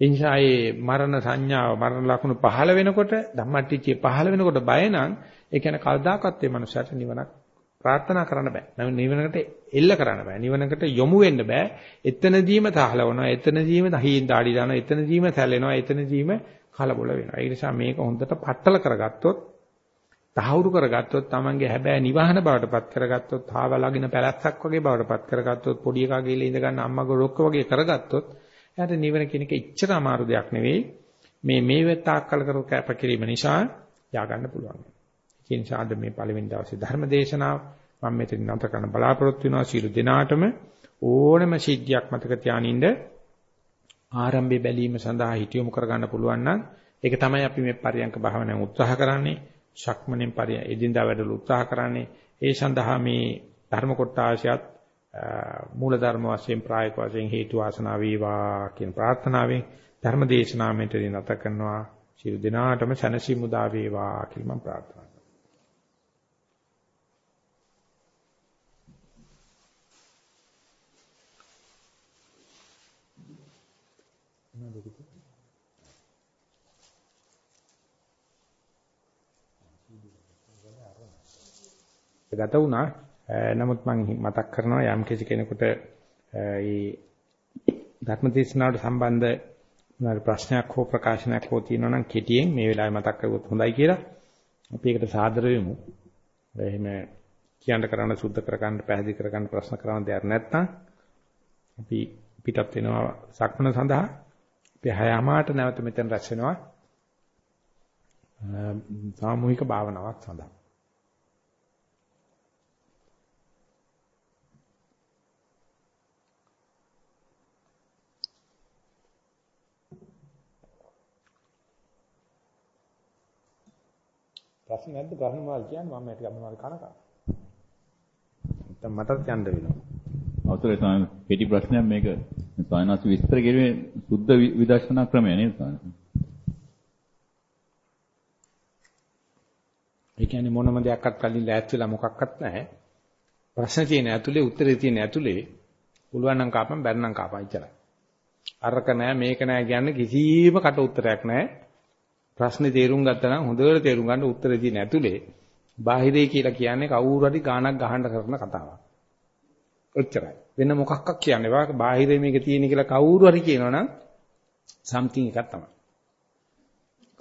එනිසායේ මරණ සංඥාව මරණ ලක්ෂණ පහළ වෙනකොට ධම්මටිච්චිය පහළ වෙනකොට බය නම් ඒ කියන්නේ කල්දාකත් මේ මනුස්සයාට නිවනක් ප්‍රාර්ථනා කරන්න බෑ. නම් නිවනකට එල්ල කරන්න බෑ. නිවනකට යොමු වෙන්න බෑ. එතනදීම තහලවනවා. එතනදීම දහින් දාඩි දානවා. එතනදීම සැලෙනවා. එතනදීම කලබල වෙනවා. ඒ නිසා මේක හොඳට පట్టල කරගත්තොත් තහවුරු කරගත්තොත් Tamange හැබෑ නිවහන බවටපත් කරගත්තොත් ආවලගින පැලැස්සක් වගේ බවටපත් කරගත්තොත් පොඩි එකා ගිහලා ඉඳ ගන්න අම්මගේ රොක්ක වගේ කරගත්තොත් එයාට නිවන කියන එක ඉච්චර අමාරු දෙයක් නෙවෙයි. මේ මේ වෙත්තාක්කල කර කැපකිරීම නිසා යා ගන්න පුළුවන්. ඒ නිසා අද මේ පළවෙනි දවසේ ධර්ම දේශනාව මම මෙතන නැවත කරන්න බලාපොරොත්තු වෙනවා සියලු දෙනාටම ඕනම සිද්ධියක් මතක තියානින්න ආරම්භයේ බැලීම සඳහා හිතියොමු කරගන්න පුළුවන් නම් ඒක තමයි අපි මේ පරියංක භාවනාවෙන් උත්සාහ කරන්නේ. ශක්මණෙන් පරිය එදින්දා වැඩවල උත්සාහ කරන්නේ. ඒ සඳහා මේ ධර්ම කොටාශයත් මූල ධර්ම වශයෙන් ප්‍රායෝගික වශයෙන් හේතු වාසනා වේවා කියන ප්‍රාර්ථනාවෙන් ධර්ම දේශනාව මෙතනින් නැත කරනවා. සියලු දෙනාටම සැනසීම උදා වේවා කියලා මම ප්‍රාර්ථනා ගත වුණා. නමුත් මම මතක් කරනවා යම් කිසි කෙනෙකුට මේ ධර්මදේශනාවට සම්බන්ධ මොනවාරි ප්‍රශ්නයක් හෝ ප්‍රකාශනයක් හෝ තියෙනවා නම් කෙටියෙන් මේ වෙලාවේ මතක් කරුවොත් හොඳයි කියලා. අපි ඒකට සාදර වෙමු. එහෙම කියන්න කරන්න සුද්ධ කරගන්න පැහැදිලි කරගන්න ප්‍රශ්න කරන දෙයක් නැත්නම් අපි පිටත් වෙනවා සක්මන සඳහා. අපි හයමාට නැවත මෙතන රැස් වෙනවා. සාමූහික භාවනාවක් සඳහා. ප්‍රශ්න නැද්ද? ප්‍රශ්න මොනවද කියන්නේ මම මේක මොනවද කනකා. නැත්නම් මටත් යන්න වෙනවා. අවසරයි ස්වාමී කෙටි ප්‍රශ්නයක් මේක. ස්වාමීනාස් විස්තර කිරීමේ සුද්ධ විදර්ශනා ක්‍රමය නේද ස්වාමී ඒ කියන්නේ මොනම දෙයක්වත් කලින් ලෑස්ති වෙලා මොකක්වත් නැහැ. ප්‍රශ්න තියෙන ඇතුලේ උත්තරේ තියෙන ඇතුලේ පුළුවන් නම් කාපම් බැරි නම් කාපම් ඉච්චරයි අරක නැහැ මේක නැහැ කියන්නේ කිසිම කට උත්තරයක් නැහැ ප්‍රශ්නේ තේරුම් ගත්තා නම් හොඳට තේරුම් ගන්න උත්තර දෙන්නේ නැතුලේ බාහිරේ කියලා කියන්නේ කවුරු හරි ගානක් ගහන්න කරන කතාවක්. ඔච්චරයි. වෙන මොකක්වත් කියන්නේ වා බාහිරේ මේක තියෙන කියලා කවුරු හරි කියනවනම් something එකක් තමයි.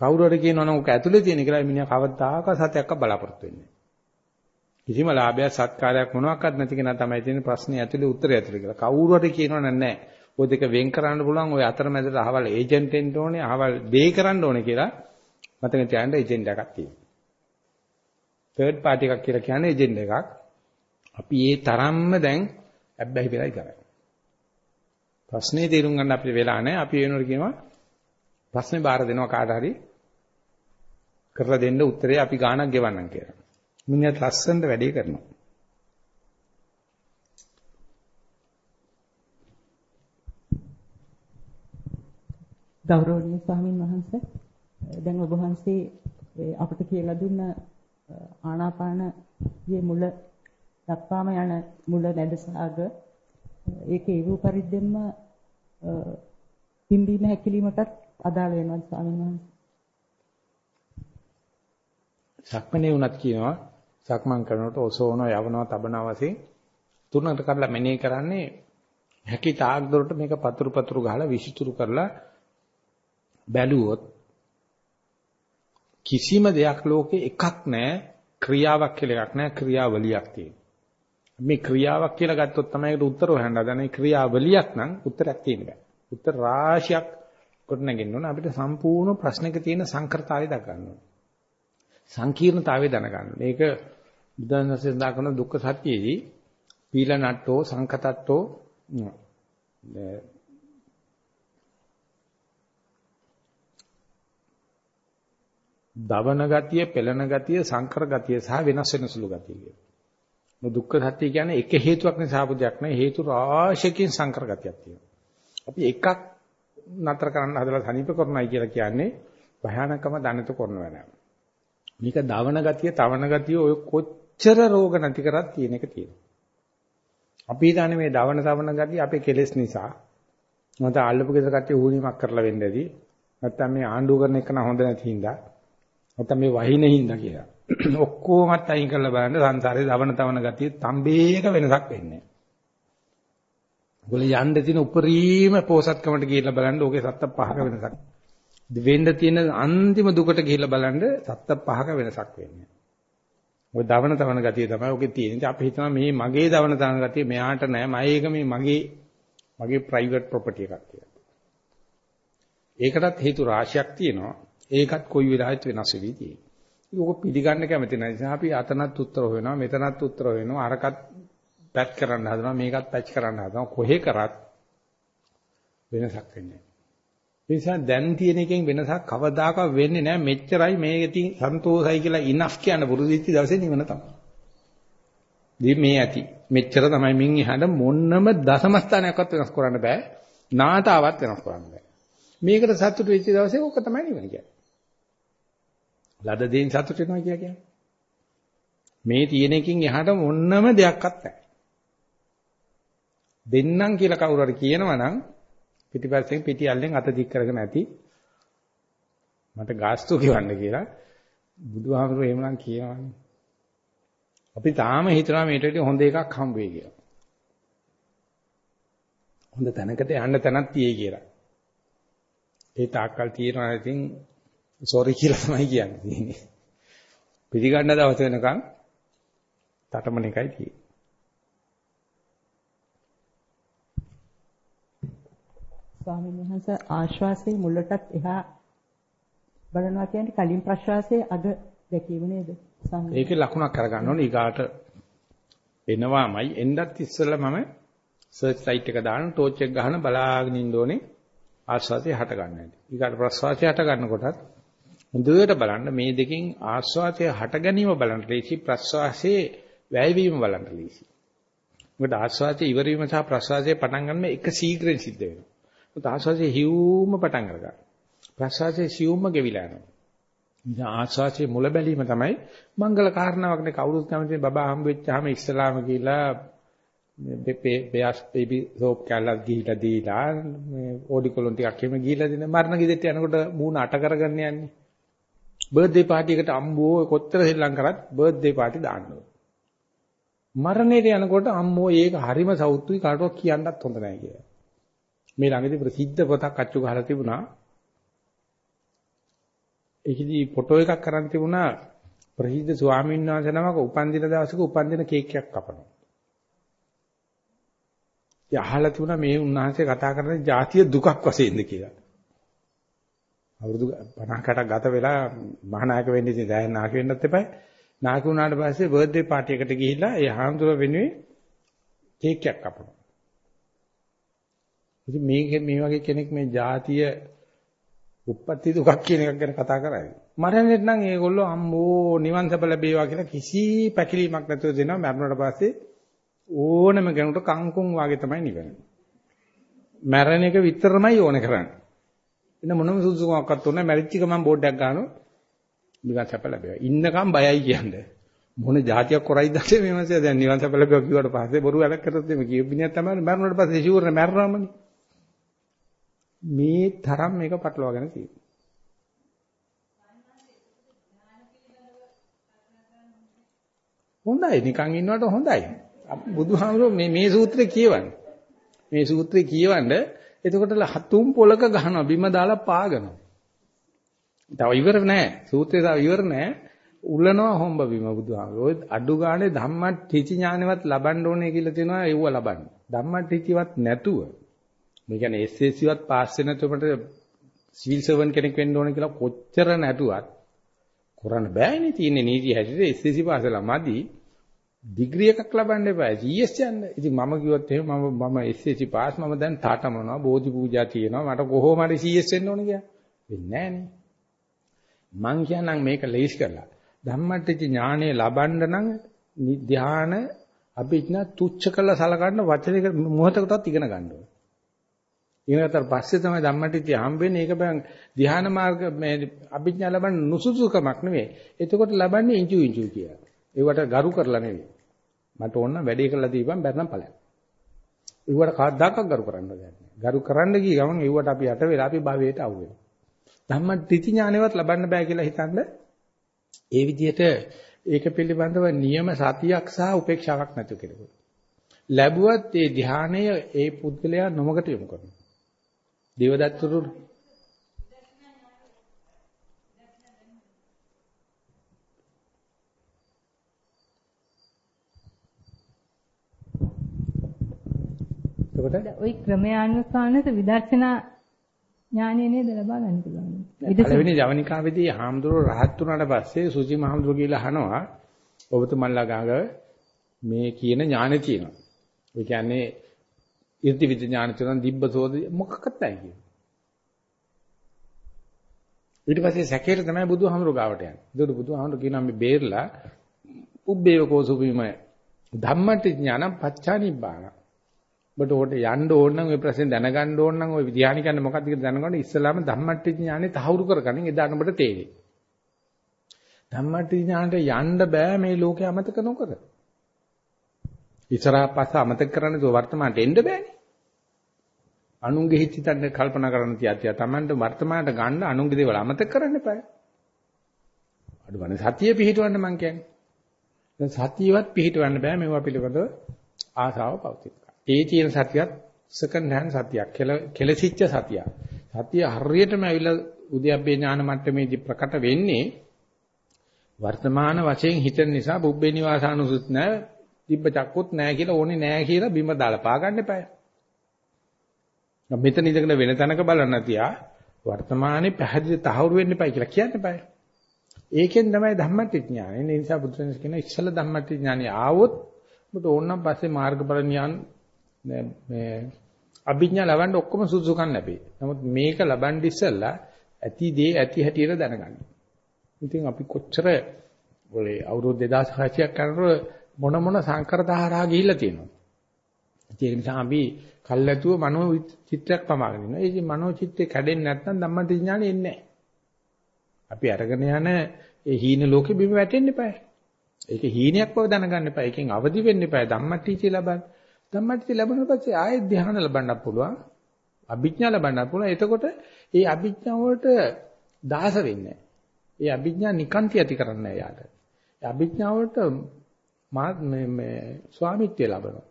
කවුරු හරි කියනවනම් ඔක ඇතුලේ තියෙන කියලා මිනිහා කවදාක සත්‍යයක් බලාපොරොත්තු වෙන්නේ. කිසිම ලාභයක් සත්කාරයක් මොනවාක්වත් නැති කෙනා තමයි තියෙන ප්‍රශ්නේ ඇතුලේ උත්තරය ඇතුලේ කියලා. කවුරු හරි කියනවනම් නැහැ. ඔය දෙක වෙන් කරන්න පුළුවන් ඔය අතරමැදට අහවල් ඒජන්ට් එන්න ඕනේ, අහවල් දෙය කරන්න ඕනේ කියලා මතක තියාගන්න ඒජන්ට් එකක් තියෙනවා. තර්ඩ් පාටි එකක් කියලා කියන්නේ ඒජන්ට් එකක්. අපි ඒ තරම්ම දැන් ඇබ්බැහි වෙලා ඉතරයි. ප්‍රශ්නේ තේරුම් ගන්න අපිට වෙලා නැහැ. අපි වෙනකොට කියනවා ප්‍රශ්නේ බාර දෙනවා කාට හරි කරලා දෙන්න උත්තරේ අපි ගාණක් ගෙවන්නම් කියලා. මිනිහත් ලස්සනට වැඩේ කරනවා. ගෞරවනීය ස්වාමින් වහන්සේ දැන් ඔබ වහන්සේ අපිට කියලා දුන්න ආනාපානයේ මුල දක්වාම යන මුල නැදසාග ඒකේ ඒ වූ පරිද්දෙන්ම පිම්බීම හැකිලීමටත් අදාළ වෙනවා ස්වාමීන් වහන්සේ. සක්මනේ වුණත් කියනවා සක්මන් කරනකොට ඔසෝන යවනවා තබනවා වශයෙන් තුනකට කඩලා මෙනෙහි කරන්නේ හැකි තාක් දුරට මේක පතුරු පතුරු ගහලා විසිතුරු කරලා බැලුවොත් කිසිම දෙයක් ලෝකේ එකක් නැහැ ක්‍රියාවක් කියලා එකක් නැහැ ක්‍රියාවලියක් තියෙනවා. මේ ක්‍රියාවක් කියලා ගත්තොත් තමයි ඒකට උත්තර හොයන්න හදන්නේ ක්‍රියාවලියක් නම් උත්තරයක් තියෙන්න බෑ. උත්තර රාශියක් කොට නැගෙන්න ඕන අපිට සම්පූර්ණ ප්‍රශ්නක තියෙන සංකෘතාවය දක ගන්න ඕන. සංකීර්ණතාවය දැනගන්න. මේක බුදුන්සේ සඳහන් කරන දුක්ඛ සත්‍යයේදී පීලනට්ටෝ සංකතට්ටෝ දවන ගතිය, පෙළන ගතිය, සංකර ගතිය සහ වෙනස් වෙන සුළු ගතිය කියනවා. මේ දුක්ඛ සත්‍ය කියන්නේ එක හේතුවක් නිසා ආපු දෙයක් නෙවෙයි හේතු රාශියකින් සංකර ගතියක් තියෙනවා. අපි එකක් නතර කරන්න හදලා සනීප කරනයි කියලා කියන්නේ භයානකම දැනට කරන වැඩ. මේක දවන ගතිය, තවන ගතිය ඔය කොච්චර රෝග නැති කරත් තියෙන එක තියෙනවා. අපි හිතන්නේ මේ දවන තවන ගතිය අපේ කෙලෙස් නිසා නැත්නම් අල්ලපු ගෙදර කට්ටිය ඌණීමක් කරලා වෙන්න ඇති. නැත්නම් මේ ආණ්ඩුව කරන එක නම් හොඳ නැති හින්දා. නැත්නම් මේ වහින හින්දා කියලා. ඔක්කොමත් අයින් කරලා බලන්න සංසාරේ දවන තවන ගතිය තඹේක වෙනසක් වෙන්නේ නැහැ. යන්න තියෙන උපරිම පෝසත්කමට ගිහිල්ලා බලන්න ඕකේ සත්ත පහක වෙනසක්. වෙන්න තියෙන අන්තිම දුකට ගිහිල්ලා බලන්න සත්ත පහක වෙනසක් වෙන්නේ. ඔය දවන තවන ගතිය තමයි ඔකේ තියෙන්නේ. අපි හිතනවා මේ මගේ දවන තවන ගතිය මෙයාට නෑ. මම ඒක මේ මගේ මගේ ප්‍රයිවට් ප්‍රොපර්ටි එකක් කියලා. ඒකටත් හේතු රාශියක් තියෙනවා. ඒකත් කොයි වෙලාවෙත් වෙනස් වෙවි තියෙන්නේ. ඒක පිළිගන්න කැමති නැහැ. නිසා අපි අතනත් උත්තර හොයනවා, මෙතනත් උත්තර හොයනවා, අරකත් පැච් කරන්න හදනවා, මේකත් පැච් කරන්න හදනවා. කොහේ කරත් වෙනසක් වෙන්නේ නැහැ. නිසා දැන් තියෙන එකෙන් වෙනසක් කවදාකවත් වෙන්නේ නැහැ. මෙච්චරයි මේකෙන් සන්තෝෂයි කියලා ඉනෆ් කියන පුරුදුච්ච දවසේ නිවන තමයි. දී මේ ඇති. මෙච්චර තමයි මින් එහාට මොන්නම දශම ස්ථානයක්වත් වෙනස් කරන්න බෑ. නාතාවත් වෙනස් කරන්න බෑ. මේකට සතුටු වෙච්ච දවසේ ඕක තමයි නිවන කියන්නේ. ලද දෙයින් සතුට වෙනවා කියලා කියන්නේ. මේ තියෙන එකකින් එහාට මොන්නම දෙයක්වත් නැහැ. දෙන්නම් කියලා කවුරු හරි කියනවා නම් පිටිපස්සෙන් පිටියල්ලෙන් අත දික් කරගෙන ඇති මට ගාස්තු ගෙවන්න කියලා බුදුහාමුදුරුවෝ එහෙමනම් කියනවානේ. අපි තාම හිතනවා මේට වඩා හොඳ එකක් හම්බ වෙයි කියලා. හොඳ තැනකට යන්න තැනක් තියෙයි කියලා. ඒ තාක්කල් තියනවා ඉතින් සෝරි කියලා තමයි කියන්නේ. පිළිගන්න දවස වෙනකන් තටමන එකයි තියෙන්නේ. ස්වාමීන් වහන්සේ ආශ්වාසයේ මුලටත් එහා බලනවා කියන්නේ කලින් ප්‍රශ්වාසයේ අග දැකීම නේද? ඒකේ ලකුණක් කරගන්න ඕනේ ඊගාට එනවාමයි එන්නත් ඉස්සෙල්ලා මම සර්ච් ලයිට් එක දාන ටෝච් එක ගහන බලාගෙන ඉන්න ඕනේ ආශ්වාසය හට ගන්න හැටි. ඊගාට ප්‍රශ්වාසය හට ගන්නකොටත් හොඳට බලන්න මේ දෙකෙන් ආස්වාදයේ හට ගැනීම බලන්න ලේසි ප්‍රස්වාසයේ වැයවීම බලන්න ලේසි. මොකද ආස්වාදයේ ඉවර වීම සහ ප්‍රස්වාසයේ පටන් ගන්න එක ශීඝ්‍රයෙන් සිද්ධ වෙනවා. මොකද ආස්වාදයේ හියුම පටන් ගන්නවා. ප්‍රස්වාසයේ සියුම්ම ගෙවිලා යනවා. ඉතින් ආස්වාදයේ මුල බැලීම තමයි මංගල කාරණාවක් නේ කවුරුත් කැමති බබා හම්බ වෙච්චාම ඉස්ලාම කියලා මේ බේස් බේබි සෝප් කැලක් ගිහිලා දීලා මේ ඕඩිකොලොන් ටිකක් එහෙම ගිහිලා දෙන මරණ ගෙදෙට්ට යනකොට මූණ අට කරගන්න යන්නේ. බර්ත්ඩේ පාටි එකට අම්බෝ කොච්චර සෙල්ලම් කරත් බර්ත්ඩේ පාටි දාන්න ඕන. මරණයට යනකොට අම්මෝ ඒක හරිම සෞතුයි කාටවත් කියන්නත් හොඳ නැහැ කියලා. මේ ළඟදී ප්‍රසිද්ධ පොතක් අච්චු ගහලා තිබුණා. ඒකෙදි ෆොටෝ එකක් කරන් තිබුණා ප්‍රසිද්ධ ස්වාමීන් වහන්සේ නමක උපන්දින දවසක උපන්දින කේක් එකක් කපනවා. ඉතින් අහලා තිබුණා මේ උන්වහන්සේ කතා කරන්නේ ජාතිය දුකක් වශයෙන්ද කියලා. අවුරුදු 50කට ගත වෙලා මහානායක වෙන්න ඉතින් දැන් නාකි වෙන්නත් එපා. නාකි වුණාට පස්සේ බර්ත්ඩේ පාටි එකට ගිහිල්ලා ඒ හාමුදුර වෙනුවෙන් කේක් එකක් කපනවා. ඉතින් මේ මේ වගේ කෙනෙක් මේ ජාතිය උප්පත්ති දුකක් කියන එකක් ගැන කතා කරන්නේ. මරණයට නම් ඒගොල්ලෝ අම්මෝ නිවන් සැප ලැබේවා කියලා කිසි පැකිලීමක් නැතුව දෙනවා මරණයට පස්සේ ඕනම කෙනෙකුට කංකුම් වාගේ තමයි නිවන. මැරෙන එක විතරමයි ඕනේ කරන්නේ. එන්න මොනම සුදුසුකමක්වත් උන්නේ මැරිච්ච ගමන් බෝඩ් එකක් ගන්නවා. නිවන් සැප ලැබේවා. ඉන්නකම් බයයි කියන්නේ. මොන જાතියක් කරයිද මේ මාසේ දැන් නිවන් සැප ලැබේවා කිව්වට පස්සේ බොරු වැඩක් කරත් එමේ කියපිනියක් තමයි මරණයට පස්සේ ෂුවර් මැරෙනවමනේ. මේ තරම් මේක පටලවාගෙන තියෙනවා. හොඳයි නිකන් ඉන්නවට හොඳයි. බුදුහාමුදුරුවෝ මේ මේ සූත්‍රය කියවන්නේ. මේ සූත්‍රය කියවන්න එතකොට හතුම් පොලක ගහනවා බිම දාලා පාගනවා. තව ඉවර නෑ. සූත්‍රය තව ඉවර නෑ. උල්ලනවා හොම්බ බිම බුදුහාමුදුරුවෝ. ඔය අඩු ගානේ ධම්මටිචි ඥානෙවත් ලබන්න ඕනේ කියලා තියෙනවා ඒව ලබන්න. ධම්මටිචිවත් නැතුව මේ කියන්නේ SSC වත් පාස් වෙන තුමට සිවිල් සර්වන් කෙනෙක් වෙන්න ඕන කියලා කොච්චර නැතුවත් කරන්න බෑනේ තියෙන්නේ නීති හැටියට SSC පාසල මදි ඩිග්‍රී එකක් ලබන්න එපා GS යන්න. ඉතින් මම කිව්වොත් එහෙම මම මම SSC පාස් මම දැන් තාටමනවා බෝධි පූජා තියෙනවා මට කොහොම හරි CS වෙන්න ඕන කියලා. වෙන්නේ නෑනේ. මං කියනනම් මේක ලේසි කරලා. ධම්මට්ටි ඥානය ලබන්න නම් ධ්‍යාන අභිඥා තුච්ච කළ සලකන්න වචනයක මොහතකටවත් ඉගෙන ගන්න ඕනේ. ඊනතර පස්සේ තමයි ධම්මටිත්‍ය හම්බෙන්නේ. ඒක බං ධ්‍යාන මාර්ග මේ අභිඥා ලබන්න නුසුසුකමක් නෙවෙයි. එතකොට ලබන්නේ ඉංචු ඉංචු කියලා. ඒවට ගරු කරලා නෙවෙයි. මට ඕන වැඩේ කරලා දීපන් බැරනම් ඵලයක්. ඒවට කවදාකවත් ගරු කරන්න දෙයක් ගරු කරන්න ගිය ගමන් ඒවට අපි යට වෙලා අපි භවයට අවු වෙනවා. ධම්මටිත්‍ය ඥානෙවත් ලබන්න බෑ කියලා හිතනද ඒ විදිහට ඒක පිළිබඳව නියම සතියක් සහ උපේක්ෂාවක් නැතු කෙනෙකුට. ලැබුවත් ඒ ධානය ඒ පුද්ගලයා නොමකට යොමු කරනවා. දේවදත්තරු එතකොට ওই ක්‍රමයානුසාරණත විදර්ශනා ඥානය නේද ලබා ගන්න පුළුවන්. පළවෙනි ජවනිකාවේදී හාමුදුරුවෝ රහත් වුණාට පස්සේ සුචි මහමුදුරුවෝ කියලා අහනවා ඔබතුමන්ලා ගාග මේ කියන ඥානෙ තියෙනවා. ඒ කියන්නේ ඉර්ධි විද ඥාන තුන දිබ්බසෝද මොකක්වත් නැහැ කියන්නේ. ඊට පස්සේ සැකේට තමයි බුදුහාමුදුරු ගාවට යන්නේ. ඒකට බුදුහාමුදුරු කියනවා මේ බේරලා උබ්බේව කෝසුපීම ධම්මටි ඥානම් පච්චානිබ්බාන. ඔබට උඩ යන්න ඕන නම් ওই ප්‍රශ්නේ දැනගන්න ඕන නම් ওই ධානය කියන්නේ මොකක්ද කියලා දැනගන්න ඉස්සලාම ධම්මටි ඥානේ තහවුරු කරගන්න එදාට ඔබට තේරෙයි. ධම්මටි ඥානට යන්න බෑ මේ ලෝකේ අමතක නොකර. ඉස්සරහා පස්ස අමතක කරන්න දෝ වර්තමානට එන්න බෑනේ. අනුන්ගේ හිත හිතන්න කල්පනා කරන්න තියා තමන්ට වර්තමානට ගන්න අනුන්ගේ දේවල් අමතක කරන්න එපා. අඩුවනේ සතිය පිහිටවන්න මං කියන්නේ. දැන් සතියවත් පිහිටවන්න බෑ මේවා පිළිබඳව ආසාව පවතින. ඒ තියෙන සතියත් සෙකන්ඩ් හෑන්ඩ් සතියක්. කෙලසිච්ච සතියක්. සතිය හරියටම ඇවිල්ලා උද්‍යප්පේ ඥාන මට්ටමේදී ප්‍රකට වෙන්නේ වර්තමාන වශයෙන් හිතන නිසා බුබ්බේ නිවාසානුසුත් නැහැ තිබ්බ චක්කුත් නැහැ කියලා ඕනේ නැහැ කියලා බිම දාලා පා ගන්න එපා. මෙතන ඉඳගෙන වෙන තැනක බලන්න තියා වර්තමානයේ පැහැදිලි තහවුරු වෙන්න එපා කියලා කියන්න එපා. ඒකෙන් තමයි ධම්මටිඥානය. ඒ නිසා බුදුරජාණන් කියන ඉස්සල ධම්මටිඥානය ආවොත් ඔබට ඕනනම් පස්සේ මාර්ගඵල ඥාන මේ අභිඥා ලබන්න ඔක්කොම සුසුකම් ලැබේ. නමුත් මේක ලබන්න ඉස්සෙල්ලා ඇති දේ ඇති හැටියට දැනගන්න. ඉතින් අපි කොච්චර ඔය අවුරුදු 2600ක් කරනකොට මොන මොන සංකරදහරා ගිහිල්ලා තියෙනවා. ඒක නිසා අපි කල්ැතුව මනෝ චිත්‍රයක් පමාගෙන ඉන්නවා. ඒ මනෝ චිත්‍රේ කැඩෙන්නේ නැත්නම් ධම්මටි ඥානෙ එන්නේ නැහැ. අපි අරගෙන යන ඒ හීන ලෝකෙ බිම වැටෙන්න එපා. ඒක හීනයක් බව දැනගන්න එපා. ඒකෙන් අවදි වෙන්න එපා. ධම්මටිචි ලබන්න. ධම්මටිචි ලැබුණ පස්සේ ආයෙත් ධ්‍යාන ලබන්නත් පුළුවන්. අභිඥා ලබන්නත් පුළුවන්. එතකොට ඒ අභිඥා වලට දාස වෙන්නේ ඒ අභිඥා නිකාන්ති ඇති කරන්නේ නැහැ යාට. ඒ අභිඥා වලට මේ මේ ස්වාමිත්වය ලබනවා.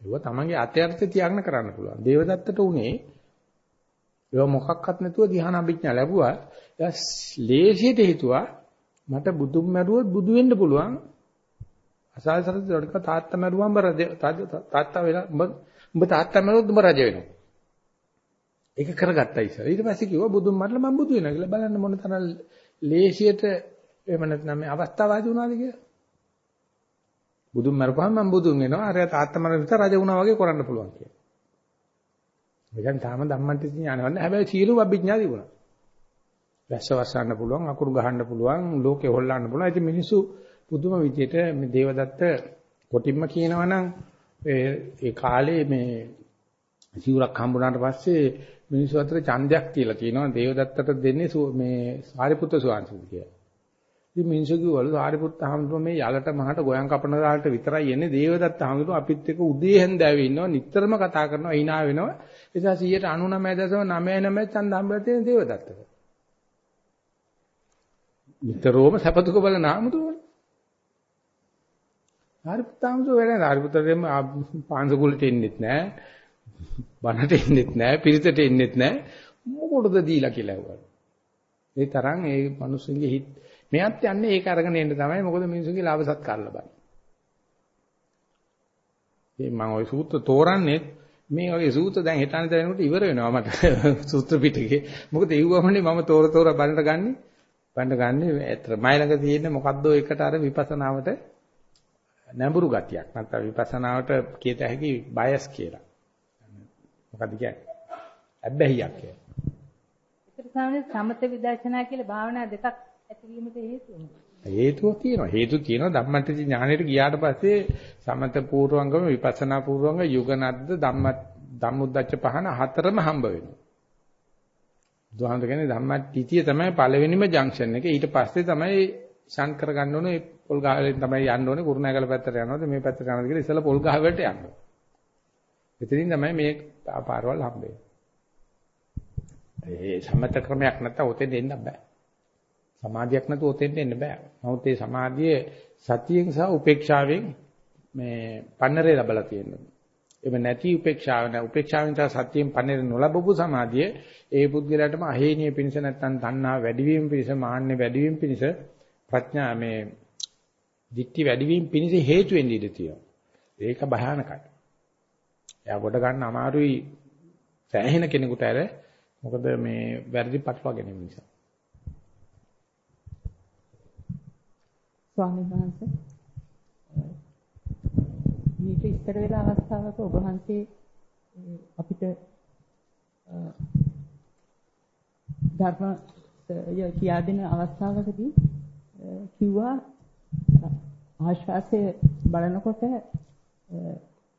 ඒව තමන්ගේ අත්‍යර්ථය තියාගෙන කරන්න පුළුවන්. දේවදත්තට උනේ ඒව මොකක්වත් නැතුව ධ්‍යාන අභිඥා ලැබුවා. එයා ලේසියට හිතුවා මට බුදුන් මැරුවොත් බුදු වෙන්න පුළුවන්. අසල්සරද ඩක තාත්තා මැරුවම රජ තාත්තා වෙලා උඹ උඹ තාත්තා මැරුවොත් උඹ රජ වෙනවා. ඒක කරගත්තා ඉස්සර. ඊට පස්සේ කිව්වා බුදුන් මරලා මම බුදු වෙනවා කියලා බලන්න මොන තරම් ලේසියට එහෙම නැත්නම් මේ අවස්ථාවාදී වුණාද කියලා. බුදුන් මරපුවාම මම බුදුන් වෙනවා. අර තාත්තා මරන විතර රජ වුණා වගේ කරන්න පුළුවන් කියලා. මෙතන තාම ධම්මන්ති ඥානවන්නේ. හැබැයි සීල අභිඥා තිබුණා. වැස්ස වස්සන්න පුළුවන්, අකුරු ගහන්න පුළුවන්, ලෝකේ හොල්ලන්න පුළුවන්. ඉතින් මිනිස්සු පුදුම විදියට මේ දේවදත්ත කොටින්ම කියනවනම් ඒ කාලේ මේ සිවුරක් හම්බුනාට පස්සේ මිනිස්සු අතර ඡන්දයක් කියලා තියෙනවා. දේවදත්තට දෙන්නේ මේ සාරිපුත්‍ර ස්වාමීන් කියලා. ඉතින් මිනිස්සු කිව්වලු සාරිපුත්ත හාමුදුරුවෝ මේ යලට මහට ගෝයන් කපන දාලට විතරයි එන්නේ. දේවදත්ත හාමුදුරුවෝ අපිත් එක්ක උදේ හැන්දෑවේ ඉන්නවා. නිතරම කතා කරනවා hina වෙනවා. ඒ නිසා 99.99 ඡන්ද හම්බෙලා තියෙන දේවදත්තට. නිතරම සපතුක බලන හාමුදුරුවෝ සාරිපුත්ත හාමුදුරුවෝ වැඩ සාරිපුත්තගෙම පාංශකුලට එන්නෙත් නැහැ බණට එන්නෙත් නැහැ පිරිතට එන්නෙත් නැහැ මොකටද දීලා කියලා ඇහුවා. ඒ තරම් ඒ මිනිස්සුන්ගේ හිත මෙයත් යන්නේ ඒක අරගෙන එන්න තමයි. මොකද මිනිස්සුන්ගේ ලාභ සත්කාර ලබන්නේ. ඉතින් මම ওই සූත්‍ර තෝරන්නේ මේ වගේ සූත්‍ර දැන් හිතාන දැනනකොට ඉවර වෙනවා මට. සූත්‍ර පිටකේ. මොකද ඒවමනේ මම තෝර තෝර බලන්න ගන්නෙ. බලන්න ගන්නෙ ඇත්ත මයි ළඟ තියෙන මොකද්ද එකට අර විපස්සනාවට නැඹුරු ගතියක්. නැත්නම් විපස්සනාවට කියත හැකි බයස් කියලා. මොකද්ද කියන්නේ? අබ්බැහියක් කියලා. ඒතර සාමාන්‍ය සමත විදර්ශනා කියලා භාවනා දෙකක් ඇතිවීමට හේතුව හේතුව තියෙනවා. හේතු තියෙනවා ධම්මට්ටි ඥානෙට ගියාට පස්සේ සමත පූර්වංගම විපස්සනා පූර්වංග යුගනද්ද ධම්ම ධම්මුද්දච්ච පහන හතරම හම්බ වෙනවා. බුදුහාමුදුර කියන්නේ ධම්මට්ටිතිය තමයි පළවෙනිම ජංක්ෂන් එක. ඊට පස්සේ තමයි ෂන් කරගන්න ඕනේ පොල් ගහවලින් තමයි යන්න ඕනේ කුරුණෑගල පැත්තට යනවාද මේ පැත්තට යනවාද කියලා ඉස්සෙල්ලා පොල් ගහ වලට යන්න. එතනින් තමයි මේ පාරවල් හම්බෙන්නේ. ඒ සමත ක්‍රමයක් නැත්තම් ඔතෙන් එන්න බෑ. සමාධියක් නැතුව ඔතෙන්ට එන්න බෑ. නමුත් මේ සමාධිය සතියෙන් සහ උපේක්ෂාවෙන් මේ පන්නරේ ලැබලා තියෙනවා. එව නැති උපේක්ෂාව නැ උපේක්ෂාවෙන් සහ සතියෙන් පන්නරේ නොලබපු සමාධිය ඒ පුද්ගලයාටම අහේනිය පිණිස නැත්තම් තණ්හා වැඩිවීම පිණිස මාන්නේ වැඩිවීම පිණිස ප්‍රඥා මේ දික්ටි වැඩිවීම පිණිස හේතු වෙන්න ඉඩ තියෙනවා. ඒක භයානකයි. එයා කොට ගන්න අමාරුයි සෑහෙන කෙනෙකුට අර මොකද මේ වැරදි පටලවා ගැනීම නිසා. ස්වාමීන් වහන්සේ මේක ඉස්තර වෙලා අවස්ථාවක ඔබ වහන්සේ අපිට ධර්ම කියා දෙන අවස්ථාවකදී කිව්වා ආශ්වාසය බලනකොට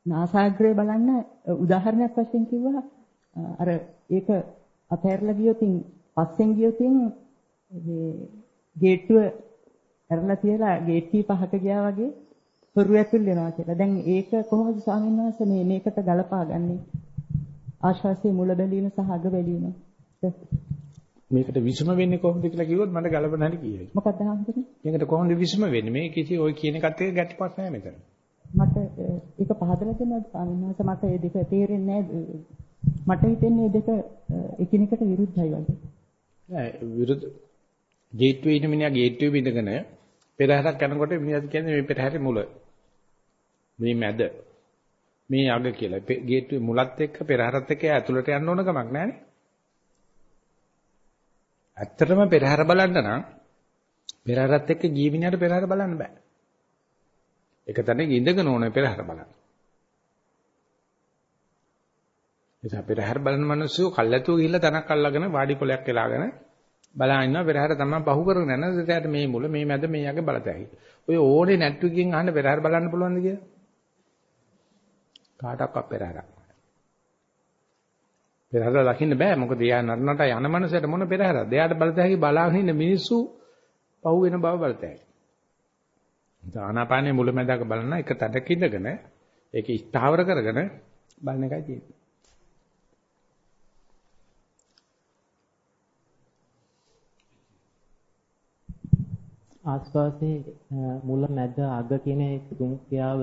නාසාග්‍රය බලන්න උදාහරණයක් වශයෙන් කිව්වා අර ඒක අතහැරලා ගියොතින් පස්සෙන් ගියොතින් මේ ගේට්ටුව ඇරලා තියලා ගේට්ටි පහක ගියා වගේ හොරු ඇතුල් වෙනවා කියලා. දැන් ඒක කොහොමද ස්වාමීන් වහන්සේ මේ මේකට ගලපාගන්නේ? ආශ්වාසයේ මුල බැලීම සහ අග බැලීම. මේකට විසම වෙන්නේ කොහොමද කියලා කිව්වොත් මට ගලපන්න හැටි කියයි. මොකක්ද හම්බුනේ? මේකට කොහොමද විසම වෙන්නේ? මේ කිසි ওই කියන එකත් එක්ක ගැටපත් නැහැ මෙතන. මට ඒක පහදලා දෙන්න වහන්සේ මට මේ දෙක තේරෙන්නේ නැහැ. මට හිතෙන්නේ දෙක එකිනෙකට විරුද්ධයි වගේ. නෑ විරුද්ධ ගේට්ටුවේ ඉන්න මිනිහා ගේට්ටුවේ ඉඳගෙන පෙරහැරක් යනකොට මිනිහා කියන්නේ මේ පෙරහැරේ මුල. මේ මැද. මේ අග කියලා. ගේට්ටුවේ මුලත් එක්ක පෙරහැරත් එක්ක ඇතුළට යන්න ඕන කමක් නැහැනේ. ඇත්තටම පෙරහැර බලන්න නම් පෙරහැරත් එක්ක ගිය මිනිහට පෙරහැර බලන්න බෑ. එක තැනක ඉඳගෙන ඕනේ පෙරහැර බලන්න. එතන පෙරහැර බලන මිනිස්සු කල්ැතුව ගිහිල්ලා තනක් අල්ලගෙන වාඩි කොලයක් වෙලාගෙන බලා ඉන්නවා පෙරහැර තමයි බහු කරගෙන යන දෙයට මේ මුල මේ මැද මේ යගේ බලතැයි. ඔය ඕනේ නැට්ටුවකින් අහන්න පෙරහැර බලන්න පුළුවන්ද කියලා? කාටවත් පෙරහැරක් පෙරහැර දකින්න බෑ මොකද එයා නරනට යන මනසට මොන පෙරහැරද? එයාට බලතැයි බලාගෙන ඉන්න මිනිස්සු පහු වෙන බව බලතැයි. ආනාපානයේ මුල මැදක බලන එක තැනක ඉඳගෙන ඒක ස්ථාවර කරගෙන බලන එකයි තියෙන්නේ. ආස්වාසේ මුල මැද අග කියන තුන් ක්‍රියාව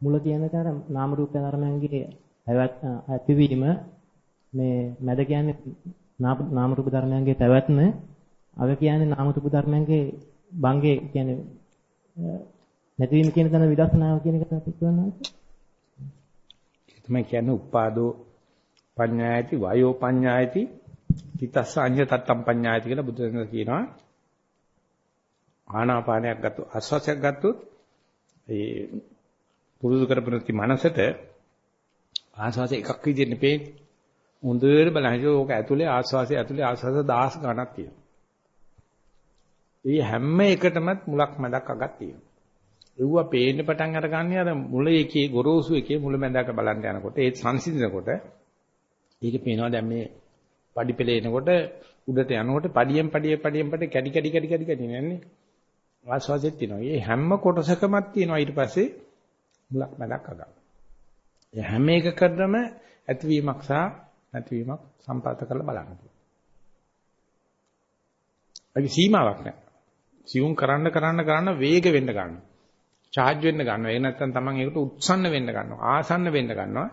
මුල කියන තර නාම රූප ධර්මයන්ගේ ඇතිවීම මේ මැද කියන්නේ නාම රූප ධර්මයන්ගේ පැවැත්ම අග කියන්නේ නාම රූප ධර්මයන්ගේ භංගේ කියන්නේ නැතිවීම කියන තැන විදර්ශනාව කියන එක අපි කියනවා. ඒ තමයි කියන්නේ උපාදෝ පඤ්ඤායති වායෝ පඤ්ඤායති තිතස්ස අඤ්ඤ තත්තම් පඤ්ඤායති කියලා බුදුරජාණන් කියනවා. ආනාපානයක් ගත්තොත් ආස්වාසයක් ගත්තොත් ඒ පුරුදු කරපුණති මනසට ආස්වාසය එකක් විදිහට නෙපේ හොඳට බලහින්න ඕක ඇතුලේ ආස්වාසය ඇතුලේ ආස්වාස 10 ගණක් තියෙනවා. ඒ හැම එකටමත් මුලක් මැදක් අගක් තියෙනවා. ඒවා පේන්න පටන් අරගන්නේ අර මුල එකේ ගොරෝසු එකේ මුල මැදක බලන්න යනකොට ඒ සංසිඳනකොට ඒක පේනවා දැන් මේ padi පෙළ එනකොට උඩට යනකොට padiyen padiye padiyen padi කැඩි කැඩි කැඩි කැඩි කැඩි නෑනේ ආස්වාදෙත් තියෙනවා. මේ හැම කොටසකමත් තියෙනවා ඊට පස්සේ මුලක් මැදක් අගක්. ඒ හැම එකකටම ඇතිවීමක් සහ නැතිවීමක් සම්පාත කරලා බලන්න පුළුවන්. ඒකේ සීමාවක් නැහැ. සියුම් කරන්න කරන්න කරන්න වේග වෙන්න ගන්නවා. charge වෙන්න ගන්නවා. ඒ නැත්තම් Taman ඒකට උත්සන්න වෙන්න ගන්නවා. ආසන්න වෙන්න ගන්නවා.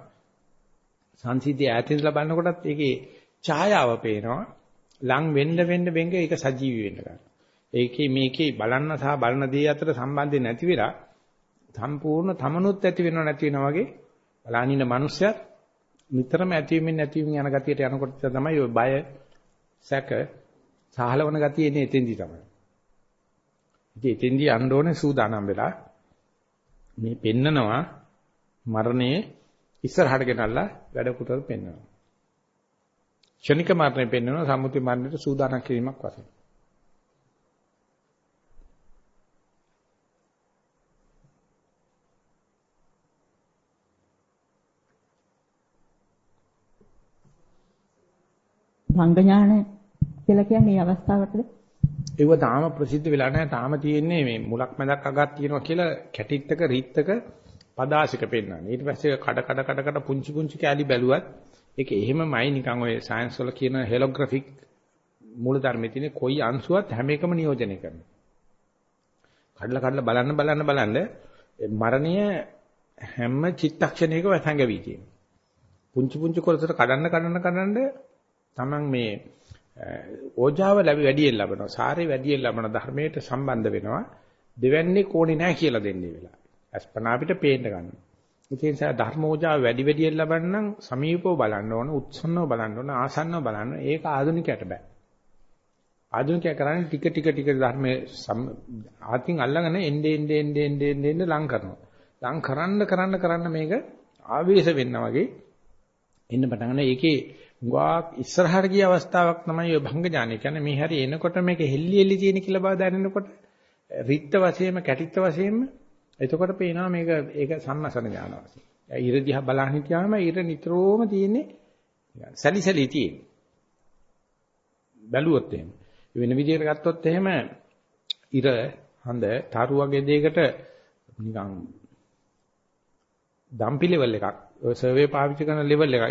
සංසිද්ධිය ඈතින්දලා බලනකොටත් ඒකේ ඡායාව පේනවා. ලං වෙන්න වෙන්න වෙන්න ඒක සජීවී වෙන්න ගන්නවා. ඒකේ මේකේ බලන්න සහ බලන දේ අතර සම්බන්ධය නැති වෙලා සම්පූර්ණ තමනුත් ඇති වෙනව නැති වෙනවා වගේ බලනින්න මිනිස්සයත් නිතරම ඇතිවීමෙන් නැතිවීම යන ගතියට යනකොට තමයි ඔය බය සැක සහලවන ගතිය එන්නේ එතෙන්දී තමයි. ඉතින් එතෙන්දී යන්න ඕනේ සූදානම් වෙලා මේ පෙන්නනවා මරණයේ ඉස්සරහට ගෙනල්ලා වැඩ පුතල් පෙන්වනවා. ක්ෂණික මරණය පෙන්වනවා සම්මුති මරණයට සූදානම් කිරීමක් වශයෙන්. භංග ඥාන කියලා කියන්නේ මේ අවස්ථාවටද? ඒව තාම ප්‍රසිද්ධ වෙලා නැහැ. තාම තියෙන්නේ මේ මුලක් මැදක් අගක් තියෙනවා කියලා කැටිත්තක රිත්තක පදාසික පෙන්නන්නේ. ඊට පස්සේ කඩ කඩ කඩ කඩ පුංචි පුංචි කැලි බැලුවත් ඒක එහෙමමයි නිකන් ඔය සයන්ස් වල කියන හෙලෝග්‍රැෆික් මූල ධර්මයේ තියෙන කොයි අංශුවත් හැම එකම නියෝජනය කරනවා. කඩලා කඩලා බලන්න බලන්න බලන්න මරණය හැම චිත්තක්ෂණයකම වැසඟවි තියෙනවා. පුංචි පුංචි කොටසට කඩන්න කඩන්න කඩන්න Taman මේ ඕජාව ලැබි වැඩියෙන් ලබනවා. සාරේ වැඩියෙන් ලබන ධර්මයට සම්බන්ධ වෙනවා. දෙවන්නේ කෝණේ නැහැ කියලා දෙන්නේ වෙලා. අස්පනා අපිට පේන්න ගන්නවා. ඒ නිසා ධර්මෝජාව වැඩි වැඩියෙන් ලබන්න නම් සමීපව බලන්න ඕන, උත්සන්නව බලන්න ඕන, ආසන්නව බලන්න. ඒක ආධුනිකයට බෑ. ආධුනිකයා කරන්නේ ටික ටික ටික ධර්මයේ ආතින් අල්ලගෙන එන්නේ එන්නේ එන්නේ එන්නේ එන්නේ ලං කරනවා. ලං කරන්න කරන්න කරන්න මේක ආවේශ වෙන්න වගේ එන්න පටන් ගන්න. ඒකේ ගාක් ඉස්සරහට ගිය අවස්ථාවක් තමයි ඔය භංග ඥානය කියන්නේ මේ හැරි එනකොට මේක හෙල්ලි හෙල්ලි තියෙන කියලා බව දැනෙනකොට රිත්ත වශයෙන්ම කැටිත්ත වශයෙන්ම එතකොට පේනවා මේක ඒක සම්මසන ඥාන වශයෙන්. ඉර දිහා බලන් හිටියාම ඉර නිතරම තියෙන්නේ සැලිසැලි තියෙන්නේ. බැලුවොත් එහෙම. වෙන විදිහකට ගත්තොත් එහෙම ඉර හඳ තරු වගේ දෙයකට නිකන් ඩම්පි ලෙවල් එකක් ඔය සර්වේ පාවිච්චි කරන ලෙවල් එක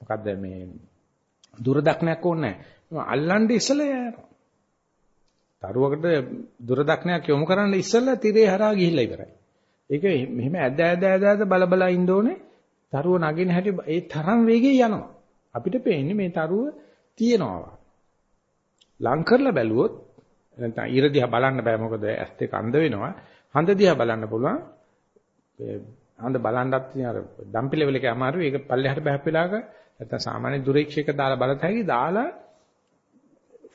මොකද්ද මේ දුරදක්නයක් ඕනේ නැහැ. අල්ලන්නේ ඉස්සලා යනවා. තරුවකට දුරදක්නයක් යොමු කරන්න ඉස්සලා තිරේ හරහා ගිහිල්ලා ඉවරයි. ඒක මෙහෙම ඇද ඇද ඇද ඇද බල බල ඉන්න ඕනේ. තරුව නගින හැටි ඒ තරම් වේගෙන් යනවා. අපිට පේන්නේ මේ තරුව තියෙනවා. ලං කරලා බැලුවොත් නැත්නම් ඊර දිහා බලන්න බෑ මොකද ඇස් දෙක අඳ වෙනවා. හඳ දිහා බලන්න පුළුවන්. හඳ බලන්නත් අර ඩම්පි ලෙවල් එකේ අමාරුයි. ඒක පල්ලෙහාට බහැප් වෙලාක නැත්නම් සාමාන්‍ය දුරීක්ෂයක දාලා බලත හැකි දාලා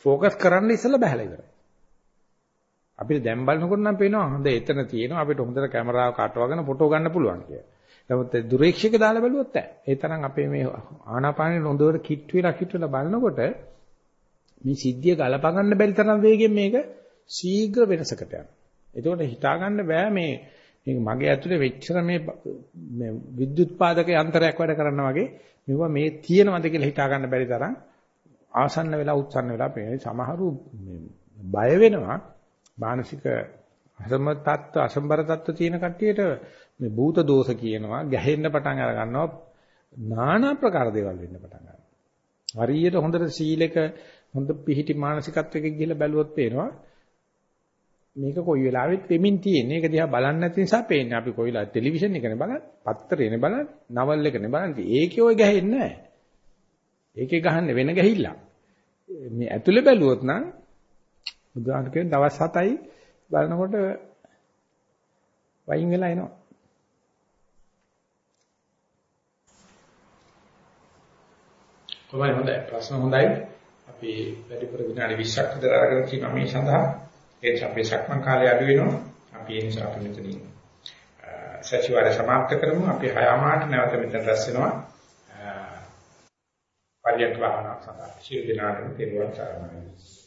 ફોකස් කරන්න ඉස්සලා බහලා ඉවරයි. අපිට දැන් බලනකොට නම් පේනවා හොඳ එතන තියෙනවා අපිට හොඳට කැමරාවක අටවගෙන ෆොටෝ ගන්න පුළුවන් කියලා. නමුත් දුරීක්ෂයක දාලා බැලුවොත් ඒ තරම් අපේ මේ ආනාපානෙ හොඳට කිට් වෙලා කිට් වෙලා බලනකොට මේ සිද්ධිය ගලප ගන්න බැරි තරම් වේගෙන් මේක ශීඝ්‍ර වෙනසකට යනවා. ඒකෝට හිතා ගන්න බෑ මේ මේක මගේ ඇතුලේ වෙච්චර මේ මේ විද්‍යුත් පාදක යන්ත්‍රයක් වැඩ කරනවා වගේ මේවා මේ තියෙනවද කියලා හිතා ගන්න බැරි තරම් ආසන්න වෙලා උත්සන්න වෙලා පේන සමහරු බය වෙනවා. මානසික අසම තත්ත්ව අසම්බර තත්ත්ව තියෙන කට්ටියට මේ භූත දෝෂ කියනවා ගැහෙන්න පටන් අර ගන්නවා নানা ප්‍රකාර දේවල් වෙන්න පටන් ගන්නවා. හරියට හොඳට සීලෙක හොඳ පිහිටි මානසිකත්වයක ගිහිල්ලා බැලුවොත් පේනවා මේක කොයි වෙලාවෙත් වෙමින් තියෙන්නේ. ඒක දිහා බලන්නේ නැති නිසා පේන්නේ. අපි කොයි වෙලාවෙ ටෙලිවිෂන් එකනේ බලන්නේ, පත්තරේනේ බලන්නේ, නවල් එකනේ බලන්නේ. ඒකේ ඔය ගැහෙන්නේ නැහැ. ඒකේ ගහන්නේ වෙන ගැහිල්ලක්. මේ ඇතුලේ බැලුවොත් නම් බුදුහාම කියන දවස් 7යි බලනකොට වයින් වෙලා එනවා. කොහොමද හොඳයි ප්‍රශ්න හොඳයි. අපි වැඩිපුර විනාඩි 20ක් විතර අරගෙන තියෙනවා මේ සඳහා. ඒ නිසා අපේ සක්මන් කාලය අඩු වෙනවා. අපි ඒ නිසා අපි මෙතනින් සතිವಾರ සමාප්ත කරමු. අපි හයමාට නැවත මෙතන රැස් වෙනවා. පරියන්ක වහන සඳහා. ශිරු දිනාටම තෙරුවන් සරණයි.